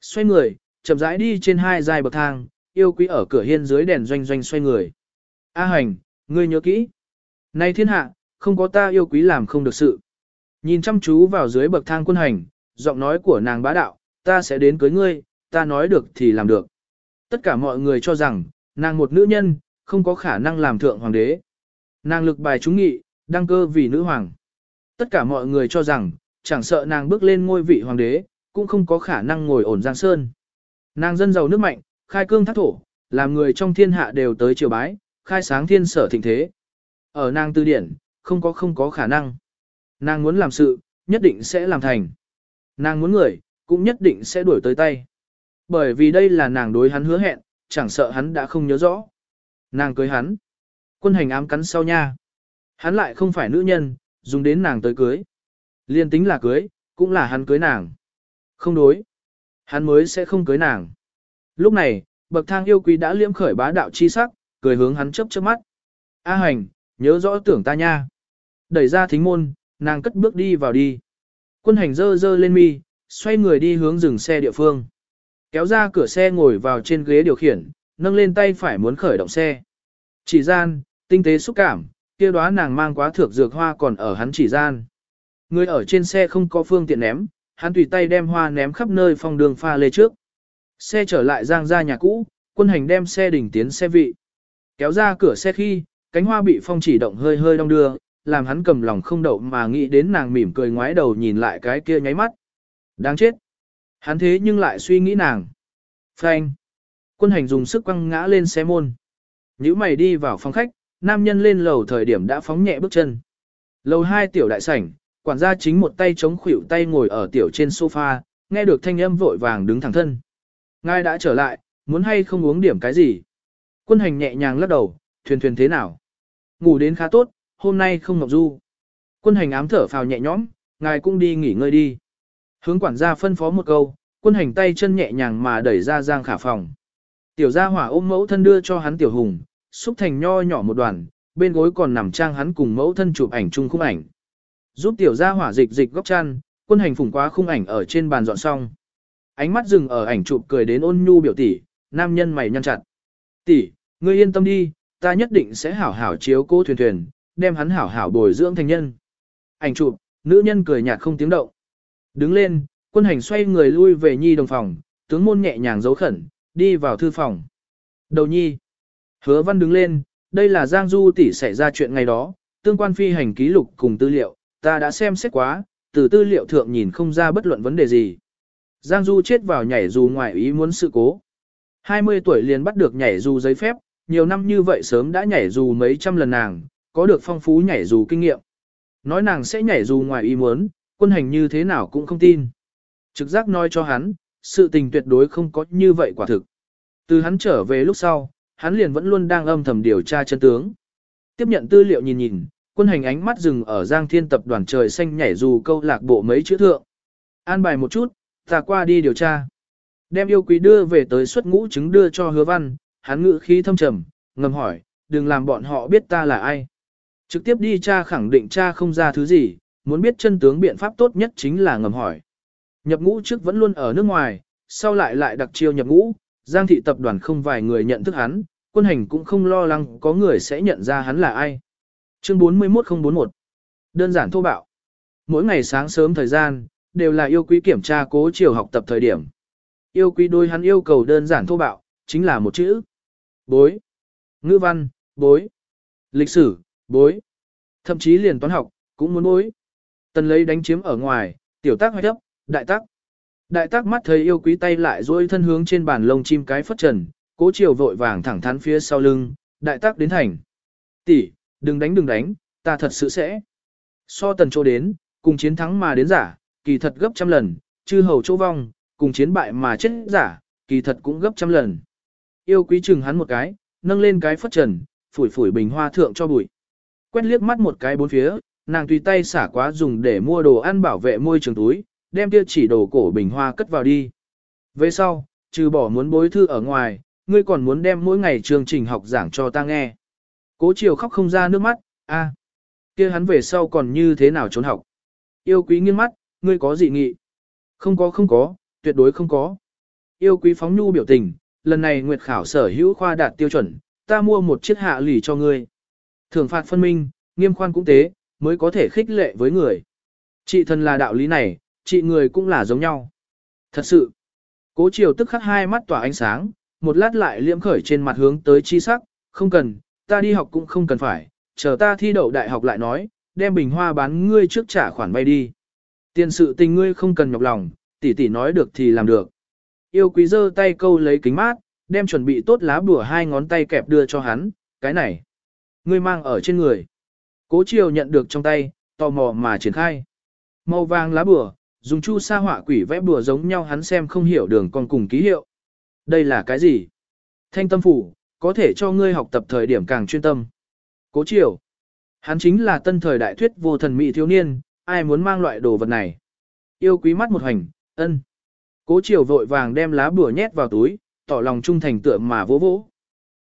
Speaker 1: Xoay người, chậm rãi đi trên hai dài bậc thang, yêu quý ở cửa hiên dưới đèn doanh doanh xoay người. A hành, ngươi nhớ kỹ. Này thiên hạ, không có ta yêu quý làm không được sự. Nhìn chăm chú vào dưới bậc thang quân hành, giọng nói của nàng bá đạo, ta sẽ đến cưới ngươi, ta nói được thì làm được. Tất cả mọi người cho rằng, nàng một nữ nhân, không có khả năng làm thượng hoàng đế. Nàng lực bài trúng nghị, đăng cơ vì nữ hoàng. Tất cả mọi người cho rằng, chẳng sợ nàng bước lên ngôi vị hoàng đế, cũng không có khả năng ngồi ổn giang sơn. Nàng dân giàu nước mạnh, khai cương thác thổ, làm người trong thiên hạ đều tới triều bái, khai sáng thiên sở thịnh thế. Ở nàng tư điển, không có không có khả năng. Nàng muốn làm sự, nhất định sẽ làm thành. Nàng muốn người, cũng nhất định sẽ đuổi tới tay. Bởi vì đây là nàng đối hắn hứa hẹn, chẳng sợ hắn đã không nhớ rõ. Nàng cưới hắn. Quân hành ám cắn sau nha. Hắn lại không phải nữ nhân, dùng đến nàng tới cưới. Liên tính là cưới, cũng là hắn cưới nàng. Không đối. Hắn mới sẽ không cưới nàng. Lúc này, bậc thang yêu quý đã liễm khởi bá đạo chi sắc, cười hướng hắn chớp chớp mắt. A hành, nhớ rõ tưởng ta nha. Đẩy ra thính môn, nàng cất bước đi vào đi. Quân hành dơ dơ lên mi, xoay người đi hướng dừng xe địa phương. Kéo ra cửa xe ngồi vào trên ghế điều khiển, nâng lên tay phải muốn khởi động xe. Chỉ gian, tinh tế xúc cảm, kia đóa nàng mang quá thược dược hoa còn ở hắn chỉ gian. Người ở trên xe không có phương tiện ném, hắn tùy tay đem hoa ném khắp nơi phong đường pha lê trước. Xe trở lại giang ra nhà cũ, quân hành đem xe đỉnh tiến xe vị. Kéo ra cửa xe khi, cánh hoa bị phong chỉ động hơi hơi đong đưa, làm hắn cầm lòng không đậu mà nghĩ đến nàng mỉm cười ngoái đầu nhìn lại cái kia nháy mắt. Đáng chết. Hắn thế nhưng lại suy nghĩ nàng. Phanh. Quân hành dùng sức quăng ngã lên xe môn. Nhữ mày đi vào phòng khách, nam nhân lên lầu thời điểm đã phóng nhẹ bước chân. Lầu hai tiểu đại sảnh, quản gia chính một tay chống khuỷu tay ngồi ở tiểu trên sofa, nghe được thanh âm vội vàng đứng thẳng thân. Ngài đã trở lại, muốn hay không uống điểm cái gì? Quân hành nhẹ nhàng lắc đầu, thuyền thuyền thế nào? Ngủ đến khá tốt, hôm nay không ngọc du. Quân hành ám thở phào nhẹ nhõm, ngài cũng đi nghỉ ngơi đi. Hướng quản gia phân phó một câu, quân hành tay chân nhẹ nhàng mà đẩy ra giang khả phòng. Tiểu gia hỏa ôm mẫu thân đưa cho hắn tiểu hùng, xúc thành nho nhỏ một đoàn, bên gối còn nằm trang hắn cùng mẫu thân chụp ảnh chung khung ảnh. Giúp tiểu gia hỏa dịch dịch góc chăn, quân hành phủng quá khung ảnh ở trên bàn dọn xong. Ánh mắt dừng ở ảnh chụp cười đến ôn nhu biểu tỷ, nam nhân mày nhăn chặt. Tỷ, ngươi yên tâm đi, ta nhất định sẽ hảo hảo chiếu cô thuyền thuyền, đem hắn hảo hảo bồi dưỡng thành nhân. Ảnh chụp, nữ nhân cười nhạt không tiếng động. Đứng lên, quân hành xoay người lui về nhi đồng phòng, tướng môn nhẹ nhàng giấu khẩn, đi vào thư phòng. Đầu nhi. Hứa văn đứng lên, đây là Giang Du tỷ xảy ra chuyện ngày đó, tương quan phi hành ký lục cùng tư liệu, ta đã xem xét quá, từ tư liệu thượng nhìn không ra bất luận vấn đề gì. Giang Du chết vào nhảy dù ngoài ý muốn sự cố. 20 tuổi liền bắt được nhảy dù giấy phép, nhiều năm như vậy sớm đã nhảy dù mấy trăm lần nàng, có được phong phú nhảy dù kinh nghiệm. Nói nàng sẽ nhảy dù ngoài ý muốn, quân hành như thế nào cũng không tin. Trực giác nói cho hắn, sự tình tuyệt đối không có như vậy quả thực. Từ hắn trở về lúc sau, hắn liền vẫn luôn đang âm thầm điều tra chân tướng. Tiếp nhận tư liệu nhìn nhìn, quân hành ánh mắt dừng ở Giang Thiên tập đoàn trời xanh nhảy dù câu lạc bộ mấy chữ thượng. An bài một chút, ta qua đi điều tra. Đem yêu quý đưa về tới xuất ngũ chứng đưa cho hứa văn, hắn ngự khí thâm trầm, ngầm hỏi, đừng làm bọn họ biết ta là ai. Trực tiếp đi cha khẳng định cha không ra thứ gì, muốn biết chân tướng biện pháp tốt nhất chính là ngầm hỏi. Nhập ngũ trước vẫn luôn ở nước ngoài, sau lại lại đặc chiêu nhập ngũ, Giang thị tập đoàn không vài người nhận thức hắn, quân hành cũng không lo lắng có người sẽ nhận ra hắn là ai. Chương 41041 Đơn giản thô bạo. Mỗi ngày sáng sớm thời gian, đều là yêu quý kiểm tra cố chiều học tập thời điểm. Yêu quý đôi hắn yêu cầu đơn giản thô bạo, chính là một chữ. Bối. Ngữ văn, bối. Lịch sử, bối. Thậm chí liền toán học, cũng muốn bối. Tần lấy đánh chiếm ở ngoài, tiểu tác hoài thấp, đại tác. Đại tác mắt thấy yêu quý tay lại duỗi thân hướng trên bàn lông chim cái phất trần, cố chiều vội vàng thẳng thắn phía sau lưng, đại tác đến thành. tỷ đừng đánh đừng đánh, ta thật sự sẽ. So tần chỗ đến, cùng chiến thắng mà đến giả, kỳ thật gấp trăm lần, chư hầu chỗ vong, cùng chiến bại mà chết giả, kỳ thật cũng gấp trăm lần. Yêu quý chừng hắn một cái, nâng lên cái phất trần, phủi phủi bình hoa thượng cho bụi. Quét liếc mắt một cái bốn phía, nàng tùy tay xả quá dùng để mua đồ ăn bảo vệ môi trường túi, đem kia chỉ đồ cổ bình hoa cất vào đi. Về sau, trừ bỏ muốn bối thư ở ngoài, ngươi còn muốn đem mỗi ngày chương trình học giảng cho ta nghe. Cố chiều khóc không ra nước mắt, a, kia hắn về sau còn như thế nào trốn học. Yêu quý nghiêng mắt, ngươi có dị nghị? Không có không có, tuyệt đối không có. Yêu quý phóng nhu biểu tình, lần này nguyệt khảo sở hữu khoa đạt tiêu chuẩn, ta mua một chiếc hạ lì cho ngươi. Thưởng phạt phân minh, nghiêm khoan cũng tế, mới có thể khích lệ với người. Chị thần là đạo lý này, chị người cũng là giống nhau. Thật sự, cố chiều tức khắc hai mắt tỏa ánh sáng, một lát lại liễm khởi trên mặt hướng tới chi sắc, không cần, ta đi học cũng không cần phải, chờ ta thi đậu đại học lại nói, đem bình hoa bán ngươi trước trả khoản vay đi. Tiền sự tình ngươi không cần nhọc lòng, tỷ tỷ nói được thì làm được. Yêu quý giơ tay câu lấy kính mát, đem chuẩn bị tốt lá bùa hai ngón tay kẹp đưa cho hắn, cái này. Ngươi mang ở trên người. Cố chiều nhận được trong tay, tò mò mà triển khai. Màu vàng lá bùa, dùng chu sa họa quỷ vẽ bùa giống nhau hắn xem không hiểu đường còn cùng ký hiệu. Đây là cái gì? Thanh tâm phủ, có thể cho ngươi học tập thời điểm càng chuyên tâm. Cố chiều. Hắn chính là tân thời đại thuyết vô thần mỹ thiếu niên, ai muốn mang loại đồ vật này. Yêu quý mắt một hành, ân. Cố chiều vội vàng đem lá bùa nhét vào túi, tỏ lòng trung thành tựa mà vỗ vỗ.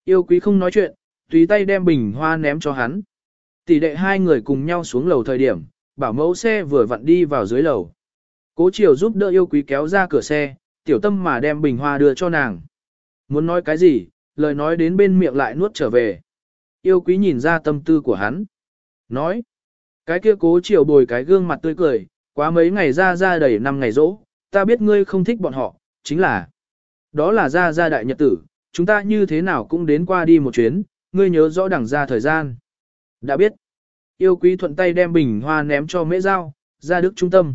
Speaker 1: Yêu quý không nói chuyện, tùy tay đem bình hoa ném cho hắn. Tỷ đệ hai người cùng nhau xuống lầu thời điểm, bảo mẫu xe vừa vặn đi vào dưới lầu. Cố chiều giúp đỡ yêu quý kéo ra cửa xe, tiểu tâm mà đem bình hoa đưa cho nàng. Muốn nói cái gì, lời nói đến bên miệng lại nuốt trở về. Yêu quý nhìn ra tâm tư của hắn. Nói, cái kia cố chiều bồi cái gương mặt tươi cười, quá mấy ngày ra ra đầy năm ngày rỗ, ta biết ngươi không thích bọn họ, chính là, đó là ra ra đại nhật tử, chúng ta như thế nào cũng đến qua đi một chuyến, ngươi nhớ rõ đẳng ra thời gian. Đã biết, yêu quý thuận tay đem bình hoa ném cho mễ giao, ra đức trung tâm.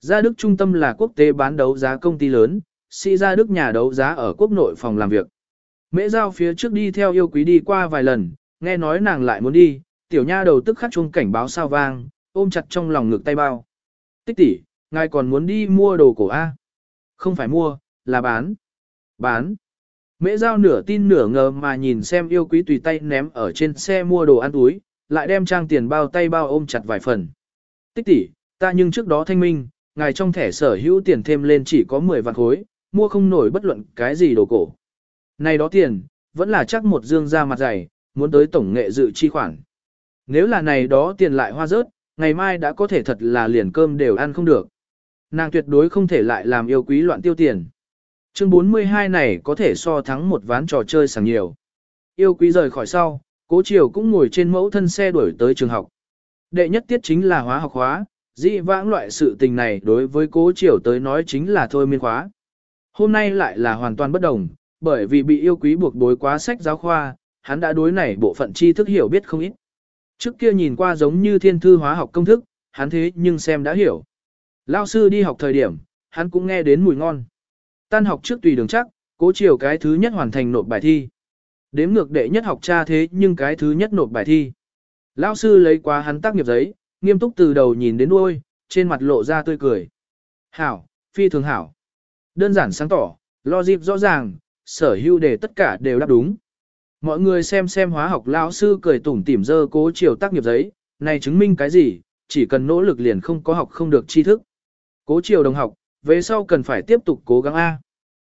Speaker 1: Gia Đức Trung tâm là quốc tế bán đấu giá công ty lớn, sĩ Gia Đức nhà đấu giá ở quốc nội phòng làm việc. Mễ giao phía trước đi theo yêu quý đi qua vài lần, nghe nói nàng lại muốn đi, tiểu nha đầu tức khắc chuông cảnh báo sao vang, ôm chặt trong lòng ngực tay bao. Tích tỷ, ngài còn muốn đi mua đồ cổ A. Không phải mua, là bán. Bán. Mễ giao nửa tin nửa ngờ mà nhìn xem yêu quý tùy tay ném ở trên xe mua đồ ăn túi, lại đem trang tiền bao tay bao ôm chặt vài phần. Tích tỷ, ta nhưng trước đó thanh minh, ngài trong thẻ sở hữu tiền thêm lên chỉ có 10 vạn khối, mua không nổi bất luận cái gì đồ cổ. Này đó tiền, vẫn là chắc một dương ra mặt dày, muốn tới tổng nghệ dự chi khoản. Nếu là này đó tiền lại hoa rớt, ngày mai đã có thể thật là liền cơm đều ăn không được. Nàng tuyệt đối không thể lại làm yêu quý loạn tiêu tiền. Chương 42 này có thể so thắng một ván trò chơi sảng nhiều. Yêu quý rời khỏi sau, cố Triều cũng ngồi trên mẫu thân xe đuổi tới trường học. Đệ nhất tiết chính là hóa học hóa, dĩ vãng loại sự tình này đối với cố Triều tới nói chính là thôi miên khóa. Hôm nay lại là hoàn toàn bất đồng, bởi vì bị yêu quý buộc đối quá sách giáo khoa, hắn đã đối này bộ phận tri thức hiểu biết không ít. Trước kia nhìn qua giống như thiên thư hóa học công thức, hắn thế nhưng xem đã hiểu. Lao sư đi học thời điểm, hắn cũng nghe đến mùi ngon. Tan học trước tùy đường chắc, cố chiều cái thứ nhất hoàn thành nộp bài thi. Đếm ngược đệ nhất học cha thế nhưng cái thứ nhất nộp bài thi. Lao sư lấy qua hắn tác nghiệp giấy, nghiêm túc từ đầu nhìn đến đuôi, trên mặt lộ ra tươi cười. Hảo, phi thường hảo. Đơn giản sáng tỏ, lo dịp rõ ràng, sở hữu để tất cả đều đáp đúng. Mọi người xem xem hóa học lão sư cười tủm tỉm dơ cố chiều tác nghiệp giấy, này chứng minh cái gì, chỉ cần nỗ lực liền không có học không được tri thức. Cố chiều đồng học, về sau cần phải tiếp tục cố gắng A.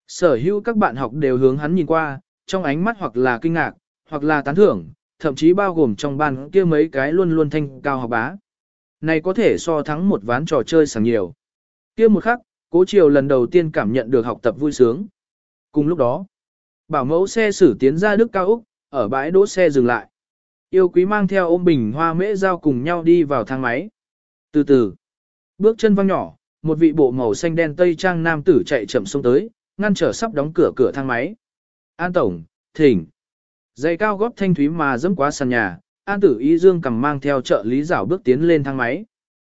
Speaker 1: Sở hữu các bạn học đều hướng hắn nhìn qua, trong ánh mắt hoặc là kinh ngạc, hoặc là tán thưởng, thậm chí bao gồm trong ban kia mấy cái luôn luôn thanh cao học bá. Này có thể so thắng một ván trò chơi sảng nhiều. Kia một khắc, cố triều lần đầu tiên cảm nhận được học tập vui sướng. Cùng lúc đó, bảo mẫu xe xử tiến ra Đức Cao Úc, ở bãi đỗ xe dừng lại. Yêu quý mang theo ôm bình hoa mễ giao cùng nhau đi vào thang máy. Từ từ, bước chân văng nhỏ, một vị bộ màu xanh đen tây trang nam tử chạy chậm xuống tới, ngăn trở sắp đóng cửa cửa thang máy. An Tổng, thỉnh. Giày cao góp thanh thúy mà dẫm quá sàn nhà, An tử Y dương cầm mang theo trợ lý rảo bước tiến lên thang máy.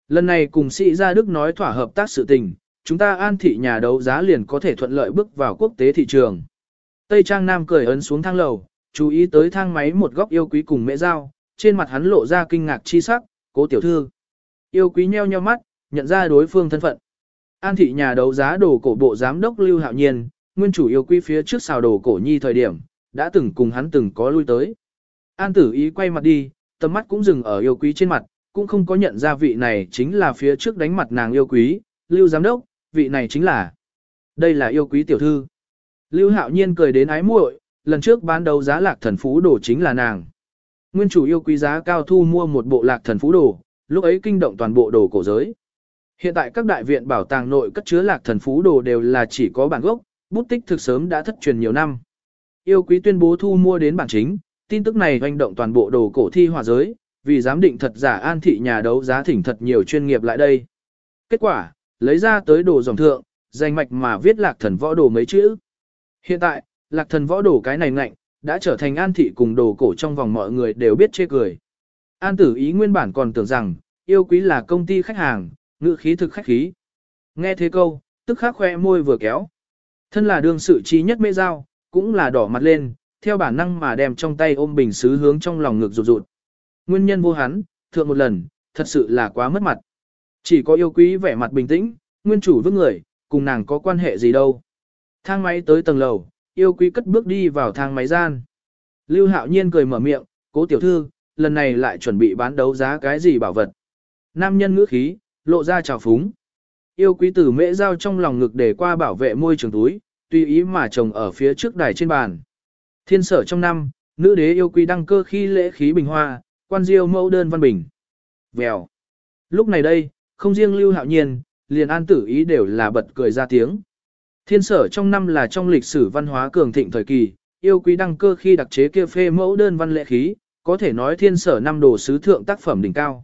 Speaker 1: Lần này cùng sĩ gia Đức nói thỏa hợp tác sự tình, chúng ta an thị nhà đấu giá liền có thể thuận lợi bước vào quốc tế thị trường. Tây Trang Nam cười ấn xuống thang lầu, chú ý tới thang máy một góc yêu quý cùng mẹ dao, trên mặt hắn lộ ra kinh ngạc chi sắc, cố tiểu thư. Yêu quý nheo nheo mắt, nhận ra đối phương thân phận. An thị nhà đấu giá đồ cổ bộ giám đốc Lưu Hạo Nhiên, nguyên chủ yêu quý phía trước xào đồ cổ nhi thời điểm, đã từng cùng hắn từng có lui tới. An tử ý quay mặt đi, tầm mắt cũng dừng ở yêu quý trên mặt, cũng không có nhận ra vị này chính là phía trước đánh mặt nàng yêu quý, Lưu Giám Đốc, vị này chính là. Đây là yêu quý tiểu thư. Lưu Hạo Nhiên cười đến ái muội, lần trước bán đấu giá lạc thần phú đồ chính là nàng. Nguyên chủ yêu quý giá cao thu mua một bộ lạc thần phú đồ, lúc ấy kinh động toàn bộ đồ cổ giới. Hiện tại các đại viện bảo tàng nội cất chứa lạc thần phú đồ đều là chỉ có bản gốc, bút tích thực sớm đã thất truyền nhiều năm. Yêu quý tuyên bố thu mua đến bản chính, tin tức này hoành động toàn bộ đồ cổ thi hòa giới, vì giám định thật giả an thị nhà đấu giá thỉnh thật nhiều chuyên nghiệp lại đây. Kết quả, lấy ra tới đồ dòng thượng, danh mạch mà viết lạc thần võ đồ mấy chữ. Hiện tại, lạc thần võ đồ cái này ngạnh, đã trở thành an thị cùng đồ cổ trong vòng mọi người đều biết chê cười. An tử ý nguyên bản còn tưởng rằng, yêu quý là công ty khách hàng, ngữ khí thực khách khí. Nghe thế câu, tức khắc khoe môi vừa kéo. Thân là đương sự trí nhất mê giao, cũng là đỏ mặt lên, theo bản năng mà đem trong tay ôm bình xứ hướng trong lòng ngực rụt rụt. Nguyên nhân vô hắn, thượng một lần, thật sự là quá mất mặt. Chỉ có yêu quý vẻ mặt bình tĩnh, nguyên chủ với người, cùng nàng có quan hệ gì đâu. Thang máy tới tầng lầu, yêu quý cất bước đi vào thang máy gian. Lưu Hạo Nhiên cười mở miệng, cố tiểu thư, lần này lại chuẩn bị bán đấu giá cái gì bảo vật. Nam nhân ngữ khí, lộ ra trào phúng. Yêu quý tử mễ giao trong lòng ngực để qua bảo vệ môi trường túi, tùy ý mà chồng ở phía trước đài trên bàn. Thiên sở trong năm, nữ đế yêu quý đăng cơ khi lễ khí bình hoa, quan diêu mẫu đơn văn bình. Vèo. Lúc này đây, không riêng lưu hạo nhiên, liền an tử ý đều là bật cười ra tiếng. Thiên sở trong năm là trong lịch sử văn hóa cường thịnh thời kỳ, yêu quý đăng cơ khi đặc chế kia phê mẫu đơn văn lễ khí, có thể nói thiên sở năm đồ sứ thượng tác phẩm đỉnh cao.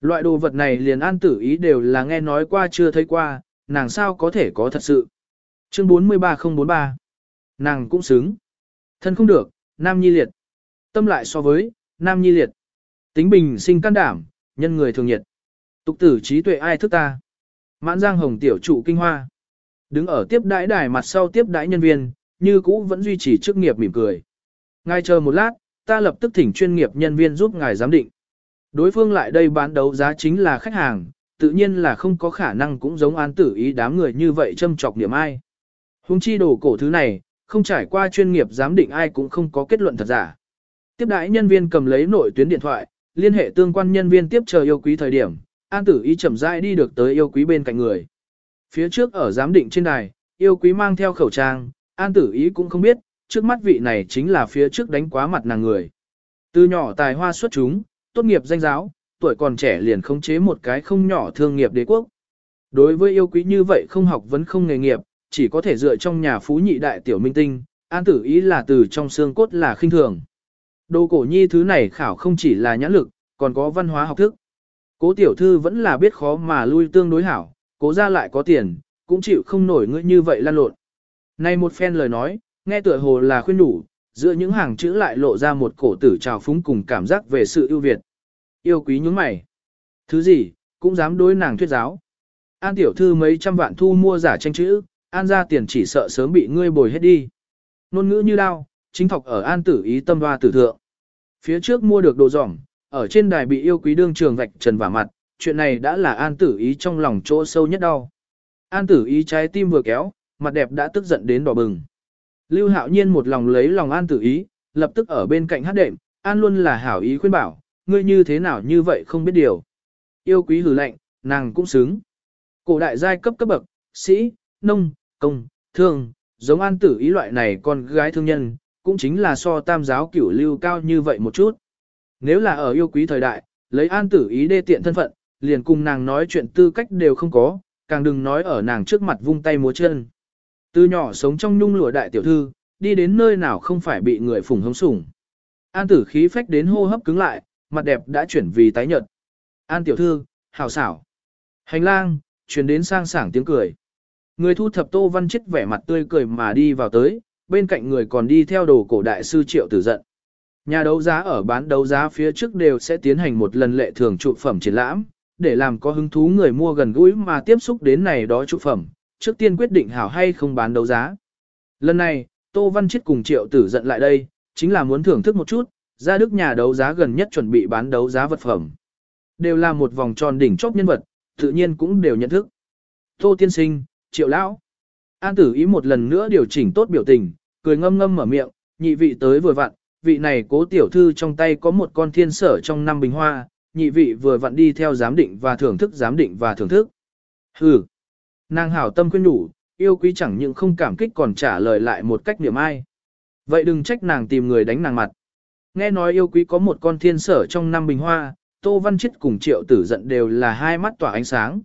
Speaker 1: Loại đồ vật này liền an tử ý đều là nghe nói qua chưa thấy qua, nàng sao có thể có thật sự. Chương 43043 Nàng cũng xứng. Thân không được, nam nhi liệt. Tâm lại so với, nam nhi liệt. Tính bình sinh can đảm, nhân người thường nhiệt. Tục tử trí tuệ ai thức ta. Mãn giang hồng tiểu trụ kinh hoa. Đứng ở tiếp đãi đài mặt sau tiếp đãi nhân viên, như cũ vẫn duy trì chức nghiệp mỉm cười. Ngài chờ một lát, ta lập tức thỉnh chuyên nghiệp nhân viên giúp ngài giám định. Đối phương lại đây bán đấu giá chính là khách hàng, tự nhiên là không có khả năng cũng giống an tử ý đám người như vậy châm chọc niệm ai. Hùng chi đồ cổ thứ này, không trải qua chuyên nghiệp giám định ai cũng không có kết luận thật giả. Tiếp đãi nhân viên cầm lấy nội tuyến điện thoại, liên hệ tương quan nhân viên tiếp chờ yêu quý thời điểm, an tử ý chậm rãi đi được tới yêu quý bên cạnh người. Phía trước ở giám định trên đài, yêu quý mang theo khẩu trang, an tử ý cũng không biết, trước mắt vị này chính là phía trước đánh quá mặt nàng người. Từ nhỏ tài hoa xuất chúng, tốt nghiệp danh giáo, tuổi còn trẻ liền khống chế một cái không nhỏ thương nghiệp đế quốc. Đối với yêu quý như vậy không học vẫn không nghề nghiệp, chỉ có thể dựa trong nhà phú nhị đại tiểu minh tinh, an tử ý là từ trong xương cốt là khinh thường. Đồ cổ nhi thứ này khảo không chỉ là nhãn lực, còn có văn hóa học thức. Cố tiểu thư vẫn là biết khó mà lui tương đối hảo, cố ra lại có tiền, cũng chịu không nổi ngươi như vậy lan lộn. Này một phen lời nói, nghe tựa hồ là khuyên đủ, giữa những hàng chữ lại lộ ra một cổ tử trào phúng cùng cảm giác về sự ưu việt. Yêu quý nhúng mày. Thứ gì, cũng dám đối nàng thuyết giáo. An tiểu thư mấy trăm vạn thu mua giả tranh chữ, an ra tiền chỉ sợ sớm bị ngươi bồi hết đi. Nôn ngữ như đao, chính thọc ở an tử ý tâm hoa tử thượng. Phía trước mua được đồ giỏng, ở trên đài bị yêu quý đương trường vạch trần vả mặt, chuyện này đã là an tử ý trong lòng chỗ sâu nhất đau. An tử ý trái tim vừa kéo, mặt đẹp đã tức giận đến đỏ bừng. Lưu hạo nhiên một lòng lấy lòng an tử ý, lập tức ở bên cạnh hát đệm, an luôn là hảo ý khuyên bảo, ngươi như thế nào như vậy không biết điều. Yêu quý hử lạnh, nàng cũng xứng. Cổ đại giai cấp cấp bậc, sĩ, nông, công, thương, giống an tử ý loại này con gái thương nhân, cũng chính là so tam giáo cửu lưu cao như vậy một chút. Nếu là ở yêu quý thời đại, lấy an tử ý đê tiện thân phận, liền cùng nàng nói chuyện tư cách đều không có, càng đừng nói ở nàng trước mặt vung tay múa chân. Từ nhỏ sống trong nhung lụa đại tiểu thư, đi đến nơi nào không phải bị người phủng hống sủng. An tử khí phách đến hô hấp cứng lại, mặt đẹp đã chuyển vì tái nhợt. An tiểu thư, hào xảo. Hành lang, chuyển đến sang sảng tiếng cười. Người thu thập tô văn chết vẻ mặt tươi cười mà đi vào tới, bên cạnh người còn đi theo đồ cổ đại sư triệu tử giận. Nhà đấu giá ở bán đấu giá phía trước đều sẽ tiến hành một lần lệ thường trụ phẩm triển lãm, để làm có hứng thú người mua gần gũi mà tiếp xúc đến này đó trụ phẩm, trước tiên quyết định hảo hay không bán đấu giá. Lần này, Tô Văn Chết cùng triệu tử giận lại đây, chính là muốn thưởng thức một chút, ra đức nhà đấu giá gần nhất chuẩn bị bán đấu giá vật phẩm. Đều là một vòng tròn đỉnh chóp nhân vật, tự nhiên cũng đều nhận thức. Tô Tiên Sinh, Triệu Lão. An tử ý một lần nữa điều chỉnh tốt biểu tình, cười ngâm ngâm mở miệng, nhị vị tới vừa vặn, vị này cố tiểu thư trong tay có một con thiên sở trong năm bình hoa, nhị vị vừa vặn đi theo giám định và thưởng thức giám định và thưởng thức. Hừ. Nàng hảo tâm khuyên nhủ, yêu quý chẳng những không cảm kích còn trả lời lại một cách niệm ai. Vậy đừng trách nàng tìm người đánh nàng mặt. Nghe nói yêu quý có một con thiên sở trong năm bình hoa, Tô Văn Chết cùng triệu tử giận đều là hai mắt tỏa ánh sáng.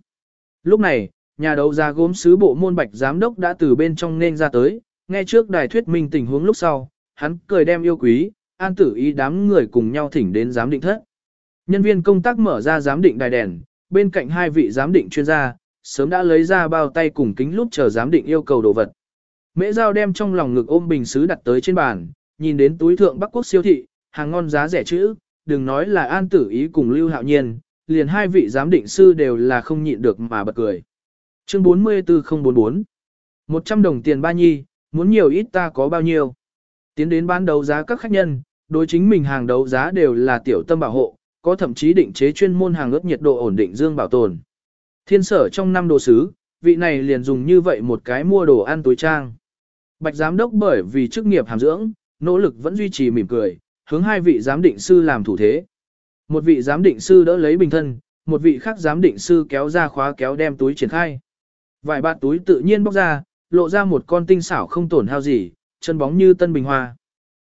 Speaker 1: Lúc này, nhà đấu giá gốm sứ bộ môn bạch giám đốc đã từ bên trong nên ra tới, nghe trước đài thuyết minh tình huống lúc sau, hắn cười đem yêu quý, an tử ý đám người cùng nhau thỉnh đến giám định thất. Nhân viên công tác mở ra giám định đài đèn, bên cạnh hai vị giám định chuyên gia, sớm đã lấy ra bao tay cùng kính lúc chờ giám định yêu cầu đồ vật. Mễ Giao đem trong lòng ngực ôm bình sứ đặt tới trên bàn, nhìn đến túi thượng Bắc Quốc siêu thị, hàng ngon giá rẻ chữ, đừng nói là An Tử Ý cùng Lưu Hạo Nhiên, liền hai vị giám định sư đều là không nhịn được mà bật cười. Chương 44044 100 đồng tiền ba nhi, muốn nhiều ít ta có bao nhiêu. Tiến đến bán đấu giá các khách nhân, đối chính mình hàng đấu giá đều là tiểu tâm bảo hộ, có thậm chí định chế chuyên môn hàng ướp nhiệt độ ổn định dương bảo tồn. Thiên sở trong năm đồ sứ, vị này liền dùng như vậy một cái mua đồ ăn túi trang. Bạch giám đốc bởi vì chức nghiệp hàm dưỡng, nỗ lực vẫn duy trì mỉm cười, hướng hai vị giám định sư làm thủ thế. Một vị giám định sư đỡ lấy bình thân, một vị khác giám định sư kéo ra khóa kéo đem túi triển khai. Vài bạt túi tự nhiên bóc ra, lộ ra một con tinh xảo không tổn hao gì, chân bóng như tân bình hoa.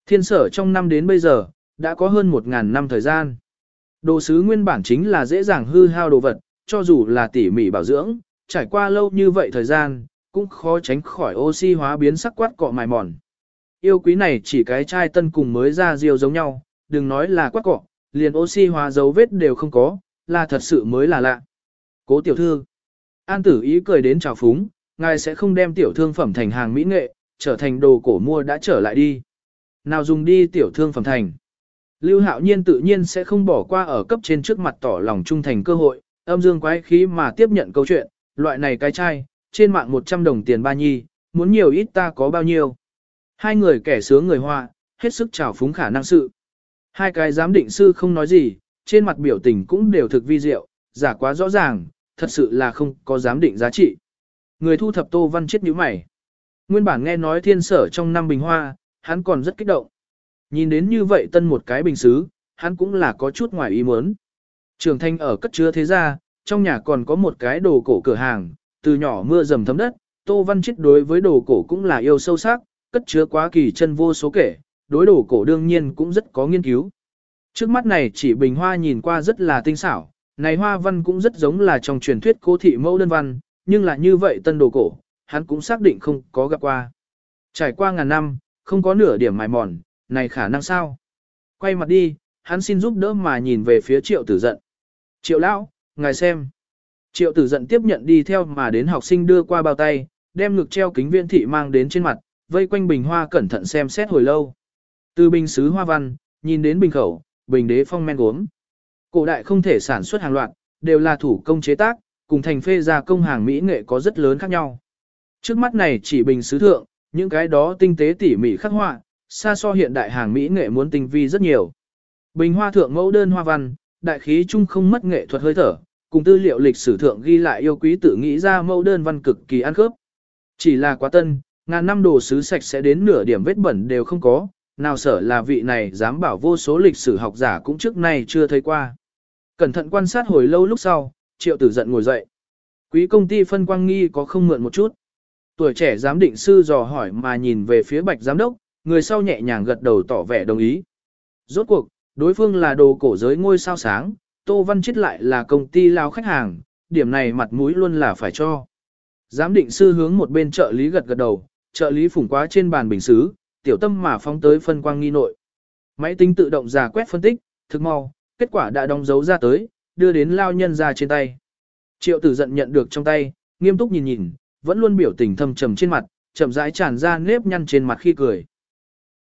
Speaker 1: Thiên sở trong năm đến bây giờ, đã có hơn một ngàn năm thời gian. Đồ sứ nguyên bản chính là dễ dàng hư hao đồ vật, cho dù là tỉ mỉ bảo dưỡng, trải qua lâu như vậy thời gian, cũng khó tránh khỏi oxy hóa biến sắc quát cọ mài mòn. Yêu quý này chỉ cái chai tân cùng mới ra diều giống nhau, đừng nói là quát cọ, liền oxy hóa dấu vết đều không có, là thật sự mới là lạ. Cố tiểu thư, An tử ý cười đến chào phúng, ngài sẽ không đem tiểu thương phẩm thành hàng mỹ nghệ, trở thành đồ cổ mua đã trở lại đi. Nào dùng đi tiểu thương phẩm thành. Lưu hạo nhiên tự nhiên sẽ không bỏ qua ở cấp trên trước mặt tỏ lòng trung thành cơ hội, âm dương quái khí mà tiếp nhận câu chuyện, loại này cái chai, trên mạng 100 đồng tiền ba nhi, muốn nhiều ít ta có bao nhiêu. Hai người kẻ sướng người hoa, hết sức trào phúng khả năng sự. Hai cái giám định sư không nói gì, trên mặt biểu tình cũng đều thực vi diệu, giả quá rõ ràng, thật sự là không có giám định giá trị. Người thu thập tô văn chết nhíu mày. Nguyên bản nghe nói thiên sở trong năm bình hoa, hắn còn rất kích động. Nhìn đến như vậy tân một cái bình xứ, hắn cũng là có chút ngoài ý muốn. Trường thanh ở cất chứa thế gia trong nhà còn có một cái đồ cổ cửa hàng, từ nhỏ mưa dầm thấm đất, Tô Văn Chết đối với đồ cổ cũng là yêu sâu sắc, cất chứa quá kỳ chân vô số kể, đối đồ cổ đương nhiên cũng rất có nghiên cứu. Trước mắt này chỉ bình hoa nhìn qua rất là tinh xảo, này hoa văn cũng rất giống là trong truyền thuyết cố thị mẫu đơn văn, nhưng là như vậy tân đồ cổ, hắn cũng xác định không có gặp qua. Trải qua ngàn năm, không có nửa điểm mài mòn, này khả năng sao? Quay mặt đi, hắn xin giúp đỡ mà nhìn về phía triệu tử giận. Triệu lão, ngài xem. Triệu tử giận tiếp nhận đi theo mà đến học sinh đưa qua bao tay, đem ngực treo kính viên thị mang đến trên mặt, vây quanh bình hoa cẩn thận xem xét hồi lâu. Từ bình sứ hoa văn, nhìn đến bình khẩu, bình đế phong men gốm. Cổ đại không thể sản xuất hàng loạt, đều là thủ công chế tác, cùng thành phê gia công hàng mỹ nghệ có rất lớn khác nhau. Trước mắt này chỉ bình sứ thượng, những cái đó tinh tế tỉ mỉ khắc họa, xa so hiện đại hàng mỹ nghệ muốn tinh vi rất nhiều. Bình hoa thượng mẫu đơn hoa văn, đại khí chung không mất nghệ thuật hơi thở, cùng tư liệu lịch sử thượng ghi lại yêu quý tự nghĩ ra mẫu đơn văn cực kỳ ăn khớp. Chỉ là quá tân, ngàn năm đồ sứ sạch sẽ đến nửa điểm vết bẩn đều không có, nào sở là vị này dám bảo vô số lịch sử học giả cũng trước nay chưa thấy qua. Cẩn thận quan sát hồi lâu lúc sau, triệu tử giận ngồi dậy. Quý công ty phân quang nghi có không mượn một chút. Tuổi trẻ giám định sư dò hỏi mà nhìn về phía bạch giám đốc, người sau nhẹ nhàng gật đầu tỏ vẻ đồng ý. Rốt cuộc, đối phương là đồ cổ giới ngôi sao sáng, Tô Văn Chết lại là công ty lao khách hàng, điểm này mặt mũi luôn là phải cho. Giám định sư hướng một bên trợ lý gật gật đầu, trợ lý phủng quá trên bàn bình xứ, tiểu tâm mà phóng tới phân quang nghi nội. Máy tính tự động giả quét phân tích, thực mau, kết quả đã đóng dấu ra tới, đưa đến lao nhân ra trên tay. Triệu tử giận nhận được trong tay, nghiêm túc nhìn nhìn, vẫn luôn biểu tình thâm trầm trên mặt, chậm rãi tràn ra nếp nhăn trên mặt khi cười.